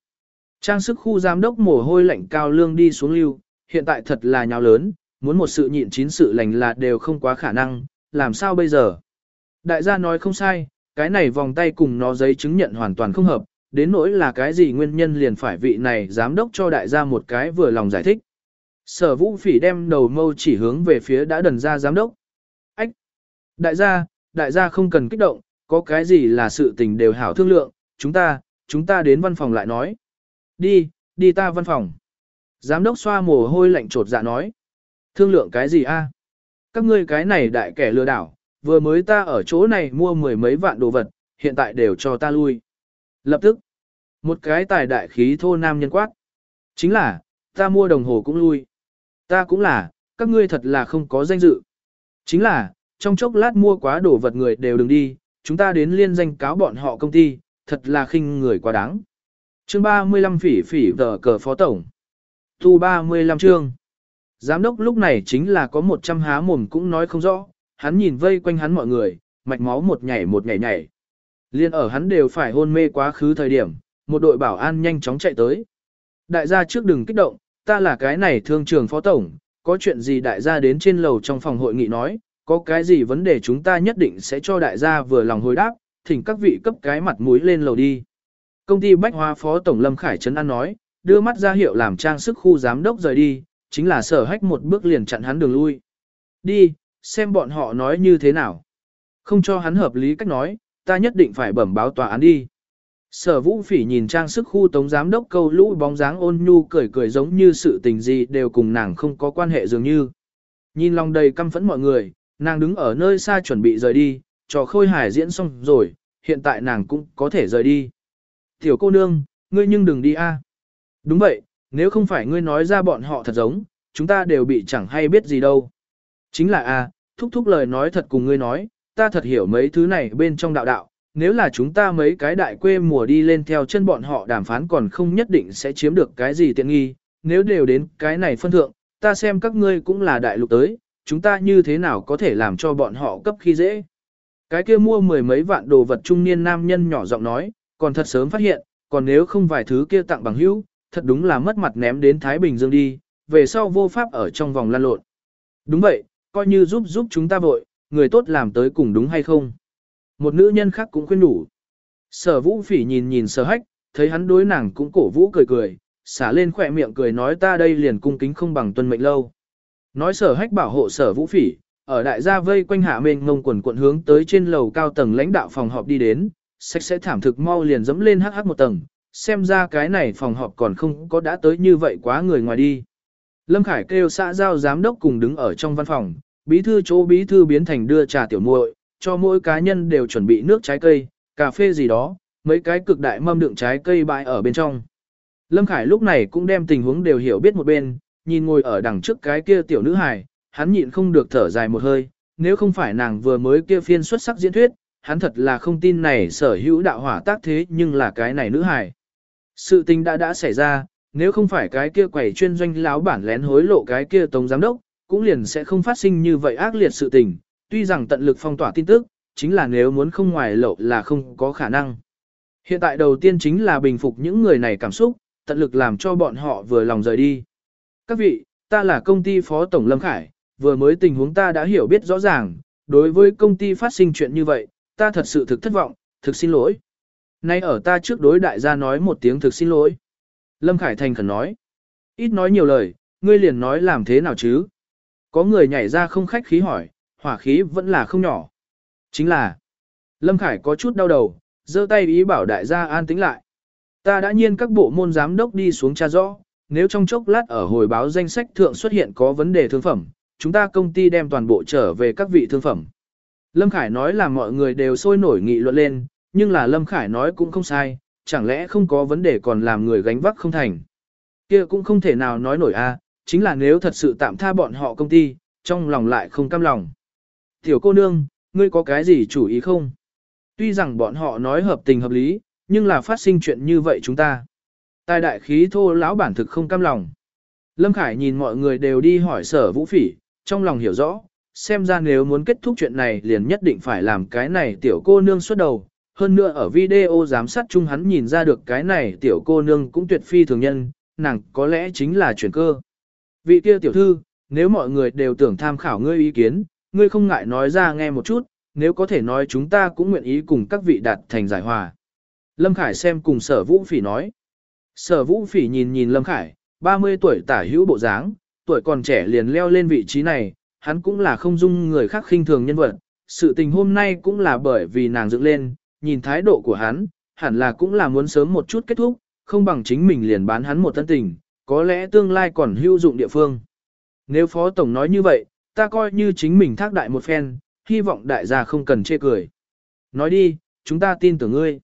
Trang sức khu giám đốc mồ hôi lạnh cao lương đi xuống lưu, hiện tại thật là nhào lớn, muốn một sự nhịn chín sự lành là đều không quá khả năng, làm sao bây giờ? Đại gia nói không sai, cái này vòng tay cùng nó giấy chứng nhận hoàn toàn không hợp, đến nỗi là cái gì nguyên nhân liền phải vị này giám đốc cho đại gia một cái vừa lòng giải thích. Sở vũ phỉ đem đầu mâu chỉ hướng về phía đã đần ra giám đốc. Ách! Đại gia, đại gia không cần kích động, có cái gì là sự tình đều hảo thương lượng, chúng ta, chúng ta đến văn phòng lại nói. Đi, đi ta văn phòng. Giám đốc xoa mồ hôi lạnh trột dạ nói. Thương lượng cái gì a? Các ngươi cái này đại kẻ lừa đảo, vừa mới ta ở chỗ này mua mười mấy vạn đồ vật, hiện tại đều cho ta lui. Lập tức, một cái tài đại khí thô nam nhân quát. Chính là, ta mua đồng hồ cũng lui. Ta cũng là, các ngươi thật là không có danh dự. Chính là, trong chốc lát mua quá đồ vật người đều đừng đi, chúng ta đến liên danh cáo bọn họ công ty, thật là khinh người quá đáng. Chương 35 phỉ phỉ tờ cờ phó tổng. Thu 35 chương. Giám đốc lúc này chính là có 100 há mồm cũng nói không rõ, hắn nhìn vây quanh hắn mọi người, mạch máu một nhảy một nhảy nhảy. Liên ở hắn đều phải hôn mê quá khứ thời điểm, một đội bảo an nhanh chóng chạy tới. Đại gia trước đừng kích động, ta là cái này thương trường phó tổng, có chuyện gì đại gia đến trên lầu trong phòng hội nghị nói, có cái gì vấn đề chúng ta nhất định sẽ cho đại gia vừa lòng hồi đáp, thỉnh các vị cấp cái mặt mũi lên lầu đi. Công ty Bách Hoa Phó Tổng Lâm Khải Trấn An nói, đưa mắt ra hiệu làm trang sức khu giám đốc rời đi, chính là sở hách một bước liền chặn hắn đường lui. Đi, xem bọn họ nói như thế nào. Không cho hắn hợp lý cách nói, ta nhất định phải bẩm báo tòa án đi. Sở vũ phỉ nhìn trang sức khu tống giám đốc câu lũ bóng dáng ôn nhu cười cười giống như sự tình gì đều cùng nàng không có quan hệ dường như. Nhìn lòng đầy căm phẫn mọi người, nàng đứng ở nơi xa chuẩn bị rời đi, trò khôi hài diễn xong rồi, hiện tại nàng cũng có thể rời đi. Tiểu cô nương, ngươi nhưng đừng đi a. Đúng vậy, nếu không phải ngươi nói ra bọn họ thật giống, chúng ta đều bị chẳng hay biết gì đâu. Chính là a, thúc thúc lời nói thật cùng ngươi nói, ta thật hiểu mấy thứ này bên trong đạo đạo, nếu là chúng ta mấy cái đại quê mùa đi lên theo chân bọn họ đàm phán còn không nhất định sẽ chiếm được cái gì tiện nghi, nếu đều đến cái này phân thượng, ta xem các ngươi cũng là đại lục tới, chúng ta như thế nào có thể làm cho bọn họ cấp khi dễ. Cái kia mua mười mấy vạn đồ vật trung niên nam nhân nhỏ giọng nói, còn thật sớm phát hiện, còn nếu không vài thứ kia tặng bằng hữu, thật đúng là mất mặt ném đến Thái Bình Dương đi, về sau vô pháp ở trong vòng lan lộn. Đúng vậy, coi như giúp giúp chúng ta vội, người tốt làm tới cùng đúng hay không. Một nữ nhân khác cũng khuyên đủ. Sở vũ phỉ nhìn nhìn sở hách, thấy hắn đối nàng cũng cổ vũ cười cười, xả lên khỏe miệng cười nói ta đây liền cung kính không bằng tuân mệnh lâu. Nói sở hách bảo hộ sở vũ phỉ, ở đại gia vây quanh hạ mênh ngông quần quận hướng tới trên lầu cao tầng lãnh đạo phòng họp đi đến, sạch sẽ thảm thực mau liền dẫm lên hắc hắc một tầng, xem ra cái này phòng họp còn không có đã tới như vậy quá người ngoài đi. Lâm Khải kêu xã giao giám đốc cùng đứng ở trong văn phòng, bí thư chỗ bí thư biến thành đưa trà tiểu muội, cho mỗi cá nhân đều chuẩn bị nước trái cây, cà phê gì đó, mấy cái cực đại mâm đựng trái cây bãi ở bên trong. Lâm Khải lúc này cũng đem tình huống đều hiểu biết một bên, nhìn ngồi ở đằng trước cái kia tiểu nữ hài, hắn nhịn không được thở dài một hơi, nếu không phải nàng vừa mới kia phiên xuất sắc diễn thuyết, hắn thật là không tin này sở hữu đạo hỏa tác thế nhưng là cái này nữ hài. Sự tình đã đã xảy ra, nếu không phải cái kia quẩy chuyên doanh láo bản lén hối lộ cái kia tổng giám đốc, cũng liền sẽ không phát sinh như vậy ác liệt sự tình, tuy rằng tận lực phong tỏa tin tức, chính là nếu muốn không ngoài lộ là không có khả năng. Hiện tại đầu tiên chính là bình phục những người này cảm xúc, tận lực làm cho bọn họ vừa lòng rời đi. Các vị, ta là công ty phó tổng Lâm Khải, vừa mới tình huống ta đã hiểu biết rõ ràng, đối với công ty phát sinh chuyện như vậy, ta thật sự thực thất vọng, thực xin lỗi. Nay ở ta trước đối đại gia nói một tiếng thực xin lỗi. Lâm Khải thành khẩn nói. Ít nói nhiều lời, ngươi liền nói làm thế nào chứ? Có người nhảy ra không khách khí hỏi, hỏa khí vẫn là không nhỏ. Chính là, Lâm Khải có chút đau đầu, giơ tay ý bảo đại gia an tĩnh lại. Ta đã nhiên các bộ môn giám đốc đi xuống tra rõ, nếu trong chốc lát ở hồi báo danh sách thượng xuất hiện có vấn đề thương phẩm, chúng ta công ty đem toàn bộ trở về các vị thương phẩm. Lâm Khải nói là mọi người đều sôi nổi nghị luận lên, nhưng là Lâm Khải nói cũng không sai, chẳng lẽ không có vấn đề còn làm người gánh vác không thành. kia cũng không thể nào nói nổi a, chính là nếu thật sự tạm tha bọn họ công ty, trong lòng lại không cam lòng. Tiểu cô nương, ngươi có cái gì chủ ý không? Tuy rằng bọn họ nói hợp tình hợp lý, nhưng là phát sinh chuyện như vậy chúng ta. Tài đại khí thô lão bản thực không cam lòng. Lâm Khải nhìn mọi người đều đi hỏi sở vũ phỉ, trong lòng hiểu rõ, xem ra nếu muốn kết thúc chuyện này liền nhất định phải làm cái này tiểu cô nương xuất đầu. Hơn nữa ở video giám sát chung hắn nhìn ra được cái này tiểu cô nương cũng tuyệt phi thường nhân, nàng có lẽ chính là chuyển cơ. Vị kia tiểu thư, nếu mọi người đều tưởng tham khảo ngươi ý kiến, ngươi không ngại nói ra nghe một chút, nếu có thể nói chúng ta cũng nguyện ý cùng các vị đạt thành giải hòa. Lâm Khải xem cùng sở vũ phỉ nói. Sở vũ phỉ nhìn nhìn Lâm Khải, 30 tuổi tả hữu bộ dáng, tuổi còn trẻ liền leo lên vị trí này, hắn cũng là không dung người khác khinh thường nhân vật. Sự tình hôm nay cũng là bởi vì nàng dựng lên, nhìn thái độ của hắn, hẳn là cũng là muốn sớm một chút kết thúc, không bằng chính mình liền bán hắn một tân tình, có lẽ tương lai còn hữu dụng địa phương. Nếu Phó Tổng nói như vậy, ta coi như chính mình thác đại một phen, hy vọng đại gia không cần chê cười. Nói đi, chúng ta tin tưởng ngươi.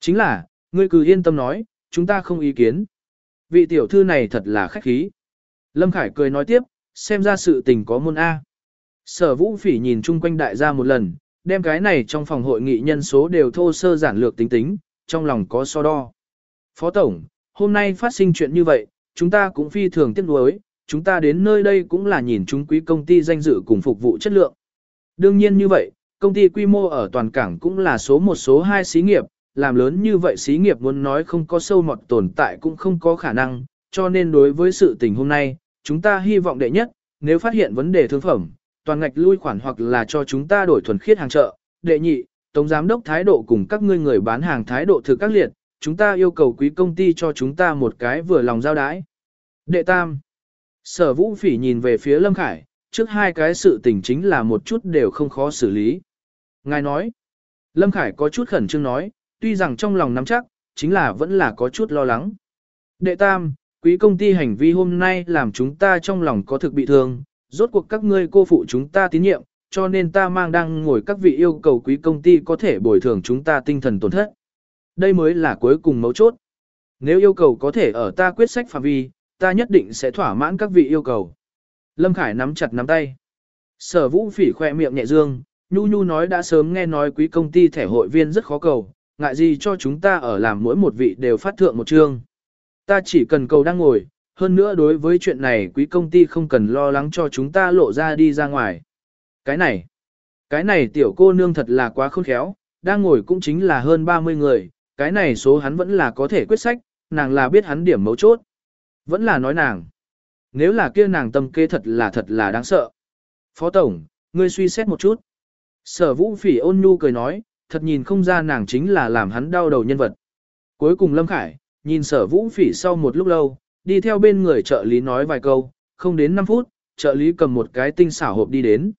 Chính là, ngươi cứ yên tâm nói, chúng ta không ý kiến. Vị tiểu thư này thật là khách khí. Lâm Khải cười nói tiếp, xem ra sự tình có môn A. Sở vũ phỉ nhìn chung quanh đại gia một lần, đem cái này trong phòng hội nghị nhân số đều thô sơ giản lược tính tính, trong lòng có so đo. Phó Tổng, hôm nay phát sinh chuyện như vậy, chúng ta cũng phi thường tiếc nuối, chúng ta đến nơi đây cũng là nhìn chúng quý công ty danh dự cùng phục vụ chất lượng. Đương nhiên như vậy, công ty quy mô ở toàn cảng cũng là số một số hai xí nghiệp, làm lớn như vậy xí nghiệp muốn nói không có sâu mọt tồn tại cũng không có khả năng, cho nên đối với sự tình hôm nay, chúng ta hy vọng đệ nhất, nếu phát hiện vấn đề thương phẩm, toàn ngạch lui khoản hoặc là cho chúng ta đổi thuần khiết hàng chợ, đệ nhị, tổng giám đốc thái độ cùng các ngươi người bán hàng thái độ thực các liệt, chúng ta yêu cầu quý công ty cho chúng ta một cái vừa lòng giao đái. Đệ tam, sở vũ phỉ nhìn về phía Lâm Khải, trước hai cái sự tình chính là một chút đều không khó xử lý. Ngài nói, Lâm Khải có chút khẩn trương nói, tuy rằng trong lòng nắm chắc, chính là vẫn là có chút lo lắng. Đệ tam, quý công ty hành vi hôm nay làm chúng ta trong lòng có thực bị thương, rốt cuộc các ngươi cô phụ chúng ta tín nhiệm, cho nên ta mang đang ngồi các vị yêu cầu quý công ty có thể bồi thường chúng ta tinh thần tổn thất. Đây mới là cuối cùng mấu chốt. Nếu yêu cầu có thể ở ta quyết sách phạm vi, ta nhất định sẽ thỏa mãn các vị yêu cầu. Lâm Khải nắm chặt nắm tay. Sở vũ phỉ khoe miệng nhẹ dương, Nhu Nhu nói đã sớm nghe nói quý công ty thẻ hội viên rất khó cầu, ngại gì cho chúng ta ở làm mỗi một vị đều phát thượng một chương. Ta chỉ cần cầu đang ngồi, hơn nữa đối với chuyện này quý công ty không cần lo lắng cho chúng ta lộ ra đi ra ngoài. Cái này, cái này tiểu cô nương thật là quá khôn khéo, đang ngồi cũng chính là hơn 30 người, cái này số hắn vẫn là có thể quyết sách, nàng là biết hắn điểm mấu chốt. Vẫn là nói nàng. Nếu là kia nàng tâm kế thật là thật là đáng sợ. Phó Tổng, ngươi suy xét một chút. Sở vũ phỉ ôn nhu cười nói, thật nhìn không ra nàng chính là làm hắn đau đầu nhân vật. Cuối cùng Lâm Khải, nhìn sở vũ phỉ sau một lúc lâu, đi theo bên người trợ lý nói vài câu, không đến 5 phút, trợ lý cầm một cái tinh xảo hộp đi đến.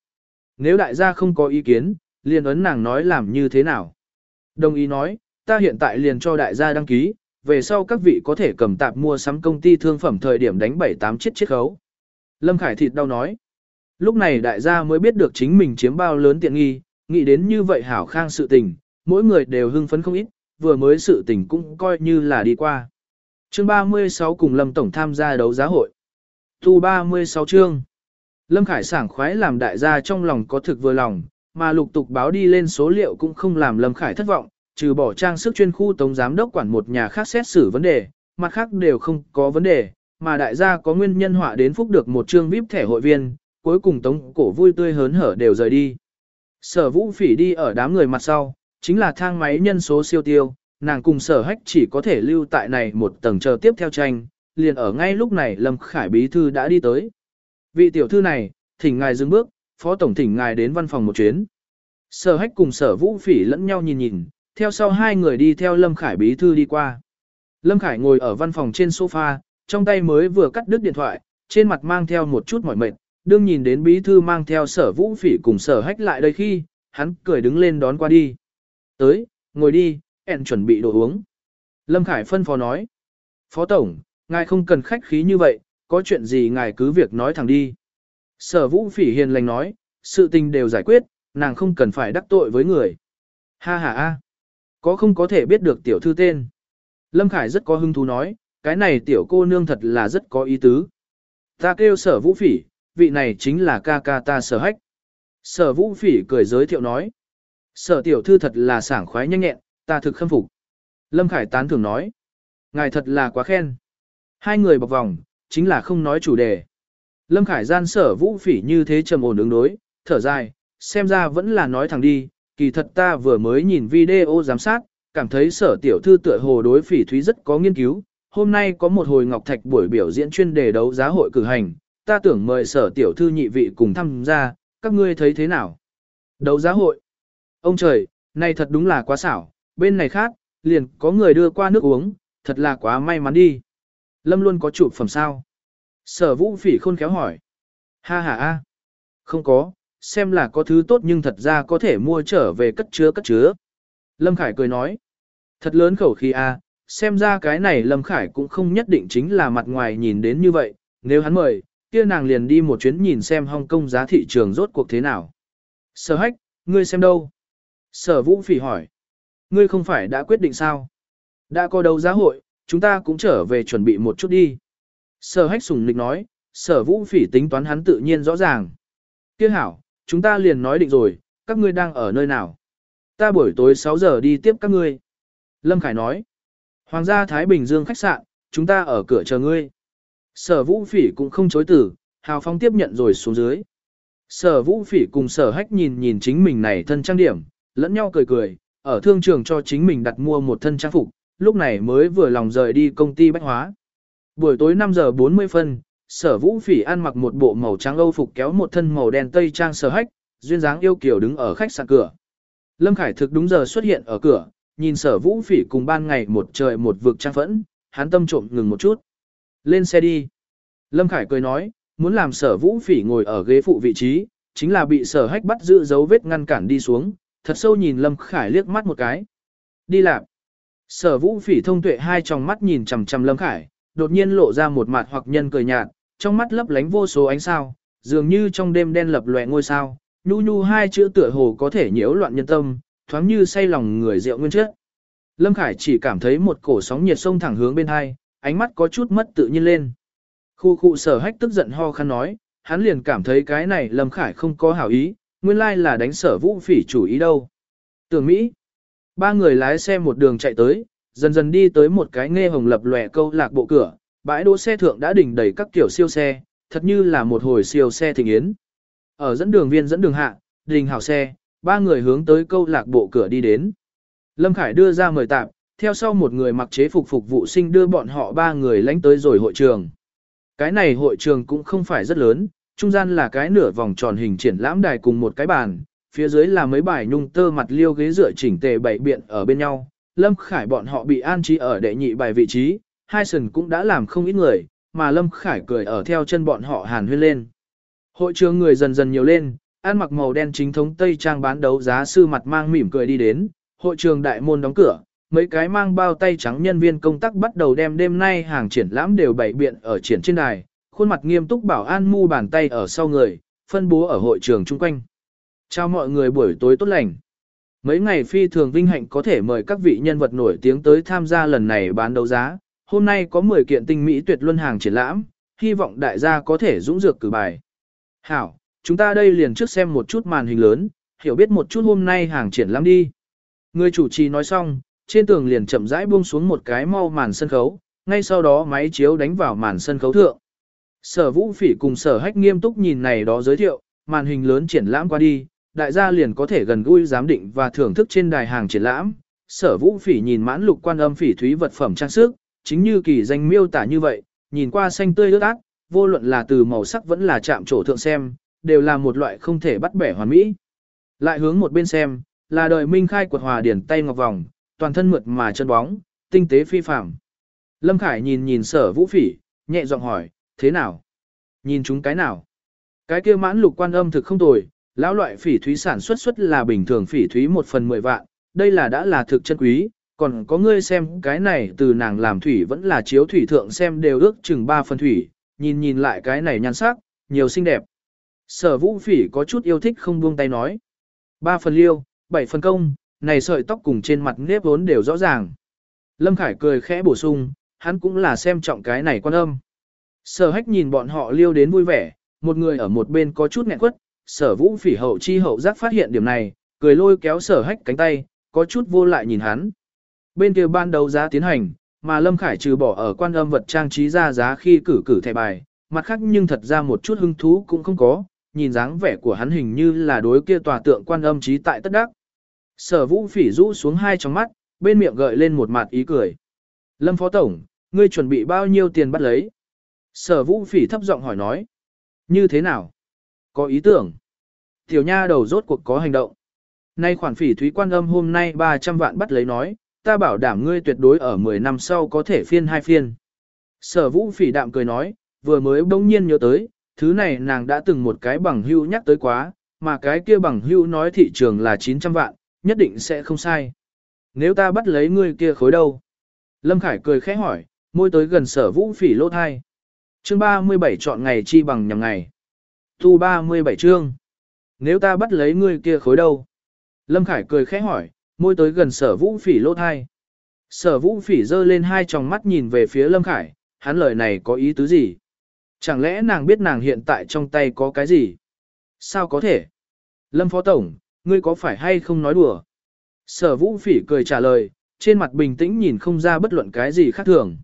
Nếu đại gia không có ý kiến, liền ấn nàng nói làm như thế nào. Đồng ý nói, ta hiện tại liền cho đại gia đăng ký, về sau các vị có thể cầm tạp mua sắm công ty thương phẩm thời điểm đánh 7-8 chiếc chiết khấu. Lâm Khải thịt đau nói. Lúc này đại gia mới biết được chính mình chiếm bao lớn tiện nghi, nghĩ đến như vậy hảo khang sự tình, mỗi người đều hưng phấn không ít, vừa mới sự tình cũng coi như là đi qua. Chương 36 cùng Lâm Tổng tham gia đấu giá hội. Thu 36 chương. Lâm Khải sảng khoái làm đại gia trong lòng có thực vừa lòng, mà lục tục báo đi lên số liệu cũng không làm Lâm Khải thất vọng, trừ bỏ trang sức chuyên khu tống giám đốc quản một nhà khác xét xử vấn đề, mặt khác đều không có vấn đề, mà đại gia có nguyên nhân họa đến phúc được một chương VIP thẻ hội viên, cuối cùng tống cổ vui tươi hớn hở đều rời đi. Sở vũ phỉ đi ở đám người mặt sau, chính là thang máy nhân số siêu tiêu, nàng cùng sở hách chỉ có thể lưu tại này một tầng chờ tiếp theo tranh, liền ở ngay lúc này Lâm Khải Bí Thư đã đi tới. Vị tiểu thư này, thỉnh ngài dừng bước, phó tổng thỉnh ngài đến văn phòng một chuyến. Sở hách cùng sở vũ phỉ lẫn nhau nhìn nhìn, theo sau hai người đi theo Lâm Khải Bí Thư đi qua. Lâm Khải ngồi ở văn phòng trên sofa, trong tay mới vừa cắt đứt điện thoại, trên mặt mang theo một chút mỏi mệt, đương nhìn đến bí thư mang theo sở vũ phỉ cùng sở hách lại đây khi, hắn cười đứng lên đón qua đi. Tới, ngồi đi, ẹn chuẩn bị đồ uống. Lâm Khải phân phó nói. Phó Tổng, ngài không cần khách khí như vậy, có chuyện gì ngài cứ việc nói thẳng đi. Sở vũ phỉ hiền lành nói, sự tình đều giải quyết, nàng không cần phải đắc tội với người. Ha ha ha, có không có thể biết được tiểu thư tên. Lâm Khải rất có hứng thú nói, cái này tiểu cô nương thật là rất có ý tứ. Ta kêu sở vũ phỉ, vị này chính là ca ca ta sở hách. Sở vũ phỉ cười giới thiệu nói. Sở tiểu thư thật là sảng khoái nhanh nhẹn, ta thực khâm phục. Lâm Khải tán thường nói. Ngài thật là quá khen. Hai người bọc vòng, chính là không nói chủ đề. Lâm Khải gian sở vũ phỉ như thế trầm ổn ứng đối, thở dài, xem ra vẫn là nói thẳng đi, kỳ thật ta vừa mới nhìn video giám sát, cảm thấy sở tiểu thư tựa hồ đối phỉ thúy rất có nghiên cứu. Hôm nay có một hồi ngọc thạch buổi biểu diễn chuyên đề đấu giá hội cử hành, ta tưởng mời sở tiểu thư nhị vị cùng tham gia, các ngươi thấy thế nào? Đấu giá hội. Ông trời, này thật đúng là quá xảo, bên này khác, liền có người đưa qua nước uống, thật là quá may mắn đi. Lâm luôn có chụp phẩm sao? Sở vũ phỉ khôn khéo hỏi. Ha ha ha. Không có, xem là có thứ tốt nhưng thật ra có thể mua trở về cất chứa cất chứa. Lâm Khải cười nói. Thật lớn khẩu khí a, xem ra cái này Lâm Khải cũng không nhất định chính là mặt ngoài nhìn đến như vậy, nếu hắn mời, kia nàng liền đi một chuyến nhìn xem Hong Kong giá thị trường rốt cuộc thế nào. Sở hách, ngươi xem đâu? Sở vũ phỉ hỏi. Ngươi không phải đã quyết định sao? Đã có đấu giá hội, chúng ta cũng trở về chuẩn bị một chút đi. Sở hách sùng lịch nói, sở vũ phỉ tính toán hắn tự nhiên rõ ràng. Kia hảo, chúng ta liền nói định rồi, các ngươi đang ở nơi nào? Ta buổi tối 6 giờ đi tiếp các ngươi. Lâm Khải nói. Hoàng gia Thái Bình Dương khách sạn, chúng ta ở cửa chờ ngươi. Sở vũ phỉ cũng không chối từ, hào phong tiếp nhận rồi xuống dưới. Sở vũ phỉ cùng sở hách nhìn nhìn chính mình này thân trang điểm, lẫn nhau cười cười, ở thương trường cho chính mình đặt mua một thân trang phục, lúc này mới vừa lòng rời đi công ty bách hóa. Buổi tối 5 giờ 40 phân, sở vũ phỉ ăn mặc một bộ màu trắng âu phục kéo một thân màu đen tây trang sở hách, duyên dáng yêu kiều đứng ở khách sạn cửa. Lâm Khải thực đúng giờ xuất hiện ở cửa, nhìn sở vũ phỉ cùng ban ngày một trời một vực trang phẫn, hắn tâm trộm ngừng một chút. Lên xe đi. Lâm Khải cười nói, muốn làm sở vũ phỉ ngồi ở ghế phụ vị trí, chính là bị sở hách bắt giữ dấu vết ngăn cản đi xuống, thật sâu nhìn Lâm Khải liếc mắt một cái. Đi làm. Sở vũ phỉ thông tuệ hai tròng mắt nhìn chầm chầm Lâm Khải, đột nhiên lộ ra một mặt hoặc nhân cười nhạt, trong mắt lấp lánh vô số ánh sao, dường như trong đêm đen lập lòe ngôi sao, nhu nhu hai chữ tựa hồ có thể nhiễu loạn nhân tâm, thoáng như say lòng người rượu nguyên chất. Lâm Khải chỉ cảm thấy một cổ sóng nhiệt sông thẳng hướng bên hai, ánh mắt có chút mất tự nhiên lên. Khu khu sở hách tức giận ho khăn nói, hắn liền cảm thấy cái này Lâm Khải không có hảo ý, nguyên lai là đánh sở vũ phỉ chủ ý đâu. Tưởng Mỹ, ba người lái xe một đường chạy tới, dần dần đi tới một cái nghe hồng lập lòe câu lạc bộ cửa, bãi đỗ xe thượng đã đỉnh đầy các kiểu siêu xe, thật như là một hồi siêu xe thịnh yến. Ở dẫn đường viên dẫn đường hạ, đình hảo xe, ba người hướng tới câu lạc bộ cửa đi đến. Lâm Khải đưa ra mời tạm, theo sau một người mặc chế phục phục vụ sinh đưa bọn họ ba người lánh tới rồi hội trường. Cái này hội trường cũng không phải rất lớn, trung gian là cái nửa vòng tròn hình triển lãm đài cùng một cái bàn, phía dưới là mấy bài nhung tơ mặt liêu ghế dựa chỉnh tề bảy biện ở bên nhau. Lâm Khải bọn họ bị an trí ở đệ nhị bài vị trí, hai sần cũng đã làm không ít người, mà Lâm Khải cười ở theo chân bọn họ hàn huyên lên. Hội trường người dần dần nhiều lên, ăn mặc màu đen chính thống Tây Trang bán đấu giá sư mặt mang mỉm cười đi đến, hội trường đại môn đóng cửa, mấy cái mang bao tay trắng nhân viên công tác bắt đầu đem đêm nay hàng triển lãm đều bày biện ở triển trên đài, khuôn mặt nghiêm túc bảo an mu bàn tay ở sau người, phân bố ở hội trường chung quanh. Chào mọi người buổi tối tốt lành. Mấy ngày phi thường vinh hạnh có thể mời các vị nhân vật nổi tiếng tới tham gia lần này bán đấu giá. Hôm nay có 10 kiện tinh mỹ tuyệt luân hàng triển lãm, hy vọng đại gia có thể dũng dược cử bài. Hảo, chúng ta đây liền trước xem một chút màn hình lớn, hiểu biết một chút hôm nay hàng triển lãm đi. Người chủ trì nói xong, trên tường liền chậm rãi buông xuống một cái mau màn sân khấu, ngay sau đó máy chiếu đánh vào màn sân khấu thượng. Sở vũ phỉ cùng sở hách nghiêm túc nhìn này đó giới thiệu, màn hình lớn triển lãm qua đi, đại gia liền có thể gần gũi giám định và thưởng thức trên đài hàng triển lãm. Sở vũ phỉ nhìn mãn lục quan âm phỉ thúy vật phẩm trang sức, chính như kỳ danh miêu tả như vậy, nhìn qua xanh tươi ướt ác, vô luận là từ màu sắc vẫn là chạm trổ thượng xem, đều là một loại không thể bắt bẻ hoàn mỹ. Lại hướng một bên xem, là đời minh khai quật hòa điển tay ngọc vòng, toàn thân mượt mà chân bóng, tinh tế phi phàm. Lâm Khải nhìn nhìn sở vũ phỉ, nhẹ giọng hỏi, thế nào? Nhìn chúng cái nào? Cái kia mãn lục quan âm thực không tồi, lão loại phỉ thúy sản xuất xuất là bình thường phỉ thúy một phần mười vạn, đây là đã là thực chân quý, còn có ngươi xem cái này từ nàng làm thủy vẫn là chiếu thủy thượng xem đều ước chừng ba phần thủy, nhìn nhìn lại cái này nhan sắc, nhiều xinh đẹp. Sở vũ phỉ có chút yêu thích không buông tay nói. Ba phần liêu, bảy phần công, này sợi tóc cùng trên mặt nếp vốn đều rõ ràng. Lâm Khải cười khẽ bổ sung, hắn cũng là xem trọng cái này quan âm. Sở hách nhìn bọn họ liêu đến vui vẻ, một người ở một bên có chút nghẹn quất, sở vũ phỉ hậu chi hậu giác phát hiện điểm này, cười lôi kéo sở hách cánh tay, có chút vô lại nhìn hắn. Bên kia ban đầu giá tiến hành, mà Lâm Khải trừ bỏ ở quan âm vật trang trí ra giá khi cử cử thẻ bài, mặt khác nhưng thật ra một chút hứng thú cũng không có, nhìn dáng vẻ của hắn hình như là đối kia tòa tượng quan âm trí tại tất đắc. Sở vũ phỉ rũ xuống hai trong mắt, bên miệng gợi lên một mặt ý cười. Lâm Phó Tổng, ngươi chuẩn bị bao nhiêu tiền bắt lấy? Sở vũ phỉ thấp giọng hỏi nói. Như thế nào? Có ý tưởng. Tiểu nha đầu rốt cuộc có hành động. Nay khoản phỉ thúy quan âm hôm nay 300 vạn bắt lấy nói, ta bảo đảm ngươi tuyệt đối ở 10 năm sau có thể phiên hai phiên. Sở vũ phỉ đạm cười nói, vừa mới bỗng nhiên nhớ tới, thứ này nàng đã từng một cái bằng hưu nhắc tới quá, mà cái kia bằng hưu nói thị trường là 900 vạn, nhất định sẽ không sai. Nếu ta bắt lấy ngươi kia khối đâu? Lâm Khải cười khẽ hỏi, môi tới gần sở vũ phỉ lô thai. Chương 37 chọn ngày chi bằng nhằm ngày. Thu 37 chương. Nếu ta bắt lấy ngươi kia khối đâu? Lâm Khải cười khẽ hỏi, môi tới gần sở vũ phỉ lô thai. Sở vũ phỉ dơ lên hai tròng mắt nhìn về phía Lâm Khải, hắn lời này có ý tứ gì? Chẳng lẽ nàng biết nàng hiện tại trong tay có cái gì? Sao có thể? Lâm Phó Tổng, ngươi có phải hay không nói đùa? Sở vũ phỉ cười trả lời, trên mặt bình tĩnh nhìn không ra bất luận cái gì khác thường.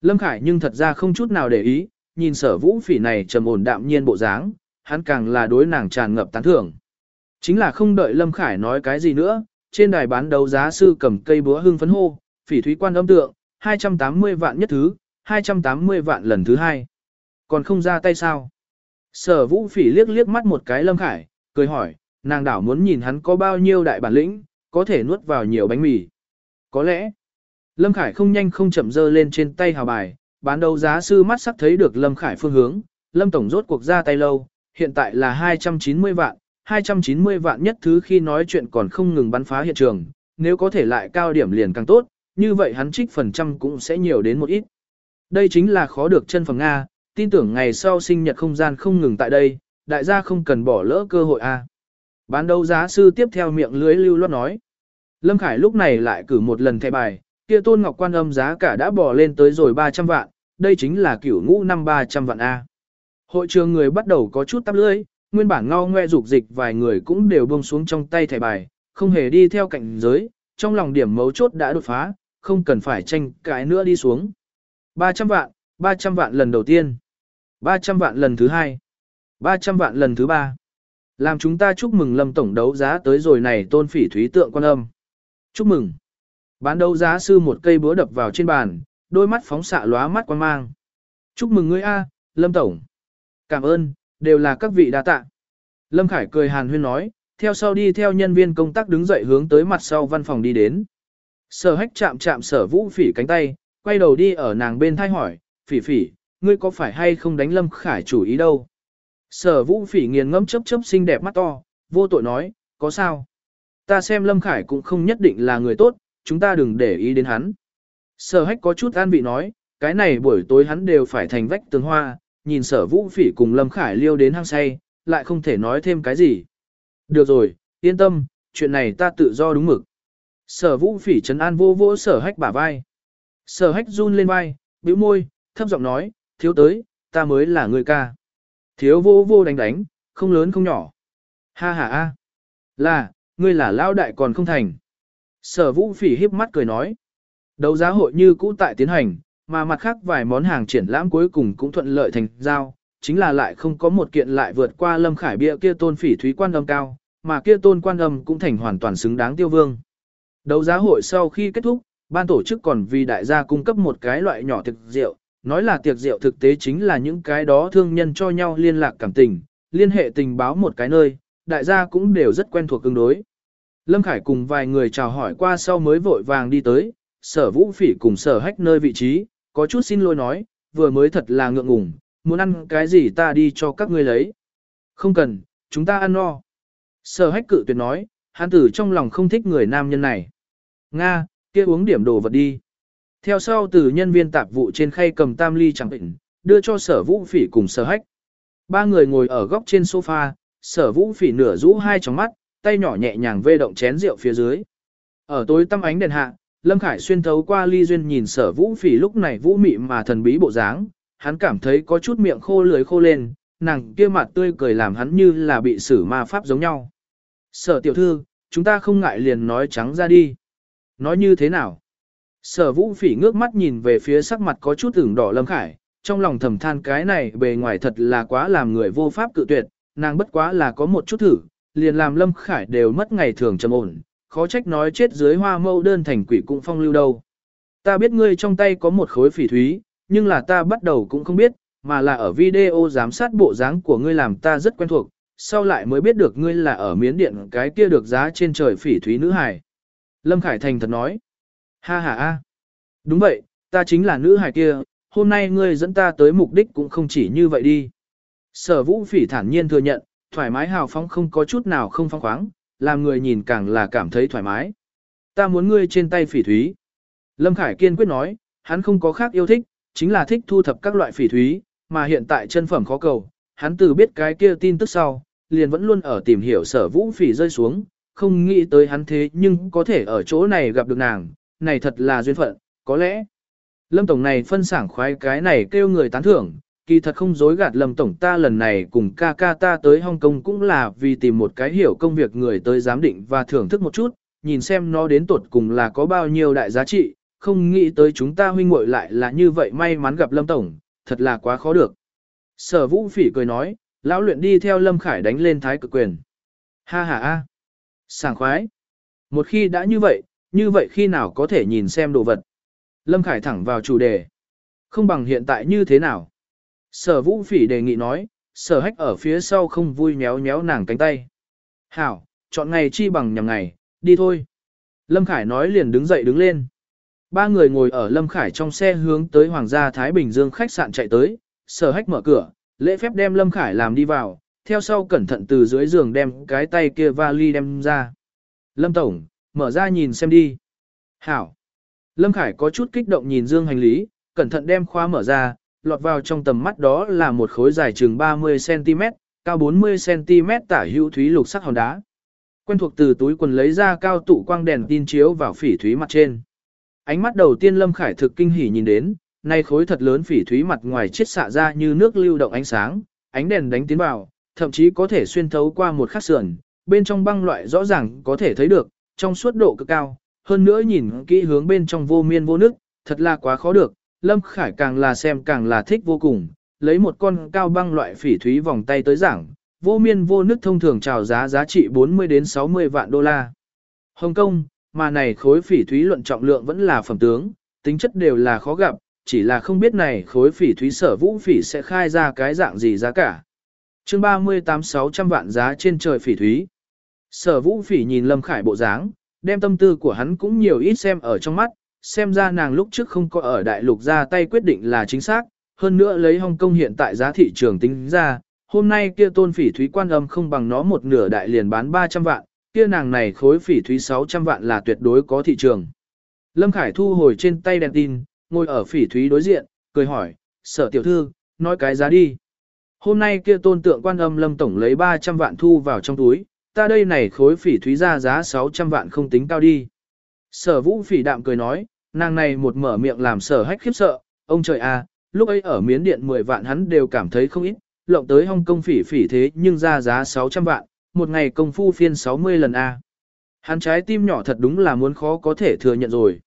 Lâm Khải nhưng thật ra không chút nào để ý, nhìn sở vũ phỉ này trầm ổn đạm nhiên bộ dáng, hắn càng là đối nàng tràn ngập tán thưởng. Chính là không đợi Lâm Khải nói cái gì nữa, trên đài bán đấu giá sư cầm cây búa hưng phấn hô, phỉ thúy quan âm tượng, 280 vạn nhất thứ, 280 vạn lần thứ hai. Còn không ra tay sao? Sở vũ phỉ liếc liếc mắt một cái Lâm Khải, cười hỏi, nàng đảo muốn nhìn hắn có bao nhiêu đại bản lĩnh, có thể nuốt vào nhiều bánh mì. Có lẽ, Lâm Khải không nhanh không chậm dơ lên trên tay hào bài, bán đấu giá sư mắt sắc thấy được Lâm Khải phương hướng, Lâm Tổng rốt cuộc ra tay lâu, hiện tại là 290 vạn, 290 vạn nhất thứ khi nói chuyện còn không ngừng bắn phá hiện trường, nếu có thể lại cao điểm liền càng tốt, như vậy hắn trích phần trăm cũng sẽ nhiều đến một ít. Đây chính là khó được chân phẩm Nga, tin tưởng ngày sau sinh nhật không gian không ngừng tại đây, đại gia không cần bỏ lỡ cơ hội A. Bán đấu giá sư tiếp theo miệng lưới lưu loát nói. Lâm Khải lúc này lại cử một lần thẻ bài, kia tôn ngọc quan âm giá cả đã bỏ lên tới rồi 300 vạn, đây chính là kiểu ngũ năm 300 vạn A. Hội trường người bắt đầu có chút tắp lưỡi, nguyên bản ngao ngoe dục dịch vài người cũng đều buông xuống trong tay thẻ bài, không hề đi theo cạnh giới, trong lòng điểm mấu chốt đã đột phá, không cần phải tranh cái nữa đi xuống. 300 vạn, 300 vạn lần đầu tiên, 300 vạn lần thứ hai, 300 vạn lần thứ ba. Làm chúng ta chúc mừng Lâm Tổng đấu giá tới rồi này tôn phỉ thúy tượng quan âm. Chúc mừng. Bán đấu giá sư một cây búa đập vào trên bàn, đôi mắt phóng xạ lóa mắt quan mang. Chúc mừng ngươi A, Lâm Tổng. Cảm ơn, đều là các vị đa tạ. Lâm Khải cười hàn huyên nói, theo sau đi theo nhân viên công tác đứng dậy hướng tới mặt sau văn phòng đi đến. Sở hách chạm chạm sở vũ phỉ cánh tay, quay đầu đi ở nàng bên thay hỏi, phỉ phỉ, ngươi có phải hay không đánh Lâm Khải chủ ý đâu? Sở vũ phỉ nghiền ngẫm chớp chớp xinh đẹp mắt to, vô tội nói, có sao? Ta xem Lâm Khải cũng không nhất định là người tốt, chúng ta đừng để ý đến hắn. Sở hách có chút an vị nói, cái này buổi tối hắn đều phải thành vách tường hoa, nhìn sở vũ phỉ cùng Lâm Khải liêu đến hang say, lại không thể nói thêm cái gì. Được rồi, yên tâm, chuyện này ta tự do đúng mực. Sở vũ phỉ trấn an vô vô sở hách bả vai. Sở hách run lên vai, bĩu môi, thấp giọng nói, thiếu tới, ta mới là người ca. Thiếu vô vô đánh đánh, không lớn không nhỏ. Ha ha a, Là, ngươi là lao đại còn không thành. Sở vũ phỉ híp mắt cười nói. Đấu giá hội như cũ tại tiến hành, mà mặt khác vài món hàng triển lãm cuối cùng cũng thuận lợi thành giao, chính là lại không có một kiện lại vượt qua lâm khải bia kia tôn phỉ thúy quan âm cao, mà kia tôn quan âm cũng thành hoàn toàn xứng đáng tiêu vương. Đấu giá hội sau khi kết thúc, ban tổ chức còn vì đại gia cung cấp một cái loại nhỏ thực rượu, nói là tiệc rượu thực tế chính là những cái đó thương nhân cho nhau liên lạc cảm tình, liên hệ tình báo một cái nơi, đại gia cũng đều rất quen thuộc tương đối. Lâm Khải cùng vài người chào hỏi qua sau mới vội vàng đi tới, sở vũ phỉ cùng sở hách nơi vị trí, có chút xin lỗi nói, vừa mới thật là ngượng ngùng, muốn ăn cái gì ta đi cho các ngươi lấy. Không cần, chúng ta ăn no. Sở hách cự tuyệt nói, hắn tử trong lòng không thích người nam nhân này. Nga, kia uống điểm đồ vật đi. Theo sau từ nhân viên tạp vụ trên khay cầm tam ly chẳng bệnh, đưa cho sở vũ phỉ cùng sở hách. Ba người ngồi ở góc trên sofa, sở vũ phỉ nửa rũ hai tròng mắt, tay nhỏ nhẹ nhàng vê động chén rượu phía dưới. Ở tối tăm ánh đèn hạ, Lâm Khải xuyên thấu qua ly duyên nhìn sở vũ phỉ lúc này vũ mị mà thần bí bộ dáng, hắn cảm thấy có chút miệng khô lưới khô lên, nàng kia mặt tươi cười làm hắn như là bị xử ma pháp giống nhau. Sở tiểu thư, chúng ta không ngại liền nói trắng ra đi. Nói như thế nào? Sở vũ phỉ ngước mắt nhìn về phía sắc mặt có chút ửng đỏ Lâm Khải, trong lòng thầm than cái này bề ngoài thật là quá làm người vô pháp cự tuyệt, nàng bất quá là có một chút thử, liền làm Lâm Khải đều mất ngày thường trầm ổn, khó trách nói chết dưới hoa mâu đơn thành quỷ cũng phong lưu đâu. Ta biết ngươi trong tay có một khối phỉ thúy, nhưng là ta bắt đầu cũng không biết, mà là ở video giám sát bộ dáng của ngươi làm ta rất quen thuộc, sau lại mới biết được ngươi là ở miến điện cái kia được giá trên trời phỉ thúy nữ hài. Lâm Khải Thành thật nói, ha ha a, đúng vậy, ta chính là nữ hài kia, hôm nay ngươi dẫn ta tới mục đích cũng không chỉ như vậy đi. Sở vũ phỉ thản nhiên thừa nhận, thoải mái hào phóng không có chút nào không phong khoáng, làm người nhìn càng là cảm thấy thoải mái. Ta muốn ngươi trên tay phỉ thúy. Lâm Khải kiên quyết nói, hắn không có khác yêu thích, chính là thích thu thập các loại phỉ thúy, mà hiện tại chân phẩm khó cầu, hắn từ biết cái kia tin tức sau, liền vẫn luôn ở tìm hiểu sở vũ phỉ rơi xuống, không nghĩ tới hắn thế nhưng có thể ở chỗ này gặp được nàng, này thật là duyên phận, có lẽ. Lâm Tổng này phân sảng khoái cái này kêu người tán thưởng, kỳ thật không dối gạt Lâm Tổng ta lần này cùng ca ca ta tới Hong Kong cũng là vì tìm một cái hiểu công việc người tới giám định và thưởng thức một chút, nhìn xem nó đến tuột cùng là có bao nhiêu đại giá trị, không nghĩ tới chúng ta huynh muội lại là như vậy may mắn gặp Lâm Tổng, thật là quá khó được. Sở Vũ Phỉ cười nói, lão luyện đi theo Lâm Khải đánh lên thái cực quyền. Ha ha a, sảng khoái. Một khi đã như vậy, như vậy khi nào có thể nhìn xem đồ vật. Lâm Khải thẳng vào chủ đề. Không bằng hiện tại như thế nào. Sở Vũ Phỉ đề nghị nói, sở hách ở phía sau không vui nhéo nhéo nàng cánh tay. Hảo, chọn ngày chi bằng nhằm ngày, đi thôi. Lâm Khải nói liền đứng dậy đứng lên. Ba người ngồi ở Lâm Khải trong xe hướng tới Hoàng gia Thái Bình Dương khách sạn chạy tới, sở hách mở cửa, lễ phép đem Lâm Khải làm đi vào, theo sau cẩn thận từ dưới giường đem cái tay kia vali đem ra. Lâm Tổng, mở ra nhìn xem đi. Hảo. Lâm Khải có chút kích động nhìn dương hành lý, cẩn thận đem khóa mở ra, lọt vào trong tầm mắt đó là một khối dài chừng 30cm, cao 40cm tả hữu thúy lục sắc hòn đá. Quen thuộc từ túi quần lấy ra cao tụ quang đèn tin chiếu vào phỉ thúy mặt trên. Ánh mắt đầu tiên Lâm Khải thực kinh hỉ nhìn đến, nay khối thật lớn phỉ thúy mặt ngoài chiết xạ ra như nước lưu động ánh sáng, ánh đèn đánh tiến vào, thậm chí có thể xuyên thấu qua một khắc sườn, bên trong băng loại rõ ràng có thể thấy được, trong suốt độ cực cao, hơn nữa nhìn kỹ hướng bên trong vô miên vô nước, thật là quá khó được, Lâm Khải càng là xem càng là thích vô cùng, lấy một con cao băng loại phỉ thúy vòng tay tới giảng, vô miên vô nước thông thường chào giá giá trị 40 đến 60 vạn đô la. Hồng Kông, mà này khối phỉ thúy luận trọng lượng vẫn là phẩm tướng, tính chất đều là khó gặp, chỉ là không biết này khối phỉ thúy sở vũ phỉ sẽ khai ra cái dạng gì giá cả. chương 38-600 vạn giá trên trời phỉ thúy. Sở vũ phỉ nhìn Lâm Khải bộ dáng, đem tâm tư của hắn cũng nhiều ít xem ở trong mắt, xem ra nàng lúc trước không có ở đại lục ra tay quyết định là chính xác, hơn nữa lấy Hồng Kông hiện tại giá thị trường tính ra, hôm nay kia tôn phỉ thúy quan âm không bằng nó một nửa đại liền bán 300 vạn, kia nàng này khối phỉ thúy 600 vạn là tuyệt đối có thị trường. Lâm Khải thu hồi trên tay đèn tin, ngồi ở phỉ thúy đối diện, cười hỏi, sở tiểu thư, nói cái giá đi. Hôm nay kia tôn tượng quan âm Lâm Tổng lấy 300 vạn thu vào trong túi, ta đây này khối phỉ thúy ra giá 600 vạn không tính cao đi. Sở vũ phỉ đạm cười nói, nàng này một mở miệng làm sở hách khiếp sợ, ông trời à, lúc ấy ở miến điện 10 vạn hắn đều cảm thấy không ít, lộng tới Hong Kong phỉ phỉ thế nhưng ra giá 600 vạn, một ngày công phu phiên 60 lần A. Hắn trái tim nhỏ thật đúng là muốn khó có thể thừa nhận rồi.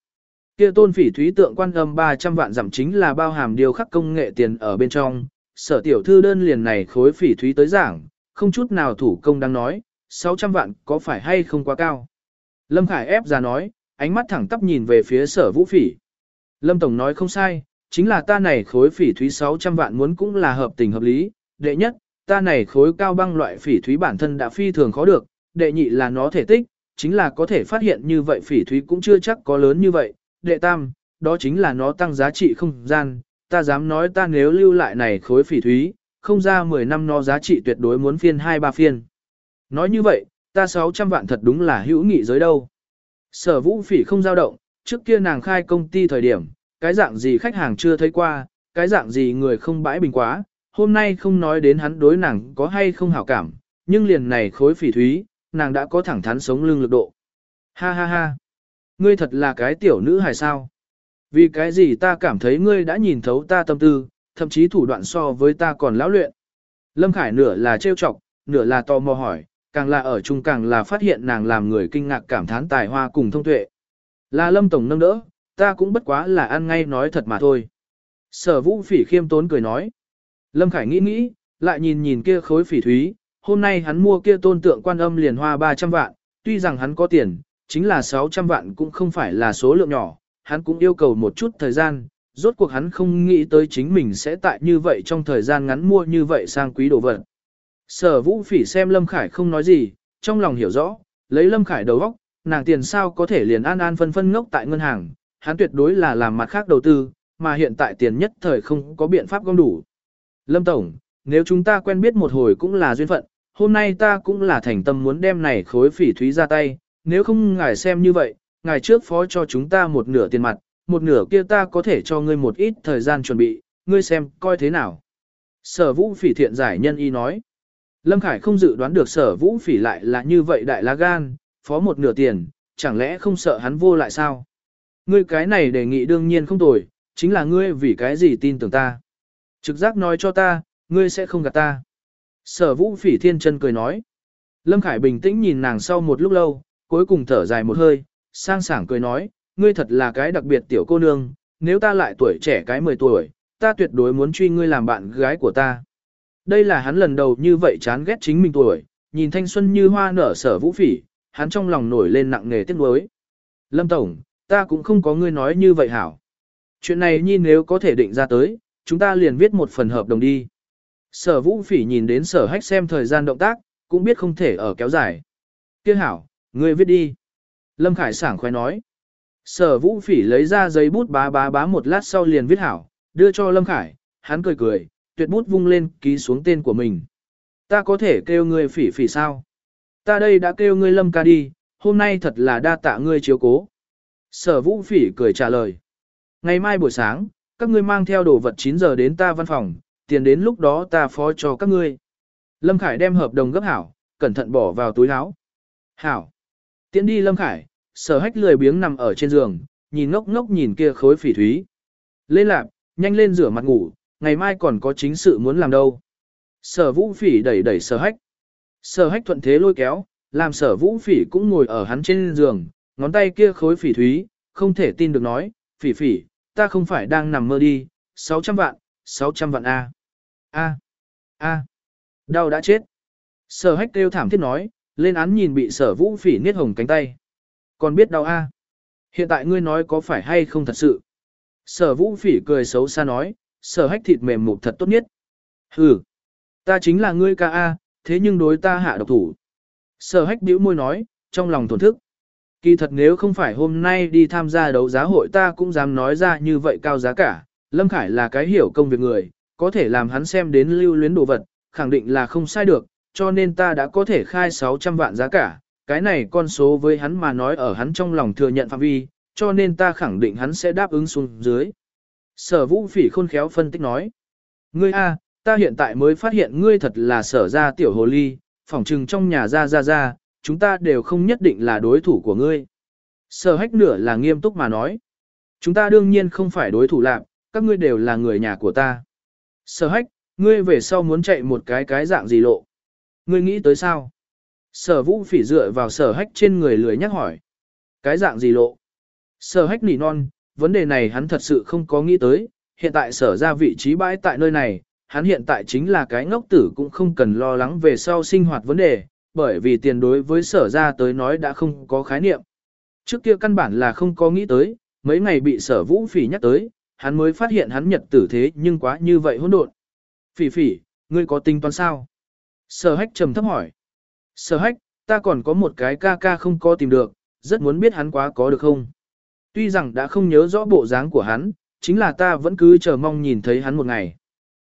Kia tôn phỉ thúy tượng quan âm 300 vạn giảm chính là bao hàm điều khắc công nghệ tiền ở bên trong, sở tiểu thư đơn liền này khối phỉ thúy tới giảng, không chút nào thủ công đang nói, 600 vạn có phải hay không quá cao. Lâm Khải ép ra nói, ánh mắt thẳng tắp nhìn về phía sở vũ phỉ. Lâm Tổng nói không sai, chính là ta này khối phỉ thúy 600 vạn muốn cũng là hợp tình hợp lý, đệ nhất, ta này khối cao băng loại phỉ thúy bản thân đã phi thường khó được, đệ nhị là nó thể tích, chính là có thể phát hiện như vậy phỉ thúy cũng chưa chắc có lớn như vậy, đệ tam, đó chính là nó tăng giá trị không gian, ta dám nói ta nếu lưu lại này khối phỉ thúy, không ra 10 năm nó giá trị tuyệt đối muốn phiên 2-3 phiên. Nói như vậy, ta 600 vạn thật đúng là hữu nghị giới đâu. Sở vũ phỉ không dao động, trước kia nàng khai công ty thời điểm, cái dạng gì khách hàng chưa thấy qua, cái dạng gì người không bãi bình quá, hôm nay không nói đến hắn đối nàng có hay không hảo cảm, nhưng liền này khối phỉ thúy, nàng đã có thẳng thắn sống lưng lực độ. Ha ha ha, ngươi thật là cái tiểu nữ hài sao? Vì cái gì ta cảm thấy ngươi đã nhìn thấu ta tâm tư, thậm chí thủ đoạn so với ta còn lão luyện. Lâm Khải nửa là trêu chọc, nửa là tò mò hỏi, càng là ở chung càng là phát hiện nàng làm người kinh ngạc cảm thán tài hoa cùng thông tuệ. Là Lâm Tổng nâng đỡ, ta cũng bất quá là ăn ngay nói thật mà thôi. Sở vũ phỉ khiêm tốn cười nói. Lâm Khải nghĩ nghĩ, lại nhìn nhìn kia khối phỉ thúy, hôm nay hắn mua kia tôn tượng quan âm liền hoa 300 vạn, tuy rằng hắn có tiền, chính là 600 vạn cũng không phải là số lượng nhỏ, hắn cũng yêu cầu một chút thời gian, rốt cuộc hắn không nghĩ tới chính mình sẽ tại như vậy trong thời gian ngắn mua như vậy sang quý đồ vật. Sở vũ phỉ xem Lâm Khải không nói gì, trong lòng hiểu rõ, lấy Lâm Khải đầu óc, nàng tiền sao có thể liền an an phân phân ngốc tại ngân hàng, hắn tuyệt đối là làm mặt khác đầu tư, mà hiện tại tiền nhất thời không có biện pháp gom đủ. Lâm Tổng, nếu chúng ta quen biết một hồi cũng là duyên phận, hôm nay ta cũng là thành tâm muốn đem này khối phỉ thúy ra tay, nếu không ngài xem như vậy, ngài trước phó cho chúng ta một nửa tiền mặt, một nửa kia ta có thể cho ngươi một ít thời gian chuẩn bị, ngươi xem coi thế nào. Sở vũ phỉ thiện giải nhân y nói. Lâm Khải không dự đoán được sở vũ phỉ lại là như vậy đại lá gan, phó một nửa tiền, chẳng lẽ không sợ hắn vô lại sao? Ngươi cái này đề nghị đương nhiên không tồi, chính là ngươi vì cái gì tin tưởng ta. Trực giác nói cho ta, ngươi sẽ không gạt ta. Sở vũ phỉ thiên chân cười nói. Lâm Khải bình tĩnh nhìn nàng sau một lúc lâu, cuối cùng thở dài một hơi, sang sảng cười nói, ngươi thật là cái đặc biệt tiểu cô nương, nếu ta lại tuổi trẻ cái 10 tuổi, ta tuyệt đối muốn truy ngươi làm bạn gái của ta. Đây là hắn lần đầu như vậy chán ghét chính mình tuổi, nhìn thanh xuân như hoa nở sở vũ phỉ, hắn trong lòng nổi lên nặng nề tiếc nuối. Lâm Tổng, ta cũng không có ngươi nói như vậy hảo. Chuyện này nhìn nếu có thể định ra tới, chúng ta liền viết một phần hợp đồng đi. Sở vũ phỉ nhìn đến sở hách xem thời gian động tác, cũng biết không thể ở kéo dài. Kia hảo, ngươi viết đi. Lâm Khải sảng khoái nói. Sở vũ phỉ lấy ra giấy bút bá bá bá một lát sau liền viết hảo, đưa cho Lâm Khải, hắn cười cười, tuyệt bút vung lên ký xuống tên của mình. Ta có thể kêu ngươi phỉ phỉ sao? Ta đây đã kêu ngươi Lâm ca đi, hôm nay thật là đa tạ ngươi chiếu cố. Sở vũ phỉ cười trả lời. Ngày mai buổi sáng, các ngươi mang theo đồ vật 9 giờ đến ta văn phòng, tiền đến lúc đó ta phó cho các ngươi. Lâm Khải đem hợp đồng gấp hảo, cẩn thận bỏ vào túi áo. Hảo. Tiến đi Lâm Khải, sở hách lười biếng nằm ở trên giường, nhìn ngốc ngốc nhìn kia khối phỉ thúy. Lên lạp, nhanh lên rửa mặt ngủ, ngày mai còn có chính sự muốn làm đâu. Sở vũ phỉ đẩy đẩy sở hách. Sở hách thuận thế lôi kéo, làm sở vũ phỉ cũng ngồi ở hắn trên giường, ngón tay kia khối phỉ thúy, không thể tin được nói, phỉ phỉ, ta không phải đang nằm mơ đi, 600 vạn, 600 vạn A. A. A. Đau đã chết. Sở hách kêu thảm thiết nói, lên án nhìn bị sở vũ phỉ niết hồng cánh tay. Còn biết đau A. Hiện tại ngươi nói có phải hay không thật sự. Sở vũ phỉ cười xấu xa nói, sở hách thịt mềm mục thật tốt nhất. Hừ. Ta chính là ngươi ca A, thế nhưng đối ta hạ độc thủ. Sở hách bĩu môi nói, trong lòng thổn thức. Kỳ thật nếu không phải hôm nay đi tham gia đấu giá hội ta cũng dám nói ra như vậy cao giá cả. Lâm Khải là cái hiểu công việc người, có thể làm hắn xem đến lưu luyến đồ vật, khẳng định là không sai được, cho nên ta đã có thể khai 600 vạn giá cả. Cái này con số với hắn mà nói ở hắn trong lòng thừa nhận phạm vi, cho nên ta khẳng định hắn sẽ đáp ứng xuống dưới. Sở vũ phỉ khôn khéo phân tích nói. Ngươi A, ta hiện tại mới phát hiện ngươi thật là sở ra tiểu hồ ly, phỏng trừng trong nhà ra ra ra, chúng ta đều không nhất định là đối thủ của ngươi. Sở hách nửa là nghiêm túc mà nói. Chúng ta đương nhiên không phải đối thủ lạc, các ngươi đều là người nhà của ta. Sở hách, ngươi về sau muốn chạy một cái cái dạng gì lộ? Ngươi nghĩ tới sao? Sở vũ phỉ dựa vào sở hách trên người lười nhắc hỏi. Cái dạng gì lộ? Sở hách nỉ non, vấn đề này hắn thật sự không có nghĩ tới, hiện tại sở ra vị trí bãi tại nơi này, hắn hiện tại chính là cái ngốc tử cũng không cần lo lắng về sau sinh hoạt vấn đề, bởi vì tiền đối với sở ra tới nói đã không có khái niệm. Trước kia căn bản là không có nghĩ tới, mấy ngày bị sở vũ phỉ nhắc tới, hắn mới phát hiện hắn nhật tử thế nhưng quá như vậy hỗn độn. Phỉ phỉ, ngươi có tính toán sao? Sở hách trầm thấp hỏi. Sở hách, ta còn có một cái ca ca không có tìm được, rất muốn biết hắn quá có được không? Tuy rằng đã không nhớ rõ bộ dáng của hắn, chính là ta vẫn cứ chờ mong nhìn thấy hắn một ngày.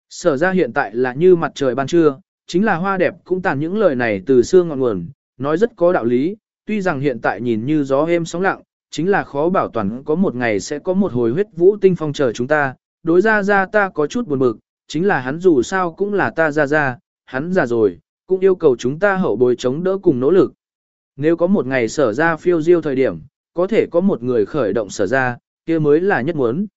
Sở ra hiện tại là như mặt trời ban trưa, chính là hoa đẹp cũng tàn những lời này từ xương ngọn nguồn, nói rất có đạo lý, tuy rằng hiện tại nhìn như gió êm sóng lặng, chính là khó bảo toàn có một ngày sẽ có một hồi huyết vũ tinh phong chờ chúng ta, đối ra ra ta có chút buồn bực, chính là hắn dù sao cũng là ta ra ra, hắn già rồi, cũng yêu cầu chúng ta hậu bồi chống đỡ cùng nỗ lực. Nếu có một ngày sở ra phiêu diêu thời điểm, có thể có một người khởi động sở ra, kia mới là nhất muốn.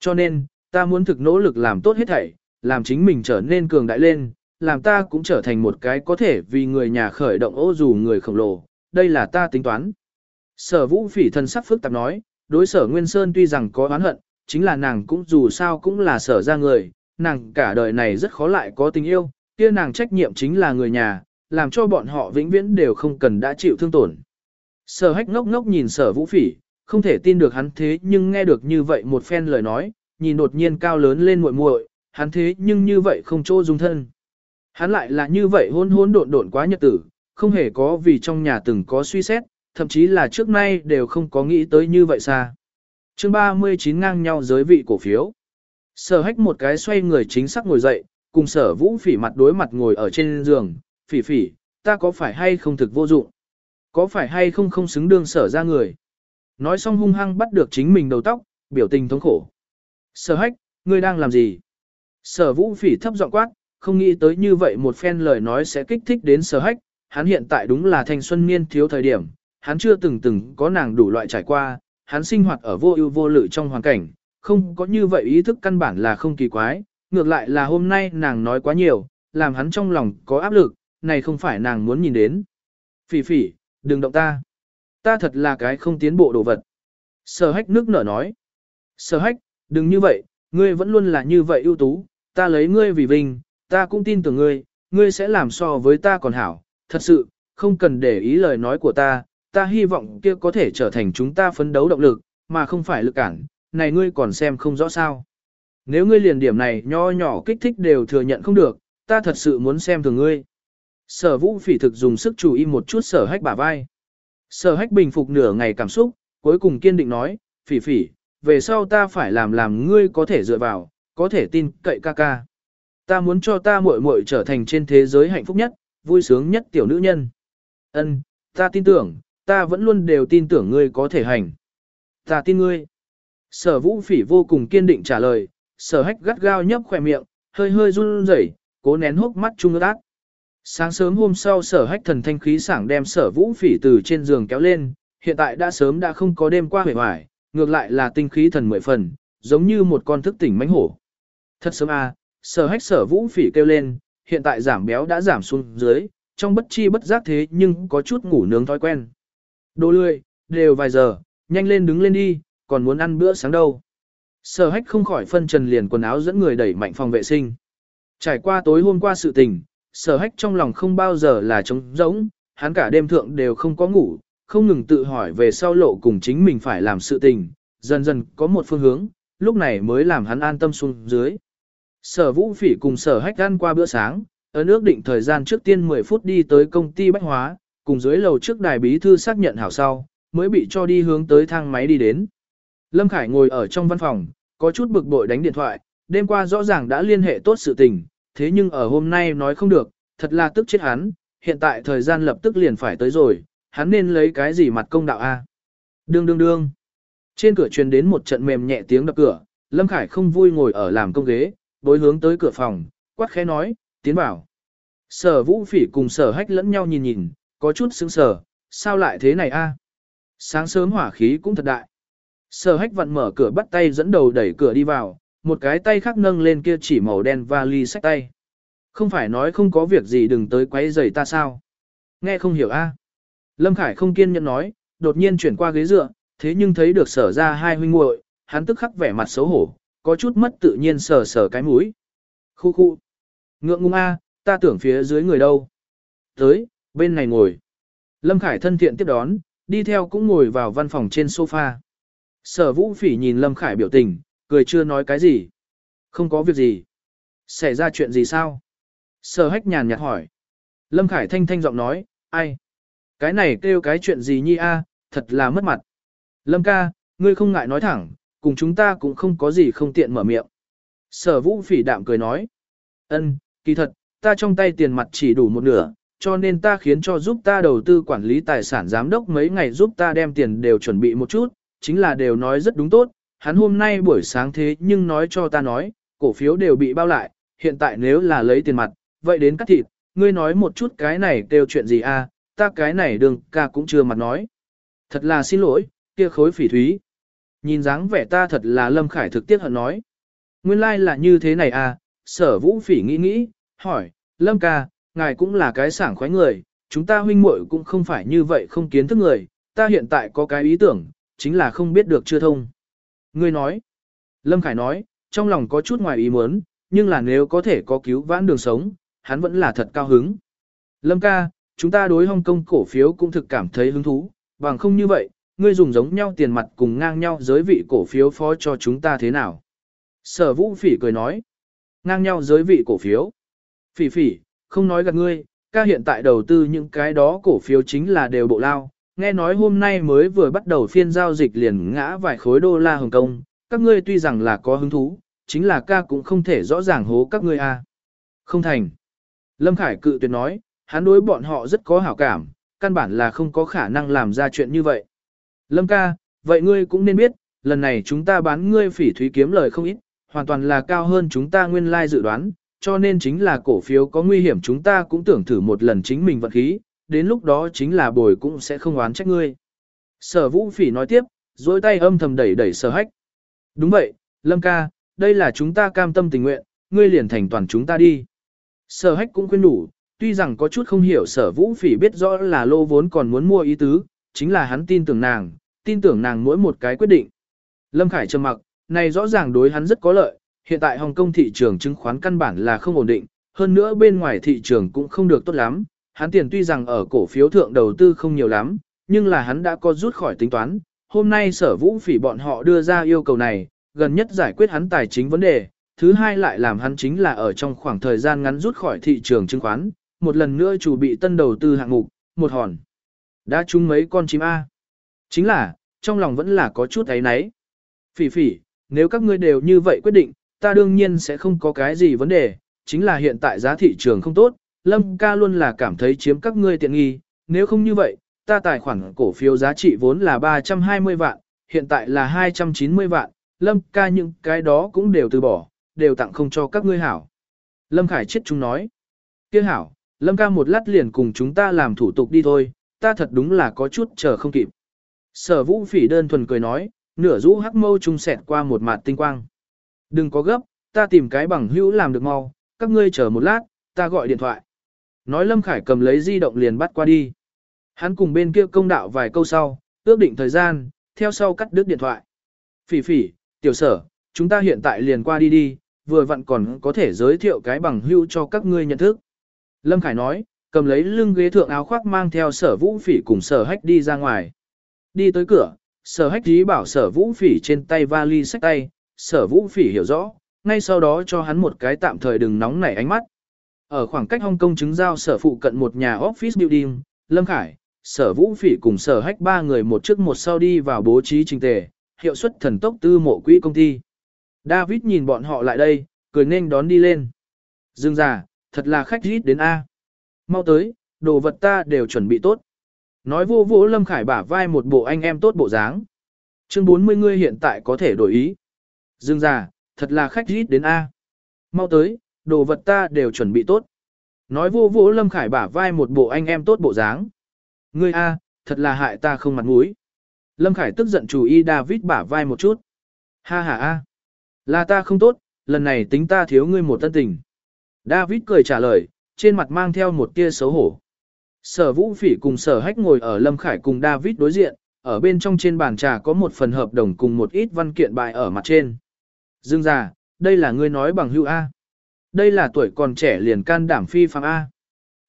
Cho nên, ta muốn thực nỗ lực làm tốt hết thảy, làm chính mình trở nên cường đại lên, làm ta cũng trở thành một cái có thể vì người nhà khởi động ô dù người khổng lồ, đây là ta tính toán. Sở vũ phỉ thân sắc phức tạp nói, đối sở Nguyên Sơn tuy rằng có oán hận, chính là nàng cũng dù sao cũng là sở ra người, nàng cả đời này rất khó lại có tình yêu, kia nàng trách nhiệm chính là người nhà, làm cho bọn họ vĩnh viễn đều không cần đã chịu thương tổn. Sở hách ngốc ngốc nhìn sở vũ phỉ, không thể tin được hắn thế nhưng nghe được như vậy một phen lời nói, nhìn đột nhiên cao lớn lên muội muội, hắn thế nhưng như vậy không chỗ dung thân. Hắn lại là như vậy hôn hôn độn độn quá nhật tử, không hề có vì trong nhà từng có suy xét, thậm chí là trước nay đều không có nghĩ tới như vậy xa. chương 39 ngang nhau giới vị cổ phiếu. Sở hách một cái xoay người chính xác ngồi dậy, cùng sở vũ phỉ mặt đối mặt ngồi ở trên giường, phỉ phỉ, ta có phải hay không thực vô dụng? Có phải hay không không xứng đương sở ra người? Nói xong hung hăng bắt được chính mình đầu tóc, biểu tình thống khổ. Sở hách, ngươi đang làm gì? Sở vũ phỉ thấp giọng quát, không nghĩ tới như vậy một phen lời nói sẽ kích thích đến sở hách, hắn hiện tại đúng là thanh xuân niên thiếu thời điểm, hắn chưa từng từng có nàng đủ loại trải qua, hắn sinh hoạt ở vô ưu vô lự trong hoàn cảnh, không có như vậy ý thức căn bản là không kỳ quái, ngược lại là hôm nay nàng nói quá nhiều, làm hắn trong lòng có áp lực, này không phải nàng muốn nhìn đến. Phỉ phỉ, đừng động ta. Ta thật là cái không tiến bộ đồ vật. Sở hách nước nở nói. Sở hách, đừng như vậy, ngươi vẫn luôn là như vậy ưu tú, ta lấy ngươi vì vinh, ta cũng tin tưởng ngươi, ngươi sẽ làm so với ta còn hảo, thật sự, không cần để ý lời nói của ta, ta hy vọng kia có thể trở thành chúng ta phấn đấu động lực, mà không phải lực cản, này ngươi còn xem không rõ sao. Nếu ngươi liền điểm này nho nhỏ kích thích đều thừa nhận không được, ta thật sự muốn xem thường ngươi. Sở vũ phỉ thực dùng sức chú ý một chút sở hách bả vai. Sở hách bình phục nửa ngày cảm xúc, cuối cùng kiên định nói, phỉ phỉ, về sau ta phải làm làm ngươi có thể dựa vào, có thể tin cậy ca ca. Ta muốn cho ta muội muội trở thành trên thế giới hạnh phúc nhất, vui sướng nhất tiểu nữ nhân. Ân, ta tin tưởng, ta vẫn luôn đều tin tưởng ngươi có thể hành. Ta tin ngươi. Sở vũ phỉ vô cùng kiên định trả lời, sở hách gắt gao nhấp khỏe miệng, hơi hơi run rẩy, cố nén hốc mắt trung ước ác. Sáng sớm hôm sau sở hách thần thanh khí sảng đem sở vũ phỉ từ trên giường kéo lên, hiện tại đã sớm đã không có đêm qua hề hoài, ngược lại là tinh khí thần mười phần, giống như một con thức tỉnh mánh hổ. Thật sớm à, sở hách sở vũ phỉ kêu lên, hiện tại giảm béo đã giảm xuống dưới, trong bất chi bất giác thế nhưng có chút ngủ nướng thói quen. Đồ lười, đều vài giờ, nhanh lên đứng lên đi, còn muốn ăn bữa sáng đâu. Sở hách không khỏi phân trần liền quần áo dẫn người đẩy mạnh phòng vệ sinh. Trải qua tối hôm qua sự tình, sở hách trong lòng không bao giờ là trống rỗng, hắn cả đêm thượng đều không có ngủ, không ngừng tự hỏi về sau lộ cùng chính mình phải làm sự tình, dần dần có một phương hướng, lúc này mới làm hắn an tâm xuống dưới. Sở vũ phỉ cùng sở hách ăn qua bữa sáng, ở nước định thời gian trước tiên 10 phút đi tới công ty bách hóa, cùng dưới lầu trước đài bí thư xác nhận hảo sau, mới bị cho đi hướng tới thang máy đi đến. Lâm Khải ngồi ở trong văn phòng, có chút bực bội đánh điện thoại, đêm qua rõ ràng đã liên hệ tốt sự tình, thế nhưng ở hôm nay nói không được, thật là tức chết hắn, hiện tại thời gian lập tức liền phải tới rồi, hắn nên lấy cái gì mặt công đạo a? Đương đương đương. Trên cửa truyền đến một trận mềm nhẹ tiếng đập cửa, Lâm Khải không vui ngồi ở làm công ghế, bối hướng tới cửa phòng, quát khẽ nói, tiến vào. Sở vũ phỉ cùng sở hách lẫn nhau nhìn nhìn, có chút sững sờ, sao lại thế này a? Sáng sớm hỏa khí cũng thật đại. Sở hách vặn mở cửa bắt tay dẫn đầu đẩy cửa đi vào, một cái tay khác nâng lên kia chỉ màu đen vali sách tay. Không phải nói không có việc gì đừng tới quấy rầy ta sao? Nghe không hiểu a? Lâm Khải không kiên nhẫn nói, đột nhiên chuyển qua ghế dựa, thế nhưng thấy được sở ra hai huynh muội, hắn tức khắc vẻ mặt xấu hổ, có chút mất tự nhiên sờ sờ cái mũi. Khu khu. Ngượng ngung a, ta tưởng phía dưới người đâu. Tới, bên này ngồi. Lâm Khải thân thiện tiếp đón, đi theo cũng ngồi vào văn phòng trên sofa. Sở vũ phỉ nhìn Lâm Khải biểu tình, cười chưa nói cái gì. Không có việc gì. Xảy ra chuyện gì sao? Sở hách nhàn nhạt hỏi. Lâm Khải thanh thanh giọng nói, ai? Cái này kêu cái chuyện gì nhi a, à, thật là mất mặt. Lâm ca, ngươi không ngại nói thẳng, cùng chúng ta cũng không có gì không tiện mở miệng. Sở vũ phỉ đạm cười nói. ân, kỳ thật, ta trong tay tiền mặt chỉ đủ một nửa, cho nên ta khiến cho giúp ta đầu tư quản lý tài sản giám đốc mấy ngày giúp ta đem tiền đều chuẩn bị một chút, chính là đều nói rất đúng tốt, hắn hôm nay buổi sáng thế nhưng nói cho ta nói, cổ phiếu đều bị bao lại, hiện tại nếu là lấy tiền mặt, vậy đến cắt thịt, ngươi nói một chút cái này đều chuyện gì a? ta cái này đường ca cũng chưa mặt nói. Thật là xin lỗi, kia khối phỉ thúy. Nhìn dáng vẻ ta thật là Lâm Khải thực tiếc hận nói. Nguyên lai like là như thế này à, sở vũ phỉ nghĩ nghĩ, hỏi, Lâm ca, ngài cũng là cái sảng khoái người, chúng ta huynh muội cũng không phải như vậy không kiến thức người, ta hiện tại có cái ý tưởng, chính là không biết được chưa thông. Ngươi nói, Lâm Khải nói, trong lòng có chút ngoài ý muốn, nhưng là nếu có thể có cứu vãn đường sống, hắn vẫn là thật cao hứng. Lâm ca, chúng ta đối Hong Kong cổ phiếu cũng thực cảm thấy hứng thú, bằng không như vậy, ngươi dùng giống nhau tiền mặt cùng ngang nhau giới vị cổ phiếu phó cho chúng ta thế nào? Sở vũ phỉ cười nói, ngang nhau giới vị cổ phiếu. Phỉ phỉ, không nói gạt ngươi, ca hiện tại đầu tư những cái đó cổ phiếu chính là đều bộ lao, nghe nói hôm nay mới vừa bắt đầu phiên giao dịch liền ngã vài khối đô la Hồng Kông, các ngươi tuy rằng là có hứng thú, chính là ca cũng không thể rõ ràng hố các ngươi a. À. Không thành. Lâm Khải cự tuyệt nói, hắn đối bọn họ rất có hảo cảm, căn bản là không có khả năng làm ra chuyện như vậy. Lâm ca, vậy ngươi cũng nên biết, lần này chúng ta bán ngươi phỉ thúy kiếm lời không ít, hoàn toàn là cao hơn chúng ta nguyên lai dự đoán, cho nên chính là cổ phiếu có nguy hiểm chúng ta cũng tưởng thử một lần chính mình vận khí, đến lúc đó chính là bồi cũng sẽ không oán trách ngươi. Sở vũ phỉ nói tiếp, dối tay âm thầm đẩy đẩy sở hách. Đúng vậy, Lâm ca, đây là chúng ta cam tâm tình nguyện, ngươi liền thành toàn chúng ta đi. Sở hách cũng khuyên đủ, tuy rằng có chút không hiểu sở vũ phỉ biết rõ là lô vốn còn muốn mua ý tứ, chính là hắn tin tưởng nàng, tin tưởng nàng mỗi một cái quyết định. Lâm Khải trầm mặc, này rõ ràng đối hắn rất có lợi, hiện tại Hồng Kông thị trường chứng khoán căn bản là không ổn định, hơn nữa bên ngoài thị trường cũng không được tốt lắm, hắn tiền tuy rằng ở cổ phiếu thượng đầu tư không nhiều lắm, nhưng là hắn đã có rút khỏi tính toán, hôm nay sở vũ phỉ bọn họ đưa ra yêu cầu này, gần nhất giải quyết hắn tài chính vấn đề, thứ hai lại làm hắn chính là ở trong khoảng thời gian ngắn rút khỏi thị trường chứng khoán, một lần nữa chủ bị tân đầu tư hạng mục, một hòn. Đã trúng mấy con chim A. Chính là, trong lòng vẫn là có chút ấy nấy. Phỉ phỉ, nếu các ngươi đều như vậy quyết định, ta đương nhiên sẽ không có cái gì vấn đề, chính là hiện tại giá thị trường không tốt, Lâm ca luôn là cảm thấy chiếm các ngươi tiện nghi, nếu không như vậy, ta tài khoản cổ phiếu giá trị vốn là 320 vạn, hiện tại là 290 vạn, Lâm ca những cái đó cũng đều từ bỏ, đều tặng không cho các ngươi hảo. Lâm Khải chết chúng nói, kia hảo, Lâm ca một lát liền cùng chúng ta làm thủ tục đi thôi, ta thật đúng là có chút chờ không kịp. Sở vũ phỉ đơn thuần cười nói, nửa rũ hắc mâu trung sẹt qua một mặt tinh quang. Đừng có gấp, ta tìm cái bằng hữu làm được mau, các ngươi chờ một lát, ta gọi điện thoại. Nói Lâm Khải cầm lấy di động liền bắt qua đi. Hắn cùng bên kia công đạo vài câu sau, ước định thời gian, theo sau cắt đứt điện thoại. Phỉ phỉ, tiểu sở, chúng ta hiện tại liền qua đi đi, vừa vặn còn có thể giới thiệu cái bằng hữu cho các ngươi nhận thức. Lâm Khải nói, cầm lấy lưng ghế thượng áo khoác mang theo sở vũ phỉ cùng sở hách đi ra ngoài. Đi tới cửa, sở hách dí bảo sở vũ phỉ trên tay vali sách tay, sở vũ phỉ hiểu rõ, ngay sau đó cho hắn một cái tạm thời đừng nóng nảy ánh mắt. Ở khoảng cách Hong Kong chứng giao sở phụ cận một nhà office building, Lâm Khải, sở vũ phỉ cùng sở hách ba người một trước một sau đi vào bố trí trình tề, hiệu suất thần tốc tư mộ quỹ công ty. David nhìn bọn họ lại đây, cười nên đón đi lên. Dương già, thật là khách rít đến A. Mau tới, đồ vật ta đều chuẩn bị tốt. Nói vô vô Lâm Khải bả vai một bộ anh em tốt bộ dáng. Chương 40 ngươi hiện tại có thể đổi ý. Dương già, thật là khách rít đến A. Mau tới, đồ vật ta đều chuẩn bị tốt. Nói vô vô Lâm Khải bả vai một bộ anh em tốt bộ dáng. Ngươi A, thật là hại ta không mặt mũi. Lâm Khải tức giận chủ y David bả vai một chút. Ha ha A. Là ta không tốt, lần này tính ta thiếu ngươi một tân tình. David cười trả lời, trên mặt mang theo một tia xấu hổ. Sở Vũ Phỉ cùng Sở Hách ngồi ở Lâm Khải cùng David đối diện, ở bên trong trên bàn trà có một phần hợp đồng cùng một ít văn kiện bài ở mặt trên. Dương già, đây là ngươi nói bằng hữu A. Đây là tuổi còn trẻ liền can đảm phi phàm A.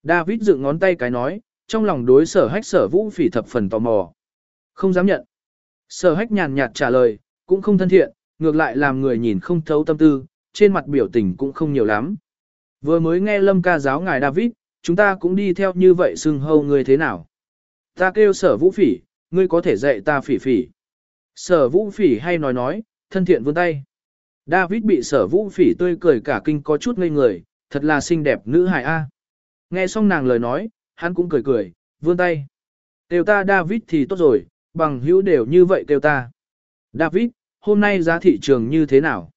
David dựng ngón tay cái nói, trong lòng đối sở hách sở vũ phỉ thập phần tò mò. Không dám nhận. Sở hách nhàn nhạt trả lời, cũng không thân thiện, ngược lại làm người nhìn không thấu tâm tư, trên mặt biểu tình cũng không nhiều lắm. Vừa mới nghe lâm ca giáo ngài David, chúng ta cũng đi theo như vậy xưng hâu ngươi thế nào. Ta kêu sở vũ phỉ, ngươi có thể dạy ta phỉ phỉ. Sở vũ phỉ hay nói nói, thân thiện vươn tay. David bị sở vũ phỉ tươi cười cả kinh có chút ngây người, thật là xinh đẹp nữ hài A. Nghe xong nàng lời nói, hắn cũng cười cười, vươn tay. Tiêu ta David thì tốt rồi, bằng hữu đều như vậy tiêu ta. David, hôm nay giá thị trường như thế nào?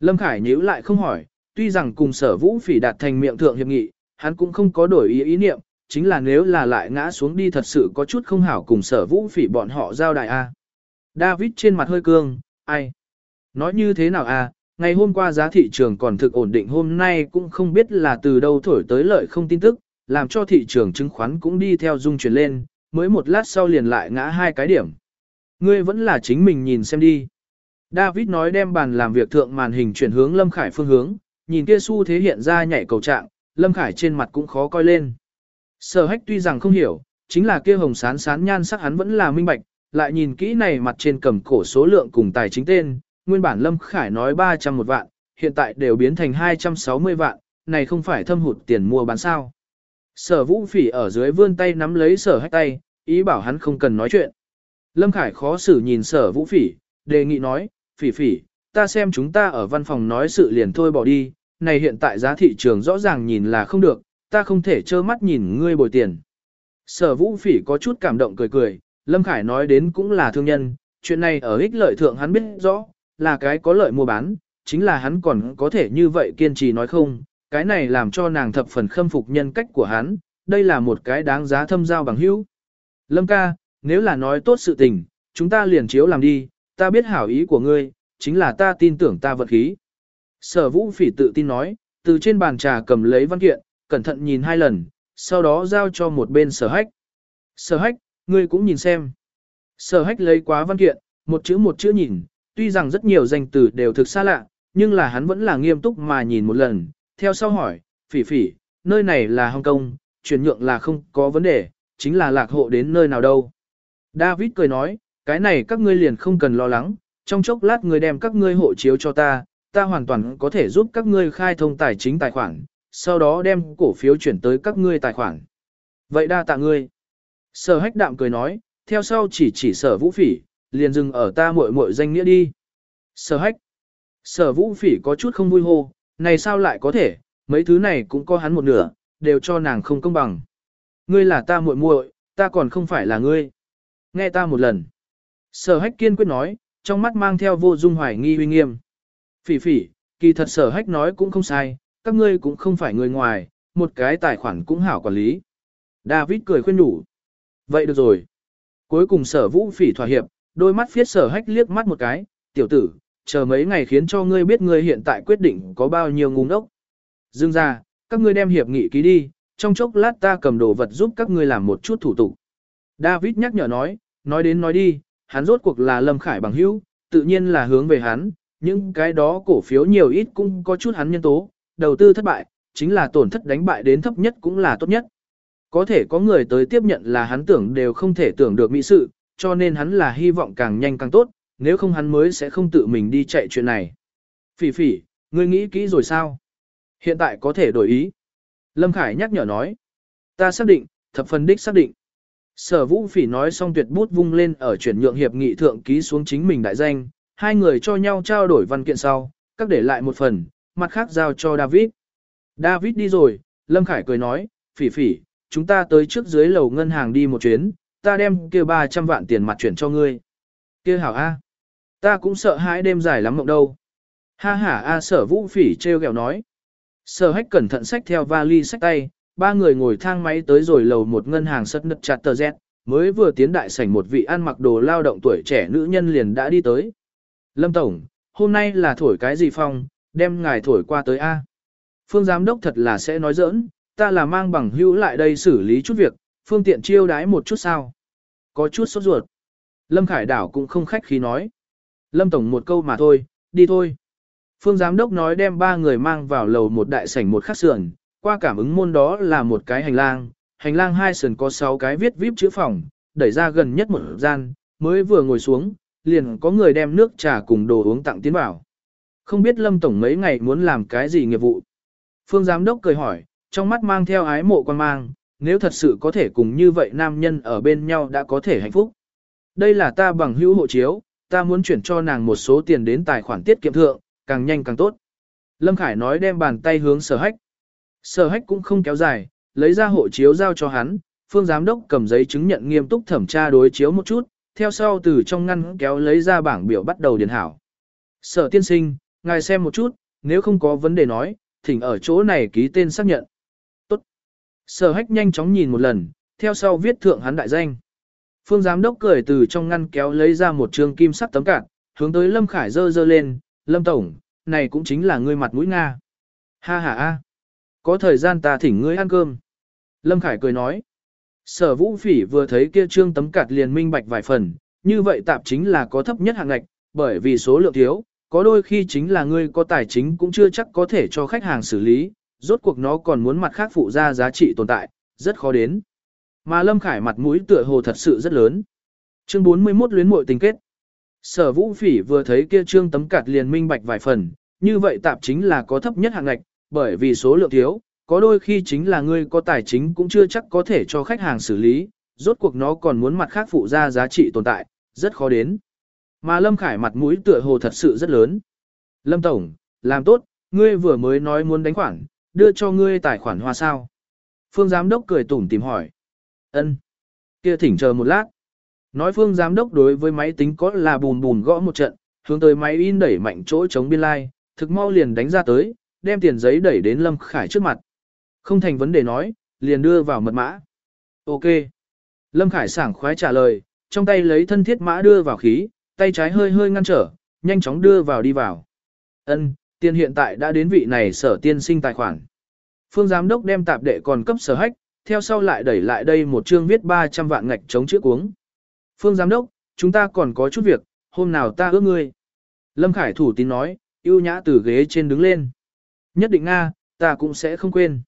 Lâm Khải nhíu lại không hỏi, tuy rằng cùng sở vũ phỉ đạt thành miệng thượng hiệp nghị, hắn cũng không có đổi ý ý niệm, chính là nếu là lại ngã xuống đi thật sự có chút không hảo cùng sở vũ phỉ bọn họ giao đại A. David trên mặt hơi cương, ai? Nói như thế nào a? ngày hôm qua giá thị trường còn thực ổn định hôm nay cũng không biết là từ đâu thổi tới lợi không tin tức, làm cho thị trường chứng khoán cũng đi theo dung chuyển lên, mới một lát sau liền lại ngã hai cái điểm. Ngươi vẫn là chính mình nhìn xem đi. David nói đem bàn làm việc thượng màn hình chuyển hướng Lâm Khải phương hướng, nhìn kia xu thế hiện ra nhảy cầu trạng, Lâm Khải trên mặt cũng khó coi lên. Sở hách tuy rằng không hiểu, chính là kia hồng sán sán nhan sắc hắn vẫn là minh bạch, lại nhìn kỹ này mặt trên cầm cổ số lượng cùng tài chính tên, nguyên bản Lâm Khải nói 300 một vạn, hiện tại đều biến thành 260 vạn, này không phải thâm hụt tiền mua bán sao. Sở vũ phỉ ở dưới vươn tay nắm lấy sở hách tay, ý bảo hắn không cần nói chuyện. Lâm Khải khó xử nhìn sở vũ phỉ, đề nghị nói, phỉ phỉ, ta xem chúng ta ở văn phòng nói sự liền thôi bỏ đi, này hiện tại giá thị trường rõ ràng nhìn là không được, ta không thể trơ mắt nhìn ngươi bồi tiền. Sở vũ phỉ có chút cảm động cười cười, Lâm Khải nói đến cũng là thương nhân, chuyện này ở ích lợi thượng hắn biết rõ, là cái có lợi mua bán, chính là hắn còn có thể như vậy kiên trì nói không, cái này làm cho nàng thập phần khâm phục nhân cách của hắn, đây là một cái đáng giá thâm giao bằng hữu. Lâm ca, nếu là nói tốt sự tình, chúng ta liền chiếu làm đi, ta biết hảo ý của ngươi, chính là ta tin tưởng ta vật khí. Sở vũ phỉ tự tin nói, từ trên bàn trà cầm lấy văn kiện, cẩn thận nhìn hai lần, sau đó giao cho một bên sở hách. Sở hách, ngươi cũng nhìn xem. Sở hách lấy quá văn kiện, một chữ một chữ nhìn, tuy rằng rất nhiều danh từ đều thực xa lạ, nhưng là hắn vẫn là nghiêm túc mà nhìn một lần, theo sau hỏi, phỉ phỉ, nơi này là Hong Kong, chuyển nhượng là không có vấn đề, chính là lạc hộ đến nơi nào đâu. David cười nói, cái này các ngươi liền không cần lo lắng, trong chốc lát người đem các ngươi hộ chiếu cho ta, ta hoàn toàn có thể giúp các ngươi khai thông tài chính tài khoản, sau đó đem cổ phiếu chuyển tới các ngươi tài khoản. Vậy đa tạ ngươi. Sở hách đạm cười nói, theo sau chỉ chỉ sở vũ phỉ, liền dừng ở ta muội muội danh nghĩa đi. Sở hách. Sở vũ phỉ có chút không vui hô, này sao lại có thể, mấy thứ này cũng có hắn một nửa, đều cho nàng không công bằng. Ngươi là ta muội muội, ta còn không phải là ngươi. Nghe ta một lần. Sở hách kiên quyết nói, trong mắt mang theo vô dung hoài nghi uy nghiêm. Phỉ phỉ, kỳ thật sở hách nói cũng không sai, các ngươi cũng không phải người ngoài, một cái tài khoản cũng hảo quản lý. David cười khuyên nhủ. Vậy được rồi. Cuối cùng sở vũ phỉ thỏa hiệp, đôi mắt phiết sở hách liếc mắt một cái, tiểu tử, chờ mấy ngày khiến cho ngươi biết ngươi hiện tại quyết định có bao nhiêu ngu ngốc. Dương ra, các ngươi đem hiệp nghị ký đi, trong chốc lát ta cầm đồ vật giúp các ngươi làm một chút thủ tục. David nhắc nhở nói, nói đến nói đi, hắn rốt cuộc là Lâm Khải bằng hữu, tự nhiên là hướng về hắn, những cái đó cổ phiếu nhiều ít cũng có chút hắn nhân tố, đầu tư thất bại, chính là tổn thất đánh bại đến thấp nhất cũng là tốt nhất. Có thể có người tới tiếp nhận là hắn tưởng đều không thể tưởng được mỹ sự, cho nên hắn là hy vọng càng nhanh càng tốt, nếu không hắn mới sẽ không tự mình đi chạy chuyện này. Phỉ phỉ, ngươi nghĩ kỹ rồi sao? Hiện tại có thể đổi ý. Lâm Khải nhắc nhở nói. Ta xác định, thập phần đích xác định. Sở vũ phỉ nói xong tuyệt bút vung lên ở chuyển nhượng hiệp nghị thượng ký xuống chính mình đại danh, hai người cho nhau trao đổi văn kiện sau, các để lại một phần, mặt khác giao cho David. David đi rồi, Lâm Khải cười nói, phỉ phỉ, chúng ta tới trước dưới lầu ngân hàng đi một chuyến, ta đem kia 300 vạn tiền mặt chuyển cho ngươi. Kia hảo A. Ta cũng sợ hãi đêm dài lắm mộng đâu. Ha ha A sở vũ phỉ treo gẹo nói. Sở hách cẩn thận sách theo vali sách tay, ba người ngồi thang máy tới rồi lầu một ngân hàng sất nứt chặt tờ Z, mới vừa tiến đại sảnh một vị ăn mặc đồ lao động tuổi trẻ nữ nhân liền đã đi tới. Lâm Tổng, hôm nay là thổi cái gì phong, đem ngài thổi qua tới A. Phương giám đốc thật là sẽ nói giỡn, ta là mang bằng hữu lại đây xử lý chút việc, phương tiện chiêu đái một chút sao. Có chút sốt ruột. Lâm Khải Đảo cũng không khách khí nói. Lâm Tổng một câu mà thôi, đi thôi. Phương giám đốc nói đem ba người mang vào lầu một đại sảnh một khắc sườn, qua cảm ứng môn đó là một cái hành lang, hành lang hai sườn có sáu cái viết vip chữ phòng, đẩy ra gần nhất một gian, mới vừa ngồi xuống, liền có người đem nước trà cùng đồ uống tặng tiến vào. Không biết Lâm Tổng mấy ngày muốn làm cái gì nghiệp vụ. Phương Giám Đốc cười hỏi, trong mắt mang theo ái mộ quan mang, nếu thật sự có thể cùng như vậy nam nhân ở bên nhau đã có thể hạnh phúc. Đây là ta bằng hữu hộ chiếu, ta muốn chuyển cho nàng một số tiền đến tài khoản tiết kiệm thượng, càng nhanh càng tốt. Lâm Khải nói đem bàn tay hướng sở hách. Sở hách cũng không kéo dài, lấy ra hộ chiếu giao cho hắn, phương giám đốc cầm giấy chứng nhận nghiêm túc thẩm tra đối chiếu một chút, theo sau từ trong ngăn kéo lấy ra bảng biểu bắt đầu điền hảo. Sở tiên sinh, ngài xem một chút, nếu không có vấn đề nói, thỉnh ở chỗ này ký tên xác nhận. Sở hách nhanh chóng nhìn một lần, theo sau viết thượng hắn đại danh. Phương giám đốc cười từ trong ngăn kéo lấy ra một trường kim sắc tấm cạn, hướng tới Lâm Khải dơ dơ lên, Lâm Tổng, này cũng chính là ngươi mặt mũi Nga. Ha ha ha. Có thời gian ta thỉnh ngươi ăn cơm. Lâm Khải cười nói. Sở vũ phỉ vừa thấy kia trương tấm cạt liền minh bạch vài phần, như vậy tạp chính là có thấp nhất hạng ngạch, bởi vì số lượng thiếu, có đôi khi chính là ngươi có tài chính cũng chưa chắc có thể cho khách hàng xử lý, rốt cuộc nó còn muốn mặt khác phụ ra giá trị tồn tại, rất khó đến. Mà Lâm Khải mặt mũi tựa hồ thật sự rất lớn. Chương 41 luyến muội tình kết. Sở Vũ Phỉ vừa thấy kia trương tấm cạt liền minh bạch vài phần, như vậy tạp chính là có thấp nhất hạng ngạch, bởi vì số lượng thiếu, có đôi khi chính là ngươi có tài chính cũng chưa chắc có thể cho khách hàng xử lý, rốt cuộc nó còn muốn mặt khác phụ ra giá trị tồn tại, rất khó đến. Mà Lâm Khải mặt mũi tựa hồ thật sự rất lớn. Lâm Tổng, làm tốt, ngươi vừa mới nói muốn đánh khoản, đưa cho ngươi tài khoản hoa sao. Phương Giám Đốc cười tủm tìm hỏi. ân kia thỉnh chờ một lát. Nói Phương Giám Đốc đối với máy tính có là bùn bùn gõ một trận, hướng tới máy in đẩy mạnh chỗ chống biên lai, thực mau liền đánh ra tới, đem tiền giấy đẩy đến Lâm Khải trước mặt. Không thành vấn đề nói, liền đưa vào mật mã. Ok. Lâm Khải sảng khoái trả lời, trong tay lấy thân thiết mã đưa vào khí, tay trái hơi hơi ngăn trở, nhanh chóng đưa vào đi vào. Ân, tiền hiện tại đã đến vị này sở tiên sinh tài khoản. Phương giám đốc đem tạp đệ còn cấp sở hách, theo sau lại đẩy lại đây một chương viết 300 vạn ngạch chống chữ cuống. Phương giám đốc, chúng ta còn có chút việc, hôm nào ta ước ngươi. Lâm Khải thủ tín nói, yêu nhã từ ghế trên đứng lên. Nhất định Nga, ta cũng sẽ không quên.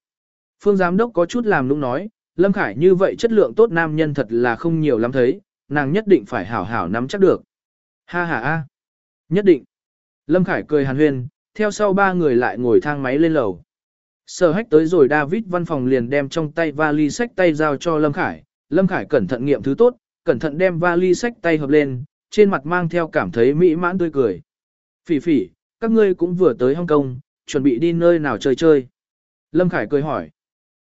Phương giám đốc có chút làm lúc nói, Lâm Khải như vậy chất lượng tốt nam nhân thật là không nhiều lắm thấy, nàng nhất định phải hảo hảo nắm chắc được. Ha ha a, Nhất định. Lâm Khải cười hàn huyên, theo sau ba người lại ngồi thang máy lên lầu. Sở hách tới rồi David văn phòng liền đem trong tay vali sách tay giao cho Lâm Khải. Lâm Khải cẩn thận nghiệm thứ tốt, cẩn thận đem vali sách tay hợp lên, trên mặt mang theo cảm thấy mỹ mãn tươi cười. Phỉ phỉ, các ngươi cũng vừa tới Hong Kong, chuẩn bị đi nơi nào chơi chơi. Lâm Khải cười hỏi.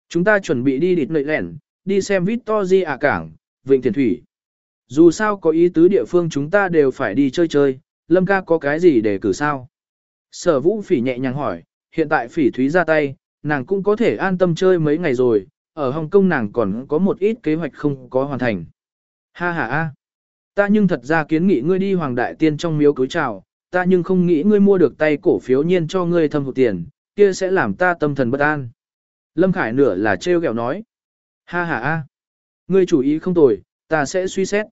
Chúng ta chuẩn bị đi địt nợi lẻn, đi xem Victoria à cảng, Vịnh Thiền Thủy. Dù sao có ý tứ địa phương chúng ta đều phải đi chơi chơi, Lâm ca có cái gì để cử sao? Sở vũ phỉ nhẹ nhàng hỏi, hiện tại phỉ thúy ra tay, nàng cũng có thể an tâm chơi mấy ngày rồi, ở Hồng Kông nàng còn có một ít kế hoạch không có hoàn thành. Ha ha ha! ta nhưng thật ra kiến nghị ngươi đi Hoàng Đại Tiên trong miếu cưới chào, ta nhưng không nghĩ ngươi mua được tay cổ phiếu nhiên cho ngươi thâm hụt tiền, kia sẽ làm ta tâm thần bất an. Lâm Khải nửa là trêu ghẹo nói. Ha ha ha! ngươi chủ ý không tồi, ta sẽ suy xét.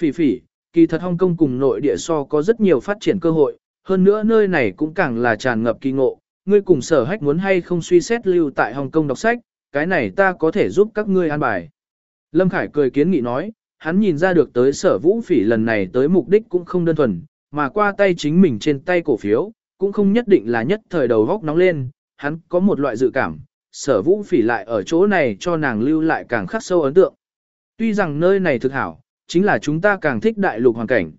Phỉ phỉ, kỳ thật Hong Kông cùng nội địa so có rất nhiều phát triển cơ hội, hơn nữa nơi này cũng càng là tràn ngập kỳ ngộ, ngươi cùng sở hách muốn hay không suy xét lưu tại Hồng Kông đọc sách, cái này ta có thể giúp các ngươi an bài. Lâm Khải cười kiến nghị nói, hắn nhìn ra được tới sở vũ phỉ lần này tới mục đích cũng không đơn thuần, mà qua tay chính mình trên tay cổ phiếu, cũng không nhất định là nhất thời đầu góc nóng lên, hắn có một loại dự cảm, sở vũ phỉ lại ở chỗ này cho nàng lưu lại càng khắc sâu ấn tượng. Tuy rằng nơi này thực hảo, chính là chúng ta càng thích đại lục hoàn cảnh.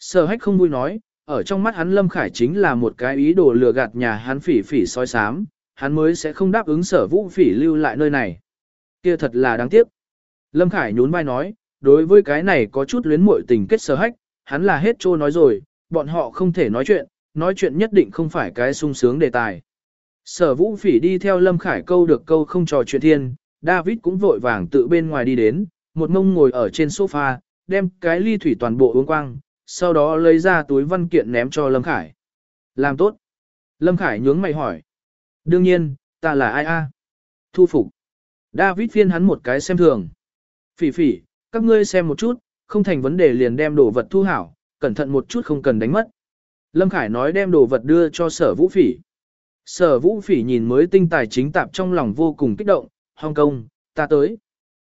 Sở hách không vui nói, ở trong mắt hắn Lâm Khải chính là một cái ý đồ lừa gạt nhà hắn phỉ phỉ soi sám, hắn mới sẽ không đáp ứng sở vũ phỉ lưu lại nơi này. Kia thật là đáng tiếc. Lâm Khải nhún vai nói, đối với cái này có chút luyến muội tình kết sở hách, hắn là hết trô nói rồi, bọn họ không thể nói chuyện, nói chuyện nhất định không phải cái sung sướng đề tài. Sở vũ phỉ đi theo Lâm Khải câu được câu không trò chuyện thiên, David cũng vội vàng tự bên ngoài đi đến, một mông ngồi ở trên sofa, đem cái ly thủy toàn bộ uống quang, sau đó lấy ra túi văn kiện ném cho Lâm Khải. Làm tốt. Lâm Khải nhướng mày hỏi. Đương nhiên, ta là ai a? Thu phục. David phiên hắn một cái xem thường. Phỉ phỉ, các ngươi xem một chút, không thành vấn đề liền đem đồ vật thu hảo, cẩn thận một chút không cần đánh mất. Lâm Khải nói đem đồ vật đưa cho sở vũ phỉ. Sở vũ phỉ nhìn mới tinh tài chính tạp trong lòng vô cùng kích động, Hong Kong, ta tới.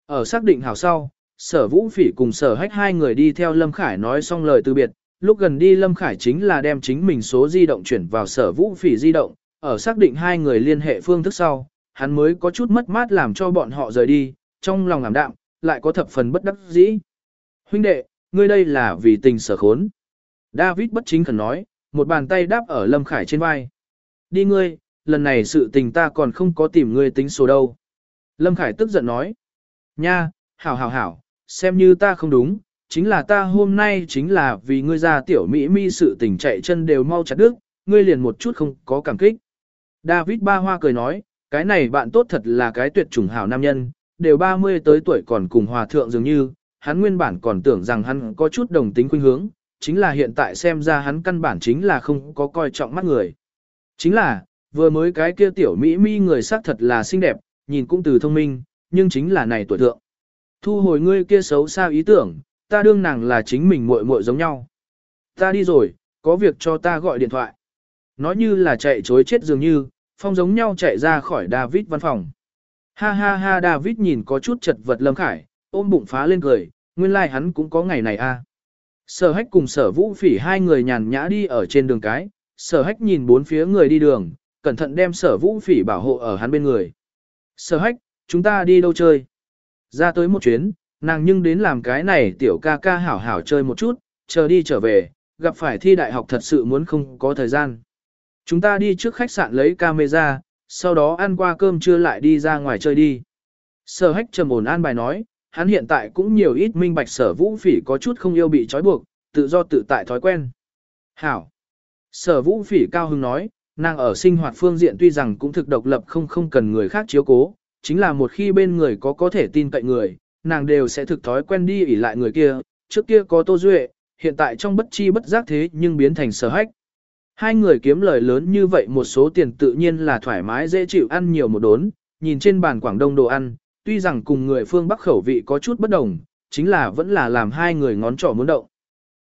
Ở xác định hảo sau, sở vũ phỉ cùng sở hách hai người đi theo Lâm Khải nói xong lời từ biệt, lúc gần đi Lâm Khải chính là đem chính mình số di động chuyển vào sở vũ phỉ di động, ở xác định hai người liên hệ phương thức sau, hắn mới có chút mất mát làm cho bọn họ rời đi, trong lòng làm đạm, lại có thập phần bất đắc dĩ. Huynh đệ, ngươi đây là vì tình sở khốn. David bất chính khẩn nói, một bàn tay đáp ở Lâm Khải trên vai. Đi ngươi, lần này sự tình ta còn không có tìm ngươi tính số đâu. Lâm Khải tức giận nói. Nha, hảo hảo hảo, xem như ta không đúng, chính là ta hôm nay chính là vì ngươi ra tiểu Mỹ mi sự tình chạy chân đều mau chặt đứt, ngươi liền một chút không có cảm kích. David ba hoa cười nói, cái này bạn tốt thật là cái tuyệt chủng hảo nam nhân, đều 30 tới tuổi còn cùng hòa thượng dường như, hắn nguyên bản còn tưởng rằng hắn có chút đồng tính khuynh hướng, chính là hiện tại xem ra hắn căn bản chính là không có coi trọng mắt người. Chính là, vừa mới cái kia tiểu Mỹ mi người sắc thật là xinh đẹp, nhìn cũng từ thông minh, nhưng chính là này tuổi thượng. Thu hồi ngươi kia xấu xa ý tưởng, ta đương nàng là chính mình muội muội giống nhau. Ta đi rồi, có việc cho ta gọi điện thoại. Nói như là chạy chối chết dường như, phong giống nhau chạy ra khỏi David văn phòng. Ha ha ha David nhìn có chút chật vật lâm khải, ôm bụng phá lên cười, nguyên lai like hắn cũng có ngày này a. À. Sở hách cùng sở vũ phỉ hai người nhàn nhã đi ở trên đường cái, sở hách nhìn bốn phía người đi đường, cẩn thận đem sở vũ phỉ bảo hộ ở hắn bên người. Sở hách, chúng ta đi đâu chơi? Ra tới một chuyến, nàng nhưng đến làm cái này tiểu ca ca hảo hảo chơi một chút, chờ đi trở về, gặp phải thi đại học thật sự muốn không có thời gian. Chúng ta đi trước khách sạn lấy camera, sau đó ăn qua cơm trưa lại đi ra ngoài chơi đi. Sở hách trầm ổn an bài nói, hắn hiện tại cũng nhiều ít minh bạch sở vũ phỉ có chút không yêu bị trói buộc, tự do tự tại thói quen. Hảo. Sở vũ phỉ cao hưng nói, nàng ở sinh hoạt phương diện tuy rằng cũng thực độc lập không không cần người khác chiếu cố, chính là một khi bên người có có thể tin cậy người, nàng đều sẽ thực thói quen đi ỉ lại người kia, trước kia có Tô Duệ, hiện tại trong bất chi bất giác thế nhưng biến thành sở hách. Hai người kiếm lời lớn như vậy một số tiền tự nhiên là thoải mái dễ chịu ăn nhiều một đốn, nhìn trên bàn Quảng Đông đồ ăn, tuy rằng cùng người phương Bắc khẩu vị có chút bất đồng, chính là vẫn là làm hai người ngón trỏ muốn động.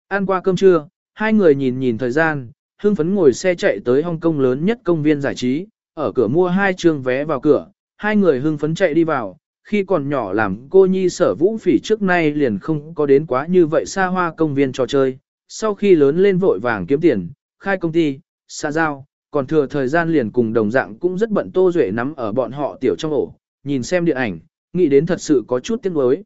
Ăn qua cơm trưa, hai người nhìn nhìn thời gian, hương phấn ngồi xe chạy tới Hong Kong lớn nhất công viên giải trí, ở cửa mua hai trương vé vào cửa, hai người hưng phấn chạy đi vào, khi còn nhỏ làm cô nhi sở vũ phỉ trước nay liền không có đến quá như vậy xa hoa công viên trò chơi, sau khi lớn lên vội vàng kiếm tiền, khai công ty, xa giao, còn thừa thời gian liền cùng đồng dạng cũng rất bận tô duệ nắm ở bọn họ tiểu trong ổ, nhìn xem điện ảnh, nghĩ đến thật sự có chút tiếng đối.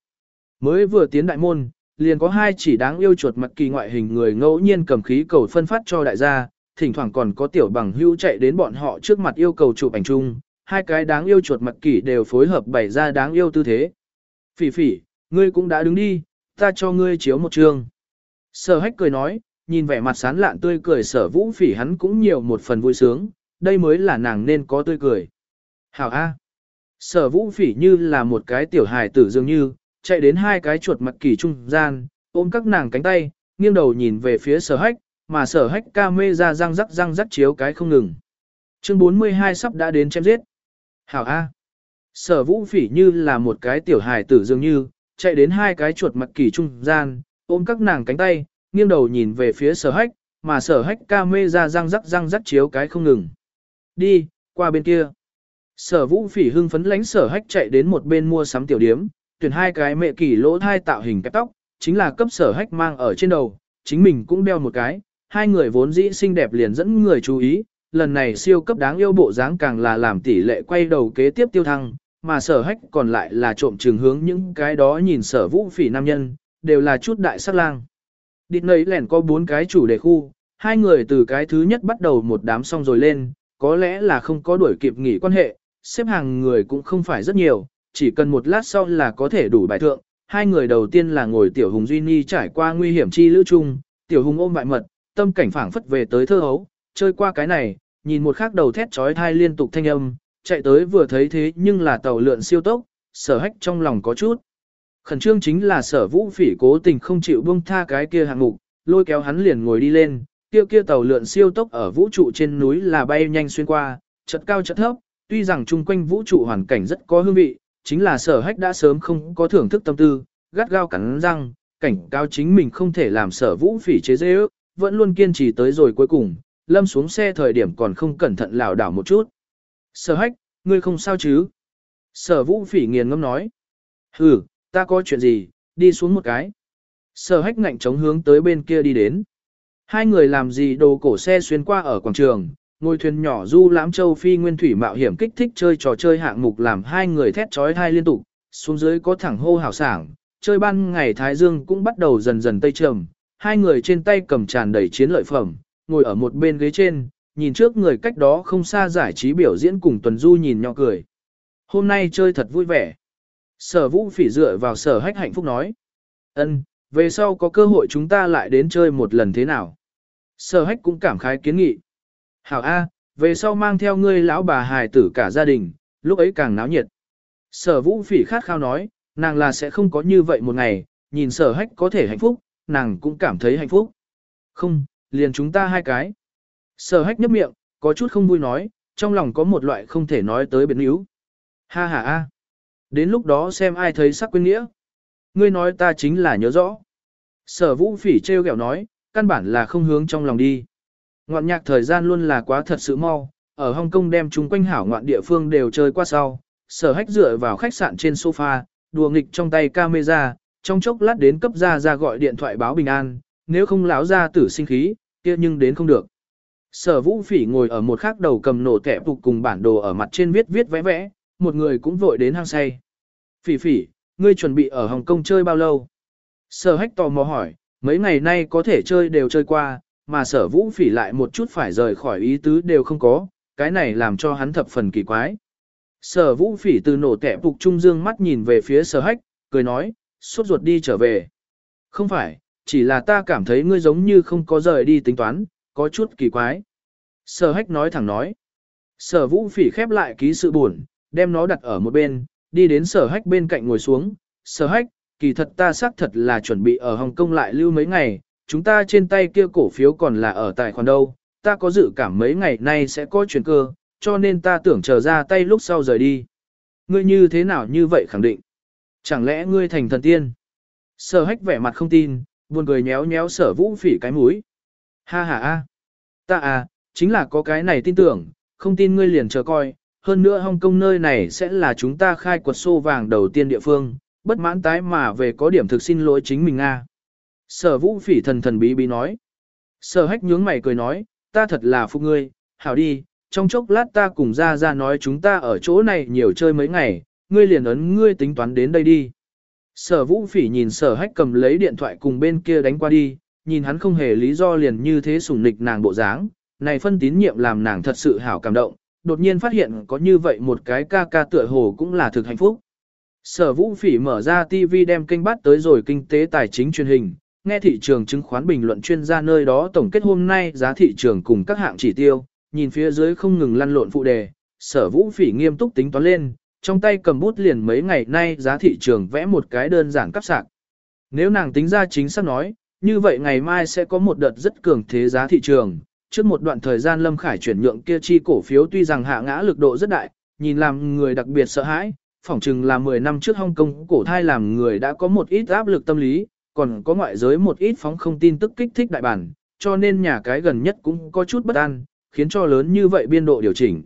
Mới vừa tiến đại môn, liền có hai chỉ đáng yêu chuột mặt kỳ ngoại hình người ngẫu nhiên cầm khí cầu phân phát cho đại gia, thỉnh thoảng còn có tiểu bằng hữu chạy đến bọn họ trước mặt yêu cầu chụp ảnh chung, hai cái đáng yêu chuột mặt kỷ đều phối hợp bày ra đáng yêu tư thế. Phỉ phỉ, ngươi cũng đã đứng đi, ta cho ngươi chiếu một chương. Sở hách cười nói, nhìn vẻ mặt sán lạn tươi cười sở vũ phỉ hắn cũng nhiều một phần vui sướng, đây mới là nàng nên có tươi cười. Hảo A. Sở vũ phỉ như là một cái tiểu hài tử dường như, chạy đến hai cái chuột mặt kỳ trung gian, ôm các nàng cánh tay, nghiêng đầu nhìn về phía sở hách, mà sở hách ca mê ra răng rắc răng rắc chiếu cái không ngừng. Chương 42 sắp đã đến chém giết. Hảo A. Sở vũ phỉ như là một cái tiểu hài tử dường như, chạy đến hai cái chuột mặt kỳ trung gian, ôm các nàng cánh tay, nghiêng đầu nhìn về phía sở hách, mà sở hách ca mê ra răng rắc răng rắc chiếu cái không ngừng. Đi, qua bên kia. Sở vũ phỉ hưng phấn lánh sở hách chạy đến một bên mua sắm tiểu điếm, tuyển hai cái mẹ kỳ lỗ thai tạo hình kẹp tóc, chính là cấp sở hách mang ở trên đầu, chính mình cũng đeo một cái, hai người vốn dĩ xinh đẹp liền dẫn người chú ý, lần này siêu cấp đáng yêu bộ dáng càng là làm tỷ lệ quay đầu kế tiếp tiêu thăng, mà sở hách còn lại là trộm trường hướng những cái đó nhìn sở vũ phỉ nam nhân, đều là chút đại sắc lang. Địt nấy lẻn có bốn cái chủ đề khu, hai người từ cái thứ nhất bắt đầu một đám xong rồi lên, có lẽ là không có đuổi kịp nghỉ quan hệ, xếp hàng người cũng không phải rất nhiều, chỉ cần một lát sau là có thể đủ bài thượng. Hai người đầu tiên là ngồi tiểu hùng Duy Ni trải qua nguy hiểm chi lữ chung, tiểu hùng ôm bại mật, tâm cảnh phảng phất về tới thơ hấu, chơi qua cái này, nhìn một khắc đầu thét trói thai liên tục thanh âm, chạy tới vừa thấy thế nhưng là tàu lượn siêu tốc, sở hách trong lòng có chút. Khẩn trương chính là sở vũ phỉ cố tình không chịu buông tha cái kia hạng mục, lôi kéo hắn liền ngồi đi lên, kia kia tàu lượn siêu tốc ở vũ trụ trên núi là bay nhanh xuyên qua, chật cao chật thấp, tuy rằng chung quanh vũ trụ hoàn cảnh rất có hương vị, chính là sở hách đã sớm không có thưởng thức tâm tư, gắt gao cắn răng, cảnh cao chính mình không thể làm sở vũ phỉ chế dễ ước, vẫn luôn kiên trì tới rồi cuối cùng, lâm xuống xe thời điểm còn không cẩn thận lảo đảo một chút. Sở hách, ngươi không sao chứ? Sở vũ phỉ nghiền ngâm nói. Ừ, ta có chuyện gì, đi xuống một cái. Sở hách ngạnh chống hướng tới bên kia đi đến. Hai người làm gì đồ cổ xe xuyên qua ở quảng trường, ngôi thuyền nhỏ du lãm châu phi nguyên thủy mạo hiểm kích thích chơi trò chơi hạng mục làm hai người thét trói thai liên tục, xuống dưới có thẳng hô hào sảng, chơi ban ngày Thái Dương cũng bắt đầu dần dần tây trầm, hai người trên tay cầm tràn đầy chiến lợi phẩm, ngồi ở một bên ghế trên, nhìn trước người cách đó không xa giải trí biểu diễn cùng Tuần Du nhìn nhỏ cười. Hôm nay chơi thật vui vẻ. Sở vũ phỉ dựa vào sở hách hạnh phúc nói. ân về sau có cơ hội chúng ta lại đến chơi một lần thế nào. Sở hách cũng cảm khái kiến nghị. Hảo A, về sau mang theo ngươi lão bà hài tử cả gia đình, lúc ấy càng náo nhiệt. Sở vũ phỉ khát khao nói, nàng là sẽ không có như vậy một ngày, nhìn sở hách có thể hạnh phúc, nàng cũng cảm thấy hạnh phúc. Không, liền chúng ta hai cái. Sở hách nhấp miệng, có chút không vui nói, trong lòng có một loại không thể nói tới biến yếu. Ha ha a. Đến lúc đó xem ai thấy sắc quyên nghĩa. Ngươi nói ta chính là nhớ rõ. Sở vũ phỉ treo gẹo nói, căn bản là không hướng trong lòng đi. Ngoạn nhạc thời gian luôn là quá thật sự mau, ở Hong Kong đem chúng quanh hảo ngoạn địa phương đều chơi qua sau. Sở hách dựa vào khách sạn trên sofa, đùa nghịch trong tay camera, trong chốc lát đến cấp ra ra gọi điện thoại báo bình an, nếu không lão ra tử sinh khí, kia nhưng đến không được. Sở vũ phỉ ngồi ở một khắc đầu cầm nổ kẻ phục cùng bản đồ ở mặt trên viết viết vẽ vẽ, một người cũng vội đến hang say. Phỉ phỉ, ngươi chuẩn bị ở Hồng Kông chơi bao lâu? Sở hách tò mò hỏi, mấy ngày nay có thể chơi đều chơi qua, mà sở vũ phỉ lại một chút phải rời khỏi ý tứ đều không có, cái này làm cho hắn thập phần kỳ quái. Sở vũ phỉ từ nổ kẻ phục trung dương mắt nhìn về phía sở hách, cười nói, suốt ruột đi trở về. Không phải, chỉ là ta cảm thấy ngươi giống như không có rời đi tính toán, có chút kỳ quái. Sở hách nói thẳng nói. Sở vũ phỉ khép lại ký sự buồn, đem nó đặt ở một bên, đi đến sở hách bên cạnh ngồi xuống. Sở hách, kỳ thật ta xác thật là chuẩn bị ở Hồng Kông lại lưu mấy ngày, chúng ta trên tay kia cổ phiếu còn là ở tài khoản đâu, ta có dự cảm mấy ngày nay sẽ có chuyển cơ, cho nên ta tưởng chờ ra tay lúc sau rời đi. Ngươi như thế nào như vậy khẳng định? Chẳng lẽ ngươi thành thần tiên? Sở hách vẻ mặt không tin, buồn cười nhéo nhéo sở vũ phỉ cái mũi. Ha ha a, ta à, chính là có cái này tin tưởng, không tin ngươi liền chờ coi, hơn nữa Hong Kong nơi này sẽ là chúng ta khai quật xô vàng đầu tiên địa phương, bất mãn tái mà về có điểm thực xin lỗi chính mình a. Sở vũ phỉ thần thần bí bí nói. Sở hách nhướng mày cười nói, ta thật là phục ngươi, hảo đi, trong chốc lát ta cùng ra ra nói chúng ta ở chỗ này nhiều chơi mấy ngày, ngươi liền ấn ngươi tính toán đến đây đi. Sở vũ phỉ nhìn sở hách cầm lấy điện thoại cùng bên kia đánh qua đi, nhìn hắn không hề lý do liền như thế sủng nịch nàng bộ dáng, này phân tín nhiệm làm nàng thật sự hảo cảm động, đột nhiên phát hiện có như vậy một cái ca ca tựa hồ cũng là thực hạnh phúc. Sở vũ phỉ mở ra TV đem kênh bắt tới rồi kinh tế tài chính truyền hình, nghe thị trường chứng khoán bình luận chuyên gia nơi đó tổng kết hôm nay giá thị trường cùng các hạng chỉ tiêu, nhìn phía dưới không ngừng lăn lộn phụ đề, sở vũ phỉ nghiêm túc tính toán lên, trong tay cầm bút liền mấy ngày nay giá thị trường vẽ một cái đơn giản cấp sạc. Nếu nàng tính ra chính xác nói, như vậy ngày mai sẽ có một đợt rất cường thế giá thị trường. Trước một đoạn thời gian Lâm Khải chuyển nhượng kia chi cổ phiếu tuy rằng hạ ngã lực độ rất đại, nhìn làm người đặc biệt sợ hãi, phỏng chừng là 10 năm trước Hong Kong cổ thai làm người đã có một ít áp lực tâm lý, còn có ngoại giới một ít phóng không tin tức kích thích đại bản, cho nên nhà cái gần nhất cũng có chút bất an, khiến cho lớn như vậy biên độ điều chỉnh.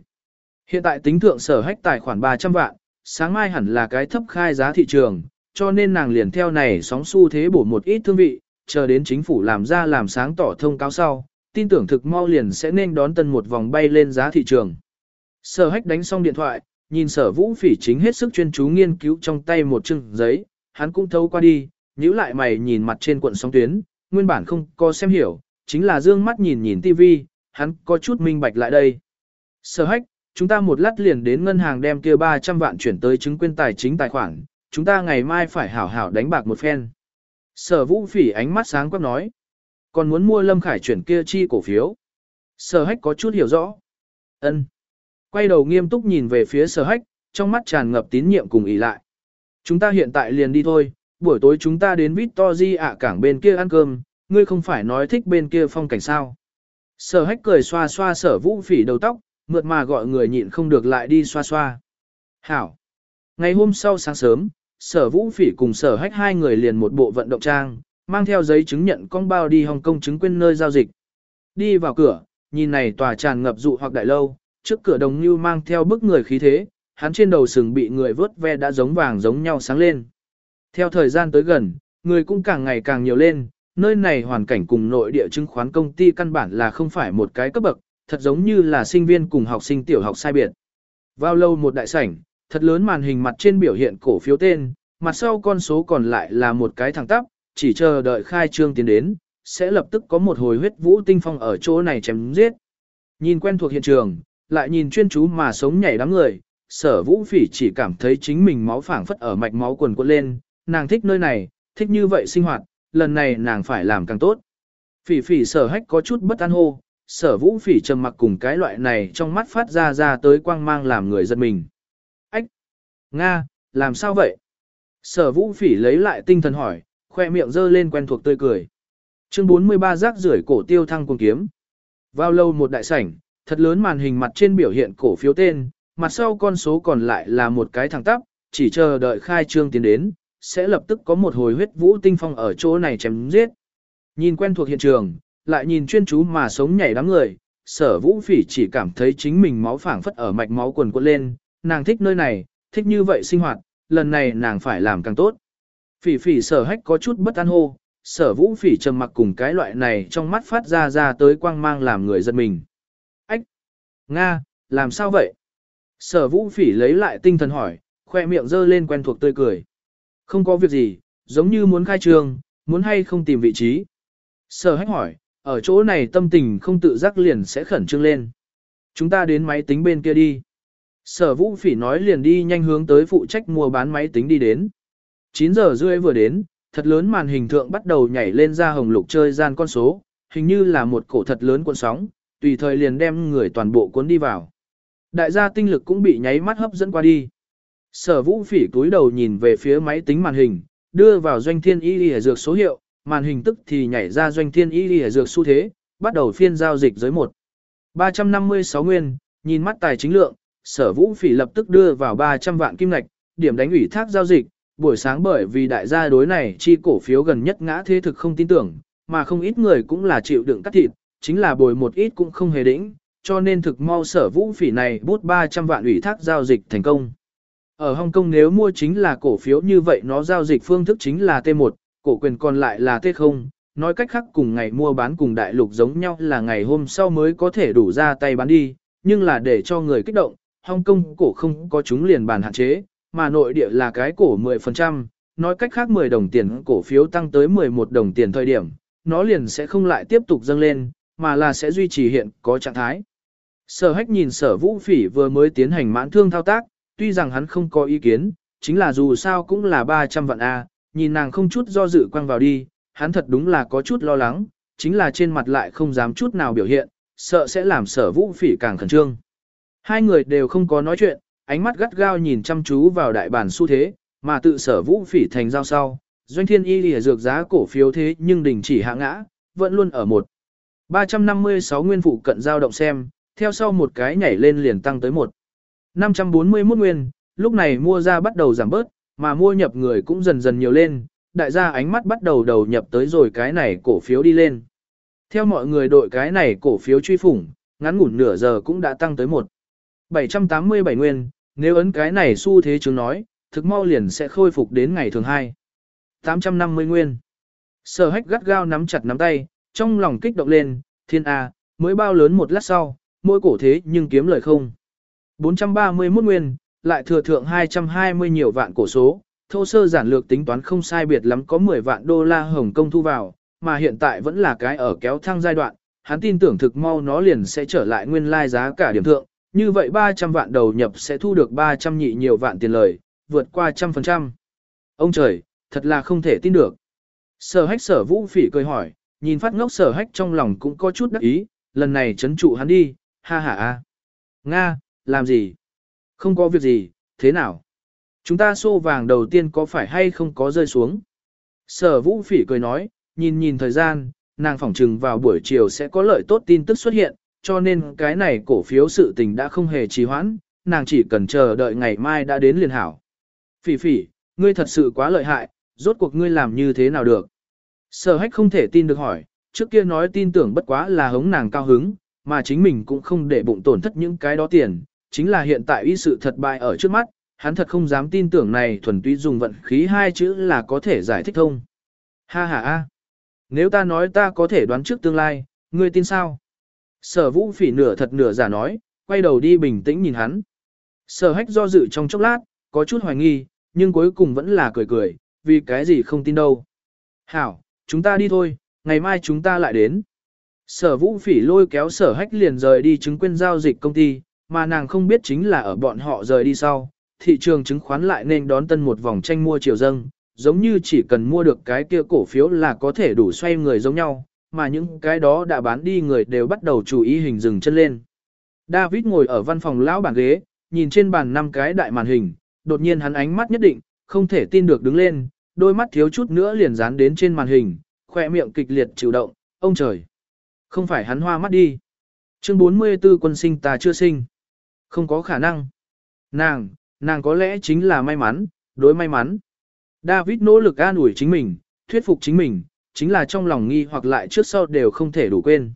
Hiện tại tính thượng sở hách tài khoản 300 vạn, sáng mai hẳn là cái thấp khai giá thị trường, cho nên nàng liền theo này sóng xu thế bổ một ít thương vị, chờ đến chính phủ làm ra làm sáng tỏ thông cáo sau, tin tưởng thực mau liền sẽ nên đón tân một vòng bay lên giá thị trường. Sở hách đánh xong điện thoại, nhìn sở vũ phỉ chính hết sức chuyên chú nghiên cứu trong tay một chừng giấy, hắn cũng thâu qua đi, nhíu lại mày nhìn mặt trên cuộn sóng tuyến, nguyên bản không có xem hiểu, chính là dương mắt nhìn nhìn tivi, hắn có chút minh bạch lại đây. Sở hách, chúng ta một lát liền đến ngân hàng đem kia 300 vạn chuyển tới chứng quyền tài chính tài khoản, chúng ta ngày mai phải hảo hảo đánh bạc một phen. Sở vũ phỉ ánh mắt sáng quắc nói. Còn muốn mua Lâm Khải chuyển kia chi cổ phiếu. Sở hách có chút hiểu rõ. ân Quay đầu nghiêm túc nhìn về phía sở hách, trong mắt tràn ngập tín nhiệm cùng ý lại. Chúng ta hiện tại liền đi thôi, buổi tối chúng ta đến Victory ạ cảng bên kia ăn cơm, ngươi không phải nói thích bên kia phong cảnh sao. Sở hách cười xoa xoa sở vũ phỉ đầu tóc, mượt mà gọi người nhịn không được lại đi xoa xoa. Hảo. Ngày hôm sau sáng sớm, sở vũ phỉ cùng sở hách hai người liền một bộ vận động trang, mang theo giấy chứng nhận con bao đi Hồng Kông chứng quyền nơi giao dịch. Đi vào cửa, nhìn này tòa tràn ngập dụ hoặc đại lâu, trước cửa đồng như mang theo bức người khí thế, hắn trên đầu sừng bị người vớt ve đã giống vàng giống nhau sáng lên. Theo thời gian tới gần, người cũng càng ngày càng nhiều lên, nơi này hoàn cảnh cùng nội địa chứng khoán công ty căn bản là không phải một cái cấp bậc, thật giống như là sinh viên cùng học sinh tiểu học sai biệt. Vào lâu một đại sảnh, thật lớn màn hình mặt trên biểu hiện cổ phiếu tên, mặt sau con số còn lại là một cái thẳng tắp, chỉ chờ đợi khai trương tiến đến, sẽ lập tức có một hồi huyết vũ tinh phong ở chỗ này chém giết. Nhìn quen thuộc hiện trường, lại nhìn chuyên chú mà sống nhảy đám người, sở vũ phỉ chỉ cảm thấy chính mình máu phảng phất ở mạch máu quần quật lên, nàng thích nơi này, thích như vậy sinh hoạt, lần này nàng phải làm càng tốt. Phỉ phỉ sở hách có chút bất an hô, sở vũ phỉ trầm mặc cùng cái loại này trong mắt phát ra ra tới quang mang làm người giật mình. Ách! Nga, làm sao vậy? Sở vũ phỉ lấy lại tinh thần hỏi, khoe miệng dơ lên quen thuộc tươi cười. Chương 43 rác rưởi cổ tiêu thăng cùng kiếm. Vào lâu một đại sảnh, thật lớn màn hình mặt trên biểu hiện cổ phiếu tên, mặt sau con số còn lại là một cái thẳng tắp, chỉ chờ đợi khai trương tiến đến, sẽ lập tức có một hồi huyết vũ tinh phong ở chỗ này chém giết. Nhìn quen thuộc hiện trường, lại nhìn chuyên chú mà sống nhảy đám người, sở vũ phỉ chỉ cảm thấy chính mình máu phảng phất ở mạch máu quần quật lên, nàng thích nơi này, thích như vậy sinh hoạt, lần này nàng phải làm càng tốt. Phỉ phỉ sở hách có chút bất an hô, sở vũ phỉ trầm mặc cùng cái loại này trong mắt phát ra ra tới quang mang làm người giật mình. Ách! Nga, làm sao vậy? Sở vũ phỉ lấy lại tinh thần hỏi, khoe miệng dơ lên quen thuộc tươi cười. Không có việc gì, giống như muốn khai trường, muốn hay không tìm vị trí. Sở hách hỏi, ở chỗ này tâm tình không tự giác liền sẽ khẩn trương lên. Chúng ta đến máy tính bên kia đi. Sở vũ phỉ nói liền đi nhanh hướng tới phụ trách mua bán máy tính đi đến. 9 giờ rưỡi vừa đến, thật lớn màn hình thượng bắt đầu nhảy lên ra hồng lục chơi gian con số, hình như là một cổ thật lớn cuộn sóng, tùy thời liền đem người toàn bộ cuốn đi vào. Đại gia tinh lực cũng bị nháy mắt hấp dẫn qua đi. Sở vũ phỉ cúi đầu nhìn về phía máy tính màn hình, đưa vào doanh thiên y y dược số hiệu, màn hình tức thì nhảy ra doanh thiên y lìa dược xu thế, bắt đầu phiên giao dịch giới 1. 356 nguyên, nhìn mắt tài chính lượng, sở vũ phỉ lập tức đưa vào 300 vạn kim ngạch, điểm đánh ủy thác giao dịch, buổi sáng bởi vì đại gia đối này chi cổ phiếu gần nhất ngã thế thực không tin tưởng, mà không ít người cũng là chịu đựng cắt thịt, chính là bồi một ít cũng không hề đỉnh, cho nên thực mau sở vũ phỉ này bút 300 vạn ủy thác giao dịch thành công. Ở Hồng Kông nếu mua chính là cổ phiếu như vậy nó giao dịch phương thức chính là T1, cổ quyền còn lại là tê không, nói cách khác cùng ngày mua bán cùng đại lục giống nhau là ngày hôm sau mới có thể đủ ra tay bán đi, nhưng là để cho người kích động, Hong Kong cổ không có chúng liền bàn hạn chế, mà nội địa là cái cổ 10%, nói cách khác 10 đồng tiền cổ phiếu tăng tới 11 đồng tiền thời điểm, nó liền sẽ không lại tiếp tục dâng lên, mà là sẽ duy trì hiện có trạng thái. Sở hách nhìn sở vũ phỉ vừa mới tiến hành mãn thương thao tác, tuy rằng hắn không có ý kiến, chính là dù sao cũng là 300 vạn A, nhìn nàng không chút do dự quăng vào đi, hắn thật đúng là có chút lo lắng, chính là trên mặt lại không dám chút nào biểu hiện, sợ sẽ làm sở vũ phỉ càng khẩn trương. Hai người đều không có nói chuyện, ánh mắt gắt gao nhìn chăm chú vào đại bản xu thế, mà tự sở vũ phỉ thành giao sau. Doanh thiên y lìa dược giá cổ phiếu thế nhưng đình chỉ hạ ngã, vẫn luôn ở một. 356 nguyên phụ cận giao động xem, theo sau một cái nhảy lên liền tăng tới một. 541 nguyên, lúc này mua ra bắt đầu giảm bớt, mà mua nhập người cũng dần dần nhiều lên, đại gia ánh mắt bắt đầu đầu nhập tới rồi cái này cổ phiếu đi lên. Theo mọi người đội cái này cổ phiếu truy phủng, ngắn ngủn nửa giờ cũng đã tăng tới một 787 nguyên, nếu ấn cái này xu thế chứng nói, thực mau liền sẽ khôi phục đến ngày thường 2. 850 nguyên. Sở hách gắt gao nắm chặt nắm tay, trong lòng kích động lên, thiên A, mới bao lớn một lát sau, mỗi cổ thế nhưng kiếm lời không. 431 nguyên, lại thừa thượng 220 nhiều vạn cổ số, thô sơ giản lược tính toán không sai biệt lắm có 10 vạn đô la Hồng Kông thu vào, mà hiện tại vẫn là cái ở kéo thăng giai đoạn, hắn tin tưởng thực mau nó liền sẽ trở lại nguyên lai giá cả điểm thượng, như vậy 300 vạn đầu nhập sẽ thu được 300 nhị nhiều vạn tiền lời, vượt qua trăm phần trăm. Ông trời, thật là không thể tin được. Sở hách sở vũ phỉ cười hỏi, nhìn phát ngốc sở hách trong lòng cũng có chút đắc ý, lần này chấn trụ hắn đi, ha ha a. Nga, làm gì? Không có việc gì, thế nào? Chúng ta xô vàng đầu tiên có phải hay không có rơi xuống? Sở vũ phỉ cười nói, nhìn nhìn thời gian, nàng phỏng trừng vào buổi chiều sẽ có lợi tốt tin tức xuất hiện, cho nên cái này cổ phiếu sự tình đã không hề trì hoãn, nàng chỉ cần chờ đợi ngày mai đã đến liền hảo. Phỉ phỉ, ngươi thật sự quá lợi hại, rốt cuộc ngươi làm như thế nào được? Sở hách không thể tin được hỏi, trước kia nói tin tưởng bất quá là hống nàng cao hứng, mà chính mình cũng không để bụng tổn thất những cái đó tiền, chính là hiện tại y sự thật bại ở trước mắt, hắn thật không dám tin tưởng này thuần túy dùng vận khí hai chữ là có thể giải thích thông. Ha ha ha. Nếu ta nói ta có thể đoán trước tương lai, ngươi tin sao? Sở vũ phỉ nửa thật nửa giả nói, quay đầu đi bình tĩnh nhìn hắn. Sở hách do dự trong chốc lát, có chút hoài nghi, nhưng cuối cùng vẫn là cười cười, vì cái gì không tin đâu. Hảo, chúng ta đi thôi, ngày mai chúng ta lại đến. Sở vũ phỉ lôi kéo sở hách liền rời đi chứng quyền giao dịch công ty, mà nàng không biết chính là ở bọn họ rời đi sau, thị trường chứng khoán lại nên đón tân một vòng tranh mua chiều dâng, giống như chỉ cần mua được cái kia cổ phiếu là có thể đủ xoay người giống nhau, mà những cái đó đã bán đi người đều bắt đầu chú ý hình dừng chân lên. David ngồi ở văn phòng lão bàn ghế, nhìn trên bàn năm cái đại màn hình, đột nhiên hắn ánh mắt nhất định, không thể tin được đứng lên, đôi mắt thiếu chút nữa liền dán đến trên màn hình, khỏe miệng kịch liệt chịu động, ông trời. Không phải hắn hoa mắt đi. Chương 44 quân sinh ta chưa sinh. Không có khả năng. Nàng, nàng có lẽ chính là may mắn, đối may mắn. David nỗ lực an ủi chính mình, thuyết phục chính mình, chính là trong lòng nghi hoặc lại trước sau đều không thể đủ quên.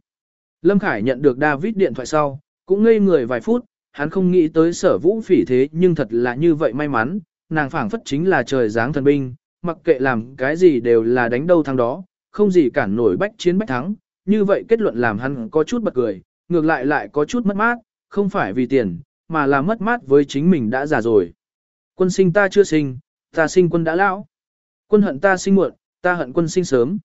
Lâm Khải nhận được David điện thoại sau, cũng ngây người vài phút, hắn không nghĩ tới sở vũ phỉ thế nhưng thật là như vậy may mắn, nàng phảng phất chính là trời giáng thần binh, mặc kệ làm cái gì đều là đánh đâu thắng đó, không gì cản nổi bách chiến bách thắng, như vậy kết luận làm hắn có chút bật cười, ngược lại lại có chút mất mát, không phải vì tiền, mà là mất mát với chính mình đã già rồi. Quân sinh ta chưa sinh, ta sinh quân đã lão. Quân hận ta sinh muộn, ta hận quân sinh sớm.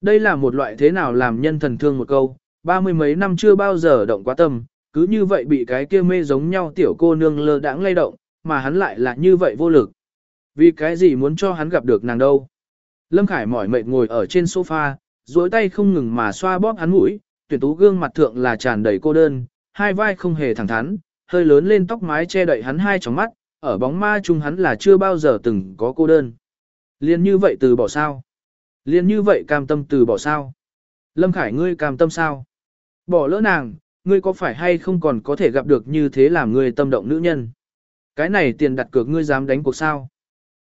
Đây là một loại thế nào làm nhân thần thương một câu, ba mươi mấy năm chưa bao giờ động quá tâm, cứ như vậy bị cái kia mê giống nhau tiểu cô nương lơ đãng lay động, mà hắn lại là như vậy vô lực. Vì cái gì muốn cho hắn gặp được nàng đâu? Lâm Khải mỏi mệt ngồi ở trên sofa, duỗi tay không ngừng mà xoa bóp hắn mũi, tuyển tú gương mặt thượng là tràn đầy cô đơn, hai vai không hề thẳng thắn, hơi lớn lên tóc mái che đậy hắn hai tròng mắt, ở bóng ma chung hắn là chưa bao giờ từng có cô đơn. Liên như vậy từ bỏ sao? Liên như vậy cam tâm từ bỏ sao? Lâm Khải ngươi cam tâm sao? Bỏ lỡ nàng, ngươi có phải hay không còn có thể gặp được như thế làm ngươi tâm động nữ nhân? Cái này tiền đặt cược ngươi dám đánh cuộc sao?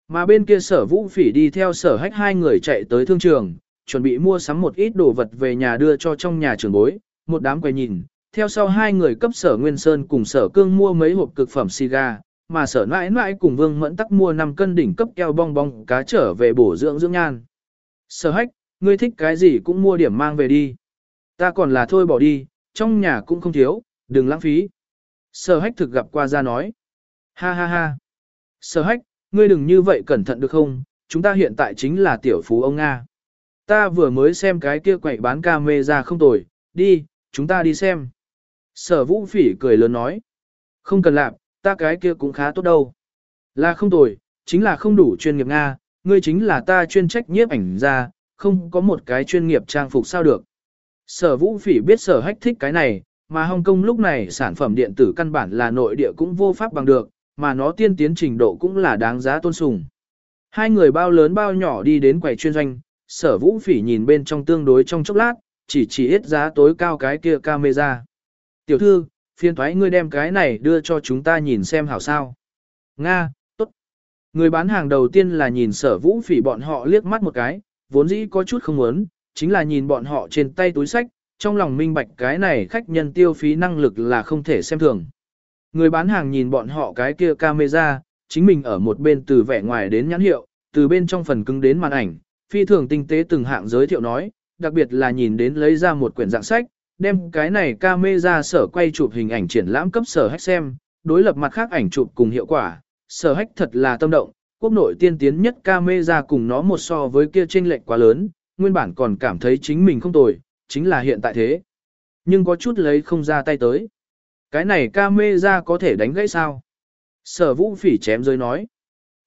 Mà bên kia sở vũ phỉ đi theo sở hách hai người chạy tới thương trường, chuẩn bị mua sắm một ít đồ vật về nhà đưa cho trong nhà trường bối, một đám quay nhìn, theo sau hai người cấp sở Nguyên Sơn cùng sở cương mua mấy hộp cực phẩm siga, mà sở mãi mãi cùng vương mẫn tắc mua 5 cân đỉnh cấp keo bong bong cá trở về bổ dưỡng dưỡng nhan. Sở hách, ngươi thích cái gì cũng mua điểm mang về đi. Ta còn là thôi bỏ đi, trong nhà cũng không thiếu, đừng lãng phí. Sở hách thực gặp qua ra nói. Ha ha ha. Sở hách, ngươi đừng như vậy cẩn thận được không, chúng ta hiện tại chính là tiểu phú ông Nga. Ta vừa mới xem cái kia quậy bán ca mê ra không tồi, đi, chúng ta đi xem. Sở vũ phỉ cười lớn nói. Không cần làm, ta cái kia cũng khá tốt đâu. Là không tồi, chính là không đủ chuyên nghiệp Nga, ngươi chính là ta chuyên trách nhiếp ảnh ra, không có một cái chuyên nghiệp trang phục sao được. Sở vũ phỉ biết sở hách thích cái này, mà Hồng Kông lúc này sản phẩm điện tử căn bản là nội địa cũng vô pháp bằng được, mà nó tiên tiến trình độ cũng là đáng giá tôn sùng. Hai người bao lớn bao nhỏ đi đến quầy chuyên doanh, sở vũ phỉ nhìn bên trong tương đối trong chốc lát, chỉ chỉ ít giá tối cao cái kia camera. Tiểu thư, phiên thoái ngươi đem cái này đưa cho chúng ta nhìn xem hảo sao. Nga, tốt. Người bán hàng đầu tiên là nhìn sở vũ phỉ bọn họ liếc mắt một cái, vốn dĩ có chút không muốn, chính là nhìn bọn họ trên tay túi sách, trong lòng minh bạch cái này khách nhân tiêu phí năng lực là không thể xem thường. Người bán hàng nhìn bọn họ cái kia camera, chính mình ở một bên từ vẻ ngoài đến nhãn hiệu, từ bên trong phần cứng đến màn ảnh, phi thường tinh tế từng hạng giới thiệu nói, đặc biệt là nhìn đến lấy ra một quyển dạng sách, đem cái này camera sở quay chụp hình ảnh triển lãm cấp sở hách xem, đối lập mặt khác ảnh chụp cùng hiệu quả, sở hách thật là tâm động, quốc nội tiên tiến nhất camera cùng nó một so với kia chênh lệch quá lớn, nguyên bản còn cảm thấy chính mình không tồi, chính là hiện tại thế. Nhưng có chút lấy không ra tay tới. Cái này camera có thể đánh gãy sao? Sở vũ phỉ chém rơi nói.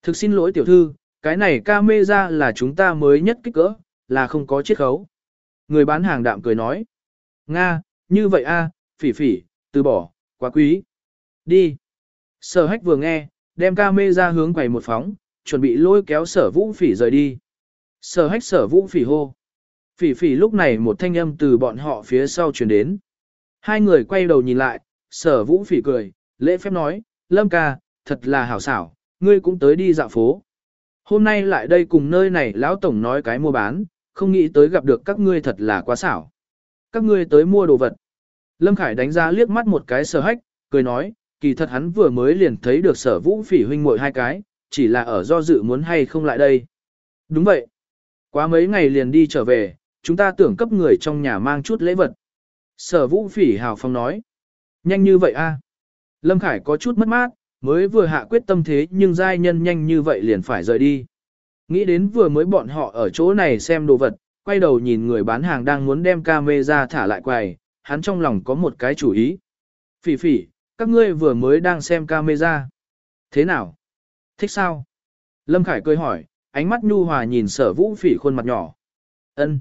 Thực xin lỗi tiểu thư, cái này camera là chúng ta mới nhất kích cỡ, là không có chiết khấu. Người bán hàng đạm cười nói. Nga, như vậy a, phỉ phỉ, từ bỏ, quá quý. Đi. Sở hách vừa nghe, đem camera hướng quầy một phóng, chuẩn bị lôi kéo sở vũ phỉ rời đi. Sở hách sở vũ phỉ hô. Phỉ phỉ lúc này một thanh âm từ bọn họ phía sau truyền đến. Hai người quay đầu nhìn lại, sở vũ phỉ cười, lễ phép nói, lâm ca, thật là hảo xảo, ngươi cũng tới đi dạo phố. Hôm nay lại đây cùng nơi này lão tổng nói cái mua bán, không nghĩ tới gặp được các ngươi thật là quá xảo. Các ngươi tới mua đồ vật. Lâm Khải đánh giá liếc mắt một cái sở hách, cười nói, kỳ thật hắn vừa mới liền thấy được sở vũ phỉ huynh muội hai cái, chỉ là ở do dự muốn hay không lại đây. Đúng vậy. Quá mấy ngày liền đi trở về, chúng ta tưởng cấp người trong nhà mang chút lễ vật. Sở vũ phỉ hào phong nói. Nhanh như vậy a à? Lâm Khải có chút mất mát, mới vừa hạ quyết tâm thế nhưng giai nhân nhanh như vậy liền phải rời đi. Nghĩ đến vừa mới bọn họ ở chỗ này xem đồ vật, quay đầu nhìn người bán hàng đang muốn đem camera thả lại quầy, hắn trong lòng có một cái chủ ý. Phỉ phỉ, các ngươi vừa mới đang xem camera. Thế nào? Thích sao? Lâm Khải cười hỏi, ánh mắt nhu hòa nhìn sở vũ phỉ khuôn mặt nhỏ. ân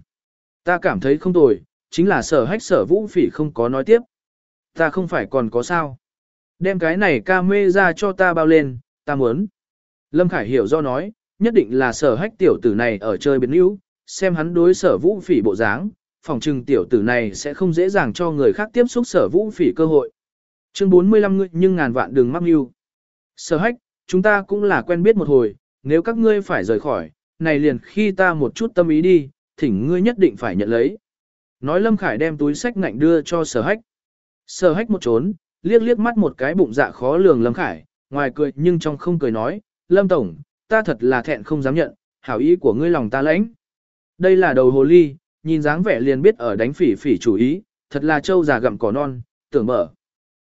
Ta cảm thấy không tồi, chính là sở hách sở vũ phỉ không có nói tiếp. Ta không phải còn có sao. Đem cái này camera cho ta bao lên, ta muốn. Lâm Khải hiểu do nói, nhất định là sở hách tiểu tử này ở chơi biến yếu, xem hắn đối sở vũ phỉ bộ dáng, phòng trừng tiểu tử này sẽ không dễ dàng cho người khác tiếp xúc sở vũ phỉ cơ hội. Chương 45 ngươi nhưng ngàn vạn đừng mắc mưu. Sở hách, chúng ta cũng là quen biết một hồi, nếu các ngươi phải rời khỏi, này liền khi ta một chút tâm ý đi, thỉnh ngươi nhất định phải nhận lấy. Nói Lâm Khải đem túi sách ngạnh đưa cho sở hách. Sở hách một trốn, liếc liếc mắt một cái bụng dạ khó lường Lâm Khải, ngoài cười nhưng trong không cười nói, Lâm Tổng, ta thật là thẹn không dám nhận, hảo ý của ngươi lòng ta lãnh. Đây là đầu hồ ly, nhìn dáng vẻ liền biết ở đánh phỉ phỉ chủ ý, thật là trâu già gặm cỏ non, tưởng mở.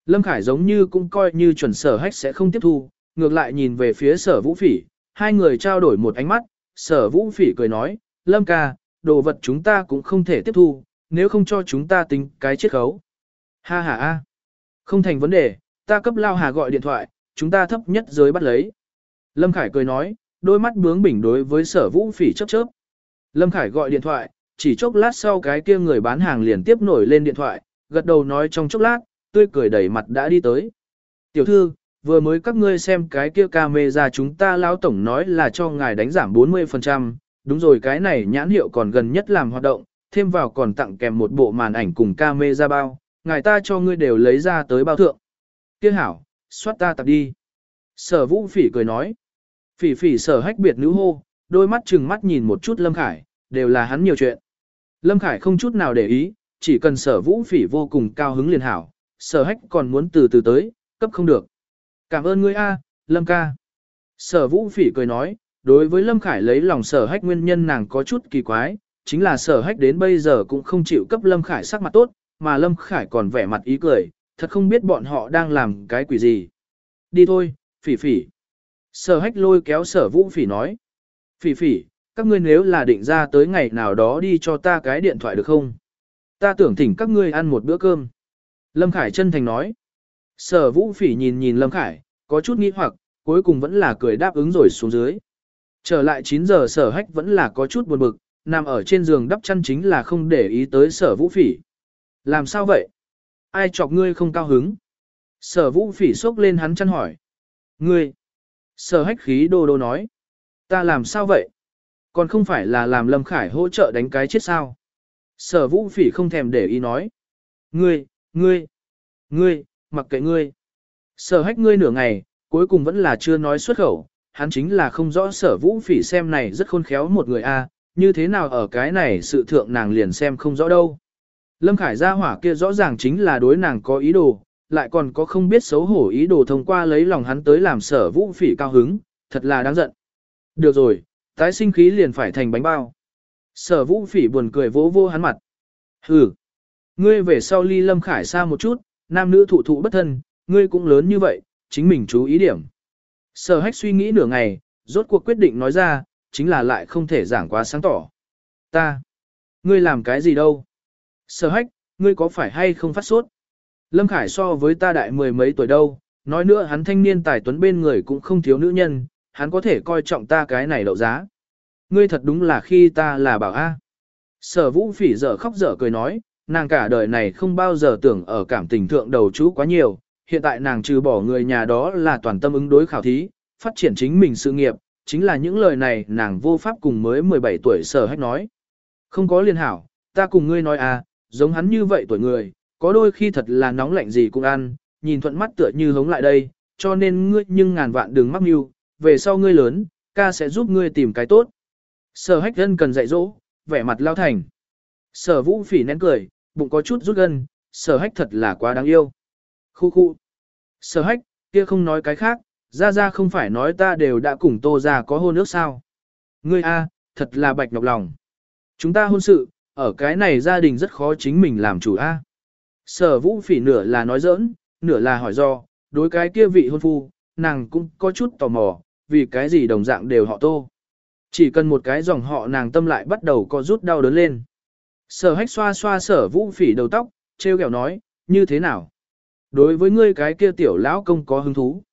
Lâm Khải giống như cũng coi như chuẩn sở hách sẽ không tiếp thu, ngược lại nhìn về phía sở vũ phỉ, hai người trao đổi một ánh mắt, sở vũ phỉ cười nói, Lâm ca, đồ vật chúng ta cũng không thể tiếp thu, nếu không cho chúng ta tính cái chiết khấu. Ha ha ha, không thành vấn đề, ta cấp lao hà gọi điện thoại, chúng ta thấp nhất giới bắt lấy. Lâm Khải cười nói, đôi mắt bướng bỉnh đối với sở vũ phỉ chớp chớp. Lâm Khải gọi điện thoại, chỉ chốc lát sau cái kia người bán hàng liền tiếp nổi lên điện thoại, gật đầu nói trong chốc lát, tươi cười đẩy mặt đã đi tới. Tiểu thư, vừa mới các ngươi xem cái kia camera chúng ta lão tổng nói là cho ngài đánh giảm 40%, đúng rồi cái này nhãn hiệu còn gần nhất làm hoạt động, thêm vào còn tặng kèm một bộ màn ảnh cùng camera bao, ngài ta cho ngươi đều lấy ra tới bao thượng. Kia hảo, xoát ta tập đi. Sở vũ phỉ cười nói. Phỉ phỉ sở hách biệt nữ hô, đôi mắt chừng mắt nhìn một chút Lâm Khải, đều là hắn nhiều chuyện. Lâm Khải không chút nào để ý, chỉ cần sở vũ phỉ vô cùng cao hứng liền hảo, sở hách còn muốn từ từ tới, cấp không được. Cảm ơn ngươi a, Lâm ca. Sở vũ phỉ cười nói, đối với Lâm Khải lấy lòng sở hách nguyên nhân nàng có chút kỳ quái, chính là sở hách đến bây giờ cũng không chịu cấp Lâm Khải sắc mặt tốt, mà Lâm Khải còn vẻ mặt ý cười, thật không biết bọn họ đang làm cái quỷ gì. Đi thôi, phỉ phỉ. Sở hách lôi kéo sở vũ phỉ nói. Phỉ phỉ, các ngươi nếu là định ra tới ngày nào đó đi cho ta cái điện thoại được không? Ta tưởng thỉnh các ngươi ăn một bữa cơm. Lâm Khải chân thành nói. Sở vũ phỉ nhìn nhìn Lâm Khải, có chút nghi hoặc, cuối cùng vẫn là cười đáp ứng rồi xuống dưới. Trở lại 9 giờ sở hách vẫn là có chút buồn bực, nằm ở trên giường đắp chăn chính là không để ý tới sở vũ phỉ. Làm sao vậy? Ai chọc ngươi không cao hứng? Sở vũ phỉ sốc lên hắn chăn hỏi. Ngươi! Sở hách khí đô đô nói. Ta làm sao vậy? Còn không phải là làm Lâm Khải hỗ trợ đánh cái chết sao? Sở vũ phỉ không thèm để ý nói. Ngươi, ngươi, ngươi, mặc kệ ngươi. Sở hách ngươi nửa ngày, cuối cùng vẫn là chưa nói xuất khẩu, hắn chính là không rõ sở vũ phỉ xem này rất khôn khéo một người a, như thế nào ở cái này sự thượng nàng liền xem không rõ đâu. Lâm Khải gia hỏa kia rõ ràng chính là đối nàng có ý đồ, lại còn có không biết xấu hổ ý đồ thông qua lấy lòng hắn tới làm sở vũ phỉ cao hứng, thật là đáng giận. Được rồi, tái sinh khí liền phải thành bánh bao. Sở vũ phỉ buồn cười vỗ vô hắn mặt. Hừ, ngươi về sau ly Lâm Khải xa một chút, nam nữ thụ thụ bất thân, ngươi cũng lớn như vậy, chính mình chú ý điểm. Sở hách suy nghĩ nửa ngày, rốt cuộc quyết định nói ra, chính là lại không thể giảng quá sáng tỏ. Ta, ngươi làm cái gì đâu? Sở hách, ngươi có phải hay không phát sốt? Lâm Khải so với ta đại mười mấy tuổi đâu, nói nữa hắn thanh niên tài tuấn bên người cũng không thiếu nữ nhân, hắn có thể coi trọng ta cái này đậu giá. Ngươi thật đúng là khi ta là bảo A. Sở vũ phỉ dở khóc dở cười nói, nàng cả đời này không bao giờ tưởng ở cảm tình thượng đầu chú quá nhiều, hiện tại nàng trừ bỏ người nhà đó là toàn tâm ứng đối khảo thí, phát triển chính mình sự nghiệp, chính là những lời này nàng vô pháp cùng mới 17 tuổi sở hách nói. Không có liên hảo, ta cùng ngươi nói à, giống hắn như vậy tuổi người, có đôi khi thật là nóng lạnh gì cũng ăn, nhìn thuận mắt tựa như hống lại đây, cho nên ngươi nhưng ngàn vạn đừng mắc mưu, về sau ngươi lớn, ca sẽ giúp ngươi tìm cái tốt. Sở hách gân cần dạy dỗ, vẻ mặt lao thành. Sở vũ phỉ nén cười, bụng có chút rút gân, sở hách thật là quá đáng yêu. Khu khu. Sở hách, kia không nói cái khác, ra ra không phải nói ta đều đã cùng tô ra có hôn ước sao. Ngươi a, thật là bạch nhọc lòng. Chúng ta hôn sự, ở cái này gia đình rất khó chính mình làm chủ a. Sở vũ phỉ nửa là nói giỡn, nửa là hỏi do, đối cái kia vị hôn phu, nàng cũng có chút tò mò, vì cái gì đồng dạng đều họ tô. Chỉ cần một cái dòng họ nàng tâm lại bắt đầu có rút đau đớn lên. Sở hách xoa xoa sở vũ phỉ đầu tóc, treo kẹo nói, như thế nào? Đối với ngươi cái kia tiểu lão công có hứng thú.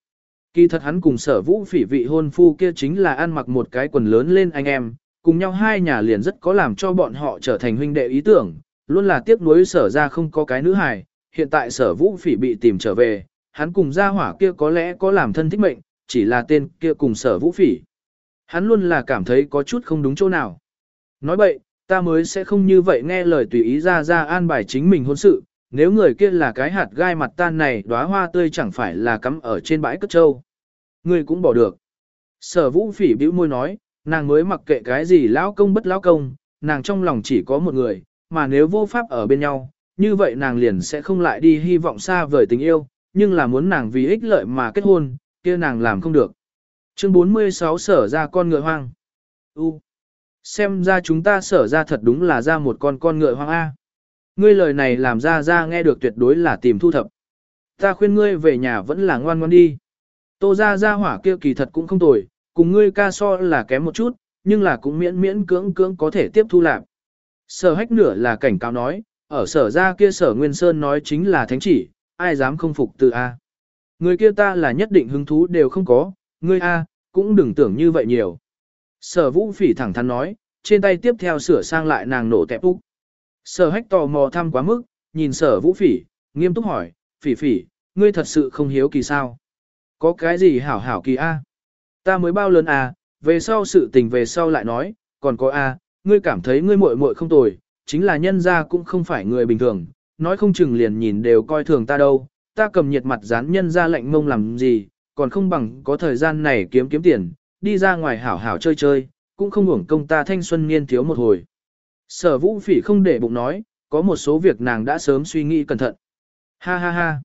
Kỳ thật hắn cùng sở vũ phỉ vị hôn phu kia chính là ăn mặc một cái quần lớn lên anh em, cùng nhau hai nhà liền rất có làm cho bọn họ trở thành huynh đệ ý tưởng, luôn là tiếc nuối sở ra không có cái nữ hài, hiện tại sở vũ phỉ bị tìm trở về, hắn cùng gia hỏa kia có lẽ có làm thân thích mệnh, chỉ là tên kia cùng sở vũ phỉ. Hắn luôn là cảm thấy có chút không đúng chỗ nào. Nói vậy, ta mới sẽ không như vậy nghe lời tùy ý ra ra an bài chính mình hôn sự, nếu người kia là cái hạt gai mặt tan này đóa hoa tươi chẳng phải là cắm ở trên bãi cất trâu. Người cũng bỏ được. Sở vũ phỉ bĩu môi nói, nàng mới mặc kệ cái gì lão công bất lão công, nàng trong lòng chỉ có một người, mà nếu vô pháp ở bên nhau, như vậy nàng liền sẽ không lại đi hy vọng xa vời tình yêu, nhưng là muốn nàng vì ích lợi mà kết hôn, kia nàng làm không được. Chương 46 sở ra con ngựa hoang. U. Xem ra chúng ta sở ra thật đúng là ra một con con ngựa hoang A. Ngươi lời này làm ra ra nghe được tuyệt đối là tìm thu thập. Ta khuyên ngươi về nhà vẫn là ngoan ngoan đi. Tô ra ra hỏa kia kỳ thật cũng không tồi, cùng ngươi ca so là kém một chút, nhưng là cũng miễn miễn cưỡng cưỡng có thể tiếp thu lạc. Sở hách nửa là cảnh cáo nói, ở sở ra kia sở Nguyên Sơn nói chính là thánh chỉ, ai dám không phục từ A. Người kia ta là nhất định hứng thú đều không có, ngươi A, cũng đừng tưởng như vậy nhiều. Sở vũ phỉ thẳng thắn nói, trên tay tiếp theo sửa sang lại nàng nổ tẹp úc. Sở hách tò mò thăm quá mức, nhìn sở vũ phỉ, nghiêm túc hỏi, phỉ phỉ, ngươi thật sự không hiếu kỳ sao? Có cái gì hảo hảo kỳ A? Ta mới bao lớn A, về sau sự tình về sau lại nói, còn có A, ngươi cảm thấy ngươi muội muội không tồi, chính là nhân gia cũng không phải người bình thường, nói không chừng liền nhìn đều coi thường ta đâu, ta cầm nhiệt mặt dán nhân gia lạnh mông làm gì, còn không bằng có thời gian này kiếm kiếm tiền, đi ra ngoài hảo hảo chơi chơi, cũng không uổng công ta thanh xuân niên thiếu một hồi. Sở vũ phỉ không để bụng nói, có một số việc nàng đã sớm suy nghĩ cẩn thận. Ha ha ha.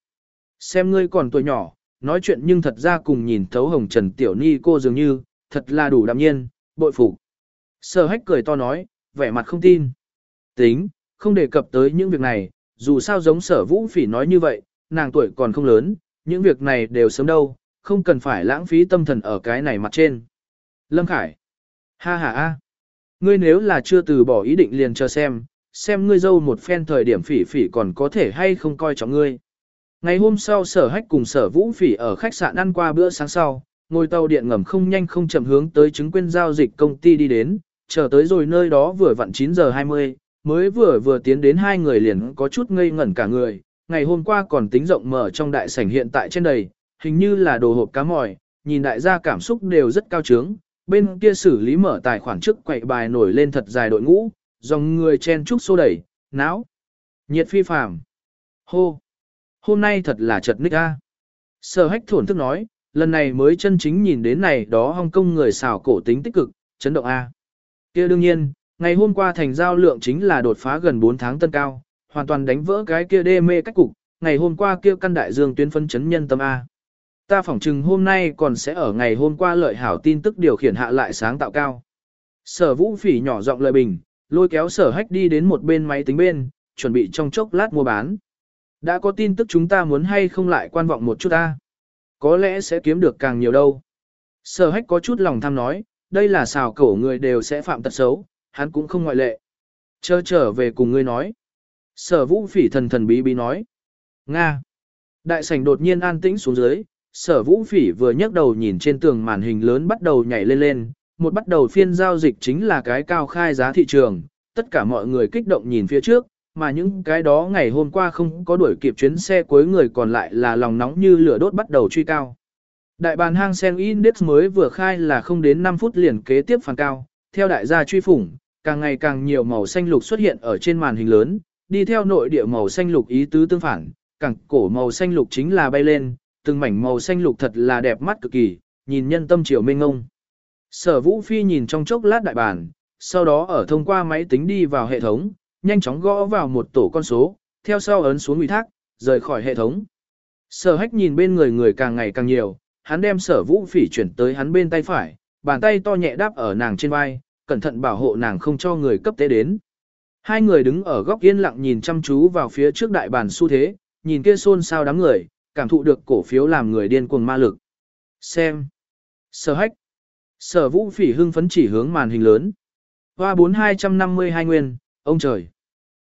Xem ngươi còn tuổi nhỏ, nói chuyện nhưng thật ra cùng nhìn thấu hồng trần tiểu ni cô dường như, thật là đủ đạm nhiên, bội phục. Sở hách cười to nói, vẻ mặt không tin. Tính, không đề cập tới những việc này, dù sao giống sở vũ phỉ nói như vậy, nàng tuổi còn không lớn, những việc này đều sớm đâu, không cần phải lãng phí tâm thần ở cái này mặt trên. Lâm Khải. Ha ha ha. Ngươi nếu là chưa từ bỏ ý định liền chờ xem, xem ngươi dâu một phen thời điểm phỉ phỉ còn có thể hay không coi trọng ngươi. Ngày hôm sau sở hách cùng sở vũ phỉ ở khách sạn ăn qua bữa sáng sau, ngồi tàu điện ngầm không nhanh không chậm hướng tới chứng quyền giao dịch công ty đi đến, chờ tới rồi nơi đó vừa vặn 9 giờ 20, mới vừa vừa tiến đến hai người liền có chút ngây ngẩn cả người, ngày hôm qua còn tính rộng mở trong đại sảnh hiện tại trên đầy, hình như là đồ hộp cá mòi, nhìn đại gia cảm xúc đều rất cao trướng, bên kia xử lý mở tài khoản trước quậy bài nổi lên thật dài đội ngũ, dòng người chen chúc xô đẩy, náo, nhiệt phi phàm. Hô! Hôm nay thật là chật ních a. Sở hách thổn thức nói, lần này mới chân chính nhìn đến này đó Hong Kong người xào cổ tính tích cực, chấn động a. kia đương nhiên, ngày hôm qua thành giao lượng chính là đột phá gần 4 tháng tân cao, hoàn toàn đánh vỡ cái kia đê mê cách cục, ngày hôm qua kia căn đại dương tuyến phân chấn nhân tâm A. Ta phỏng chừng hôm nay còn sẽ ở ngày hôm qua lợi hảo tin tức điều khiển hạ lại sáng tạo cao. Sở vũ phỉ nhỏ giọng lời bình, lôi kéo sở hách đi đến một bên máy tính bên, chuẩn bị trong chốc lát mua bán. Đã có tin tức chúng ta muốn hay không lại quan vọng một chút ta. Có lẽ sẽ kiếm được càng nhiều đâu. Sở hách có chút lòng tham nói, đây là xào cổ người đều sẽ phạm tật xấu, hắn cũng không ngoại lệ. Chờ trở về cùng ngươi nói. Sở vũ phỉ thần thần bí bí nói. Nga. Đại sảnh đột nhiên an tĩnh xuống dưới, sở vũ phỉ vừa nhấc đầu nhìn trên tường màn hình lớn bắt đầu nhảy lên lên, một bắt đầu phiên giao dịch chính là cái cao khai giá thị trường, tất cả mọi người kích động nhìn phía trước, mà những cái đó ngày hôm qua không có đuổi kịp chuyến xe cuối người còn lại là lòng nóng như lửa đốt bắt đầu truy cao. Đại bàn hang sen index mới vừa khai là không đến 5 phút liền kế tiếp phản cao, theo đại gia truy phủng, càng ngày càng nhiều màu xanh lục xuất hiện ở trên màn hình lớn, đi theo nội địa màu xanh lục ý tứ tương phản, càng cổ màu xanh lục chính là bay lên, từng mảnh màu xanh lục thật là đẹp mắt cực kỳ, nhìn nhân tâm chiều mênh ngông. Sở Vũ Phi nhìn trong chốc lát đại bản, sau đó ở thông qua máy tính đi vào hệ thống, nhanh chóng gõ vào một tổ con số, theo sau ấn xuống ủy thác, rời khỏi hệ thống. Sở hách nhìn bên người người càng ngày càng nhiều, hắn đem sở vũ phỉ chuyển tới hắn bên tay phải, bàn tay to nhẹ đáp ở nàng trên vai, cẩn thận bảo hộ nàng không cho người cấp tế đến. Hai người đứng ở góc yên lặng nhìn chăm chú vào phía trước đại bàn xu thế, nhìn kia xôn xao đám người, cảm thụ được cổ phiếu làm người điên cuồng ma lực. Xem. Sở hách. Sở vũ phỉ hưng phấn chỉ hướng màn hình lớn. Hoa 4252 nguyên, ông trời.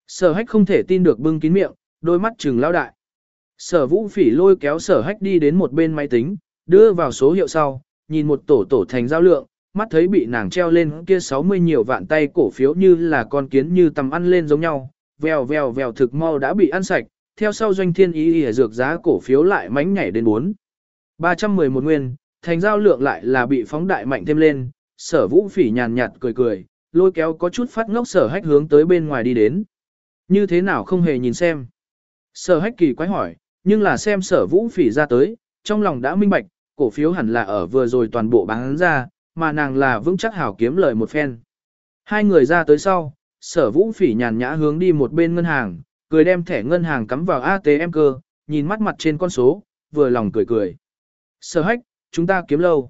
Sở hách không thể tin được bưng kín miệng, đôi mắt trừng lao đại. Sở vũ phỉ lôi kéo sở hách đi đến một bên máy tính, đưa vào số hiệu sau, nhìn một tổ tổ thành giao lượng, mắt thấy bị nàng treo lên kia 60 nhiều vạn tay cổ phiếu như là con kiến như tầm ăn lên giống nhau, vèo vèo vèo thực mau đã bị ăn sạch, theo sau doanh thiên ý ỉa dược giá cổ phiếu lại mánh nhảy đến 4. 311 nguyên, thành giao lượng lại là bị phóng đại mạnh thêm lên, sở vũ phỉ nhàn nhạt cười cười, lôi kéo có chút phát ngốc sở hách hướng tới bên ngoài đi đến. Như thế nào không hề nhìn xem. Sở hách kỳ quái hỏi, nhưng là xem sở vũ phỉ ra tới, trong lòng đã minh bạch, cổ phiếu hẳn là ở vừa rồi toàn bộ bán ra, mà nàng là vững chắc hảo kiếm lời một phen. Hai người ra tới sau, sở vũ phỉ nhàn nhã hướng đi một bên ngân hàng, cười đem thẻ ngân hàng cắm vào ATM cơ, nhìn mắt mặt trên con số, vừa lòng cười cười. Sở hách, chúng ta kiếm lâu.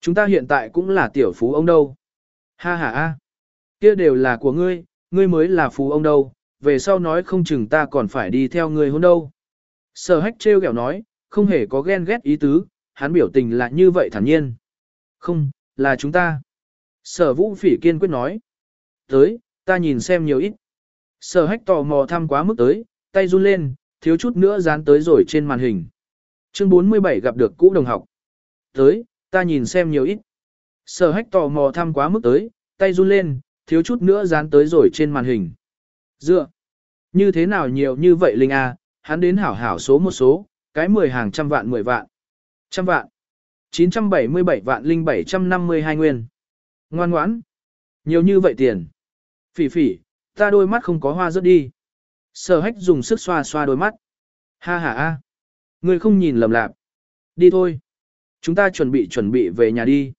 Chúng ta hiện tại cũng là tiểu phú ông đâu. Ha ha a, kia đều là của ngươi, ngươi mới là phú ông đâu, về sau nói không chừng ta còn phải đi theo ngươi hôn đâu. Sở hách trêu ghẹo nói, không hề có ghen ghét ý tứ, hắn biểu tình là như vậy thản nhiên. Không, là chúng ta. Sở vũ phỉ kiên quyết nói. Tới, ta nhìn xem nhiều ít. Sở hách tò mò thăm quá mức tới, tay run lên, thiếu chút nữa dán tới rồi trên màn hình. Chương 47 gặp được cũ đồng học. Tới, ta nhìn xem nhiều ít. Sở hách tò mò thăm quá mức tới, tay run lên, thiếu chút nữa dán tới rồi trên màn hình. Dựa. Như thế nào nhiều như vậy Linh A, hắn đến hảo hảo số một số, cái mười hàng trăm vạn mười vạn. Trăm vạn. 977 vạn linh 752 nguyên. Ngoan ngoãn. Nhiều như vậy tiền. Phỉ phỉ, ta đôi mắt không có hoa rớt đi. Sở hách dùng sức xoa xoa đôi mắt. Ha ha ha. Người không nhìn lầm lạc. Đi thôi. Chúng ta chuẩn bị chuẩn bị về nhà đi.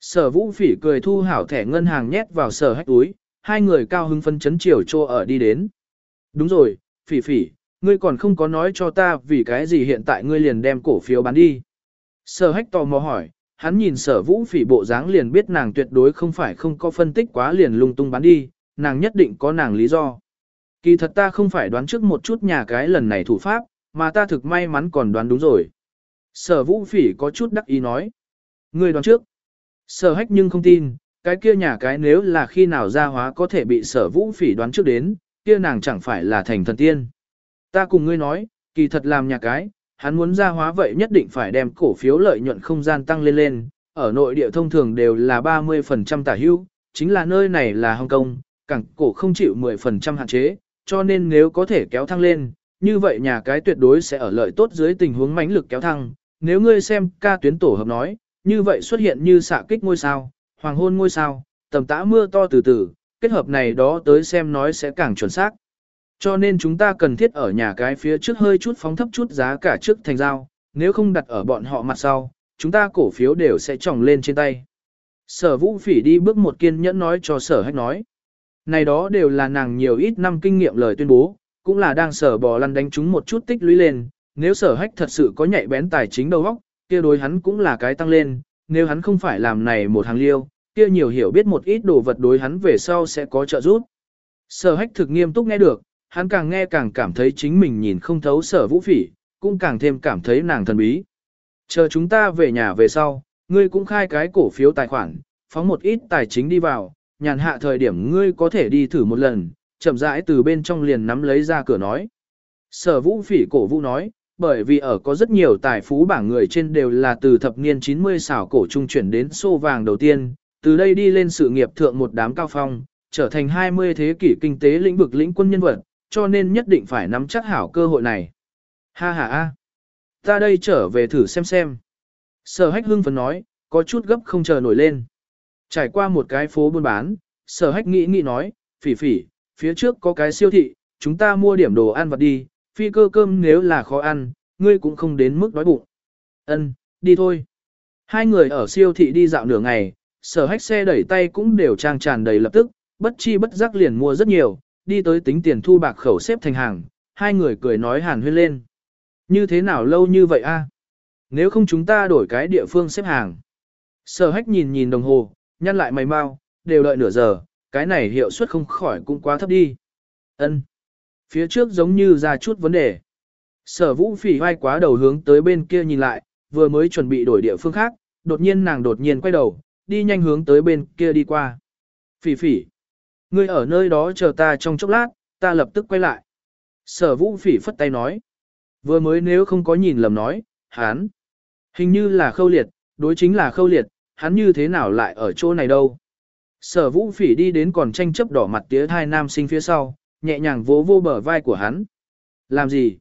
Sở vũ phỉ cười thu hảo thẻ ngân hàng nhét vào sở hách túi, hai người cao hứng phân chấn chiều trô ở đi đến. Đúng rồi, phỉ phỉ, ngươi còn không có nói cho ta vì cái gì hiện tại ngươi liền đem cổ phiếu bán đi. Sở hách tò mò hỏi, hắn nhìn sở vũ phỉ bộ dáng liền biết nàng tuyệt đối không phải không có phân tích quá liền lung tung bán đi, nàng nhất định có nàng lý do. Kỳ thật ta không phải đoán trước một chút nhà cái lần này thủ pháp, mà ta thực may mắn còn đoán đúng rồi. Sở vũ phỉ có chút đắc ý nói. Người đoán trước. Sở hách nhưng không tin, cái kia nhà cái nếu là khi nào ra hóa có thể bị sở vũ phỉ đoán trước đến, kia nàng chẳng phải là thành thần tiên. Ta cùng ngươi nói, kỳ thật làm nhà cái, hắn muốn ra hóa vậy nhất định phải đem cổ phiếu lợi nhuận không gian tăng lên lên, ở nội địa thông thường đều là 30% tả hữu, chính là nơi này là Hồng Kông, cảng cổ không chịu 10% hạn chế, cho nên nếu có thể kéo thăng lên, như vậy nhà cái tuyệt đối sẽ ở lợi tốt dưới tình huống mãnh lực kéo thăng. Nếu ngươi xem ca tuyến tổ hợp nói, như vậy xuất hiện như xạ kích ngôi sao, hoàng hôn ngôi sao, tầm tã mưa to từ từ, kết hợp này đó tới xem nói sẽ càng chuẩn xác. Cho nên chúng ta cần thiết ở nhà cái phía trước hơi chút phóng thấp chút giá cả trước thành giao, nếu không đặt ở bọn họ mặt sau, chúng ta cổ phiếu đều sẽ tròng lên trên tay. Sở vũ phỉ đi bước một kiên nhẫn nói cho sở hách nói. Này đó đều là nàng nhiều ít năm kinh nghiệm lời tuyên bố, cũng là đang sở bò lăn đánh chúng một chút tích lũy lên, nếu sở hách thật sự có nhạy bén tài chính đầu óc, kia đối hắn cũng là cái tăng lên, nếu hắn không phải làm này một hàng liêu, kia nhiều hiểu biết một ít đồ vật đối hắn về sau sẽ có trợ giúp. Sở hách thực nghiêm túc nghe được, hắn càng nghe càng cảm thấy chính mình nhìn không thấu sở vũ phỉ, cũng càng thêm cảm thấy nàng thần bí. Chờ chúng ta về nhà về sau, ngươi cũng khai cái cổ phiếu tài khoản, phóng một ít tài chính đi vào, nhàn hạ thời điểm ngươi có thể đi thử một lần, chậm rãi từ bên trong liền nắm lấy ra cửa nói. Sở vũ phỉ cổ vũ nói, bởi vì ở có rất nhiều tài phú bảng người trên đều là từ thập niên 90 xảo cổ trung chuyển đến xô vàng đầu tiên, từ đây đi lên sự nghiệp thượng một đám cao phong, trở thành 20 thế kỷ kinh tế lĩnh vực lĩnh quân nhân vật, cho nên nhất định phải nắm chắc hảo cơ hội này. Ha ha ha, ta đây trở về thử xem xem. Sở hách hưng phấn nói, có chút gấp không chờ nổi lên. Trải qua một cái phố buôn bán, sở hách nghĩ nghĩ nói, phỉ phỉ, phía trước có cái siêu thị, chúng ta mua điểm đồ ăn vặt đi, phi cơ cơm nếu là khó ăn, ngươi cũng không đến mức đói bụng. Ân, đi thôi. Hai người ở siêu thị đi dạo nửa ngày, sở hách xe đẩy tay cũng đều trang tràn đầy lập tức, bất chi bất giác liền mua rất nhiều, đi tới tính tiền thu bạc khẩu xếp thành hàng, hai người cười nói hàn huyên lên. Như thế nào lâu như vậy a? Nếu không chúng ta đổi cái địa phương xếp hàng. Sở hách nhìn nhìn đồng hồ, nhăn lại mày mau, đều đợi nửa giờ, cái này hiệu suất không khỏi cũng quá thấp đi. Ân. Phía trước giống như ra chút vấn đề. Sở vũ phỉ vai quá đầu hướng tới bên kia nhìn lại, vừa mới chuẩn bị đổi địa phương khác, đột nhiên nàng đột nhiên quay đầu, đi nhanh hướng tới bên kia đi qua. Phỉ phỉ. Ngươi ở nơi đó chờ ta trong chốc lát, ta lập tức quay lại. Sở vũ phỉ phất tay nói. Vừa mới nếu không có nhìn lầm nói, hắn, Hình như là khâu liệt, đối chính là khâu liệt, hắn như thế nào lại ở chỗ này đâu. Sở vũ phỉ đi đến còn tranh chấp đỏ mặt tía hai nam sinh phía sau, nhẹ nhàng vỗ vô bờ vai của hắn. Làm gì?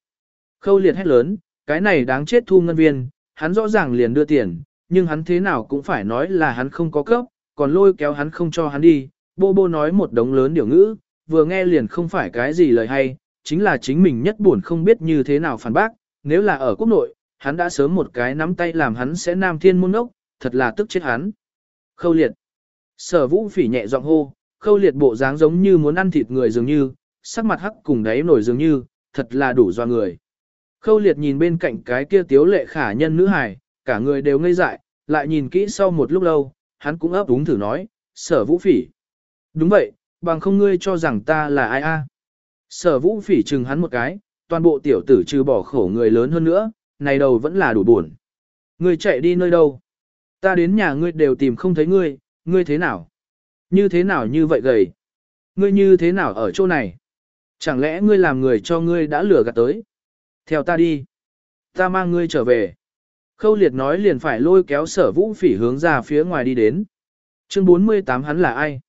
Khâu liệt hét lớn, cái này đáng chết thu ngân viên, hắn rõ ràng liền đưa tiền, nhưng hắn thế nào cũng phải nói là hắn không có cấp, còn lôi kéo hắn không cho hắn đi. Bô bô nói một đống lớn điều ngữ, vừa nghe liền không phải cái gì lời hay, chính là chính mình nhất buồn không biết như thế nào phản bác, nếu là ở quốc nội, hắn đã sớm một cái nắm tay làm hắn sẽ nam thiên môn ốc, thật là tức chết hắn. Khâu liệt. Sở vũ phỉ nhẹ giọng hô, khâu liệt bộ dáng giống như muốn ăn thịt người dường như, sắc mặt hắc cùng đáy nổi dường như, thật là đủ doa người. Khâu liệt nhìn bên cạnh cái kia tiếu lệ khả nhân nữ hài, cả người đều ngây dại, lại nhìn kỹ sau một lúc lâu, hắn cũng ấp úng thử nói, sở vũ phỉ. Đúng vậy, bằng không ngươi cho rằng ta là ai a? Sở vũ phỉ chừng hắn một cái, toàn bộ tiểu tử trừ bỏ khổ người lớn hơn nữa, này đầu vẫn là đủ buồn. Ngươi chạy đi nơi đâu? Ta đến nhà ngươi đều tìm không thấy ngươi, ngươi thế nào? Như thế nào như vậy gầy? Ngươi như thế nào ở chỗ này? Chẳng lẽ ngươi làm người cho ngươi đã lừa gạt tới? Theo ta đi. Ta mang ngươi trở về. Khâu liệt nói liền phải lôi kéo sở vũ phỉ hướng ra phía ngoài đi đến. Chương 48 hắn là ai?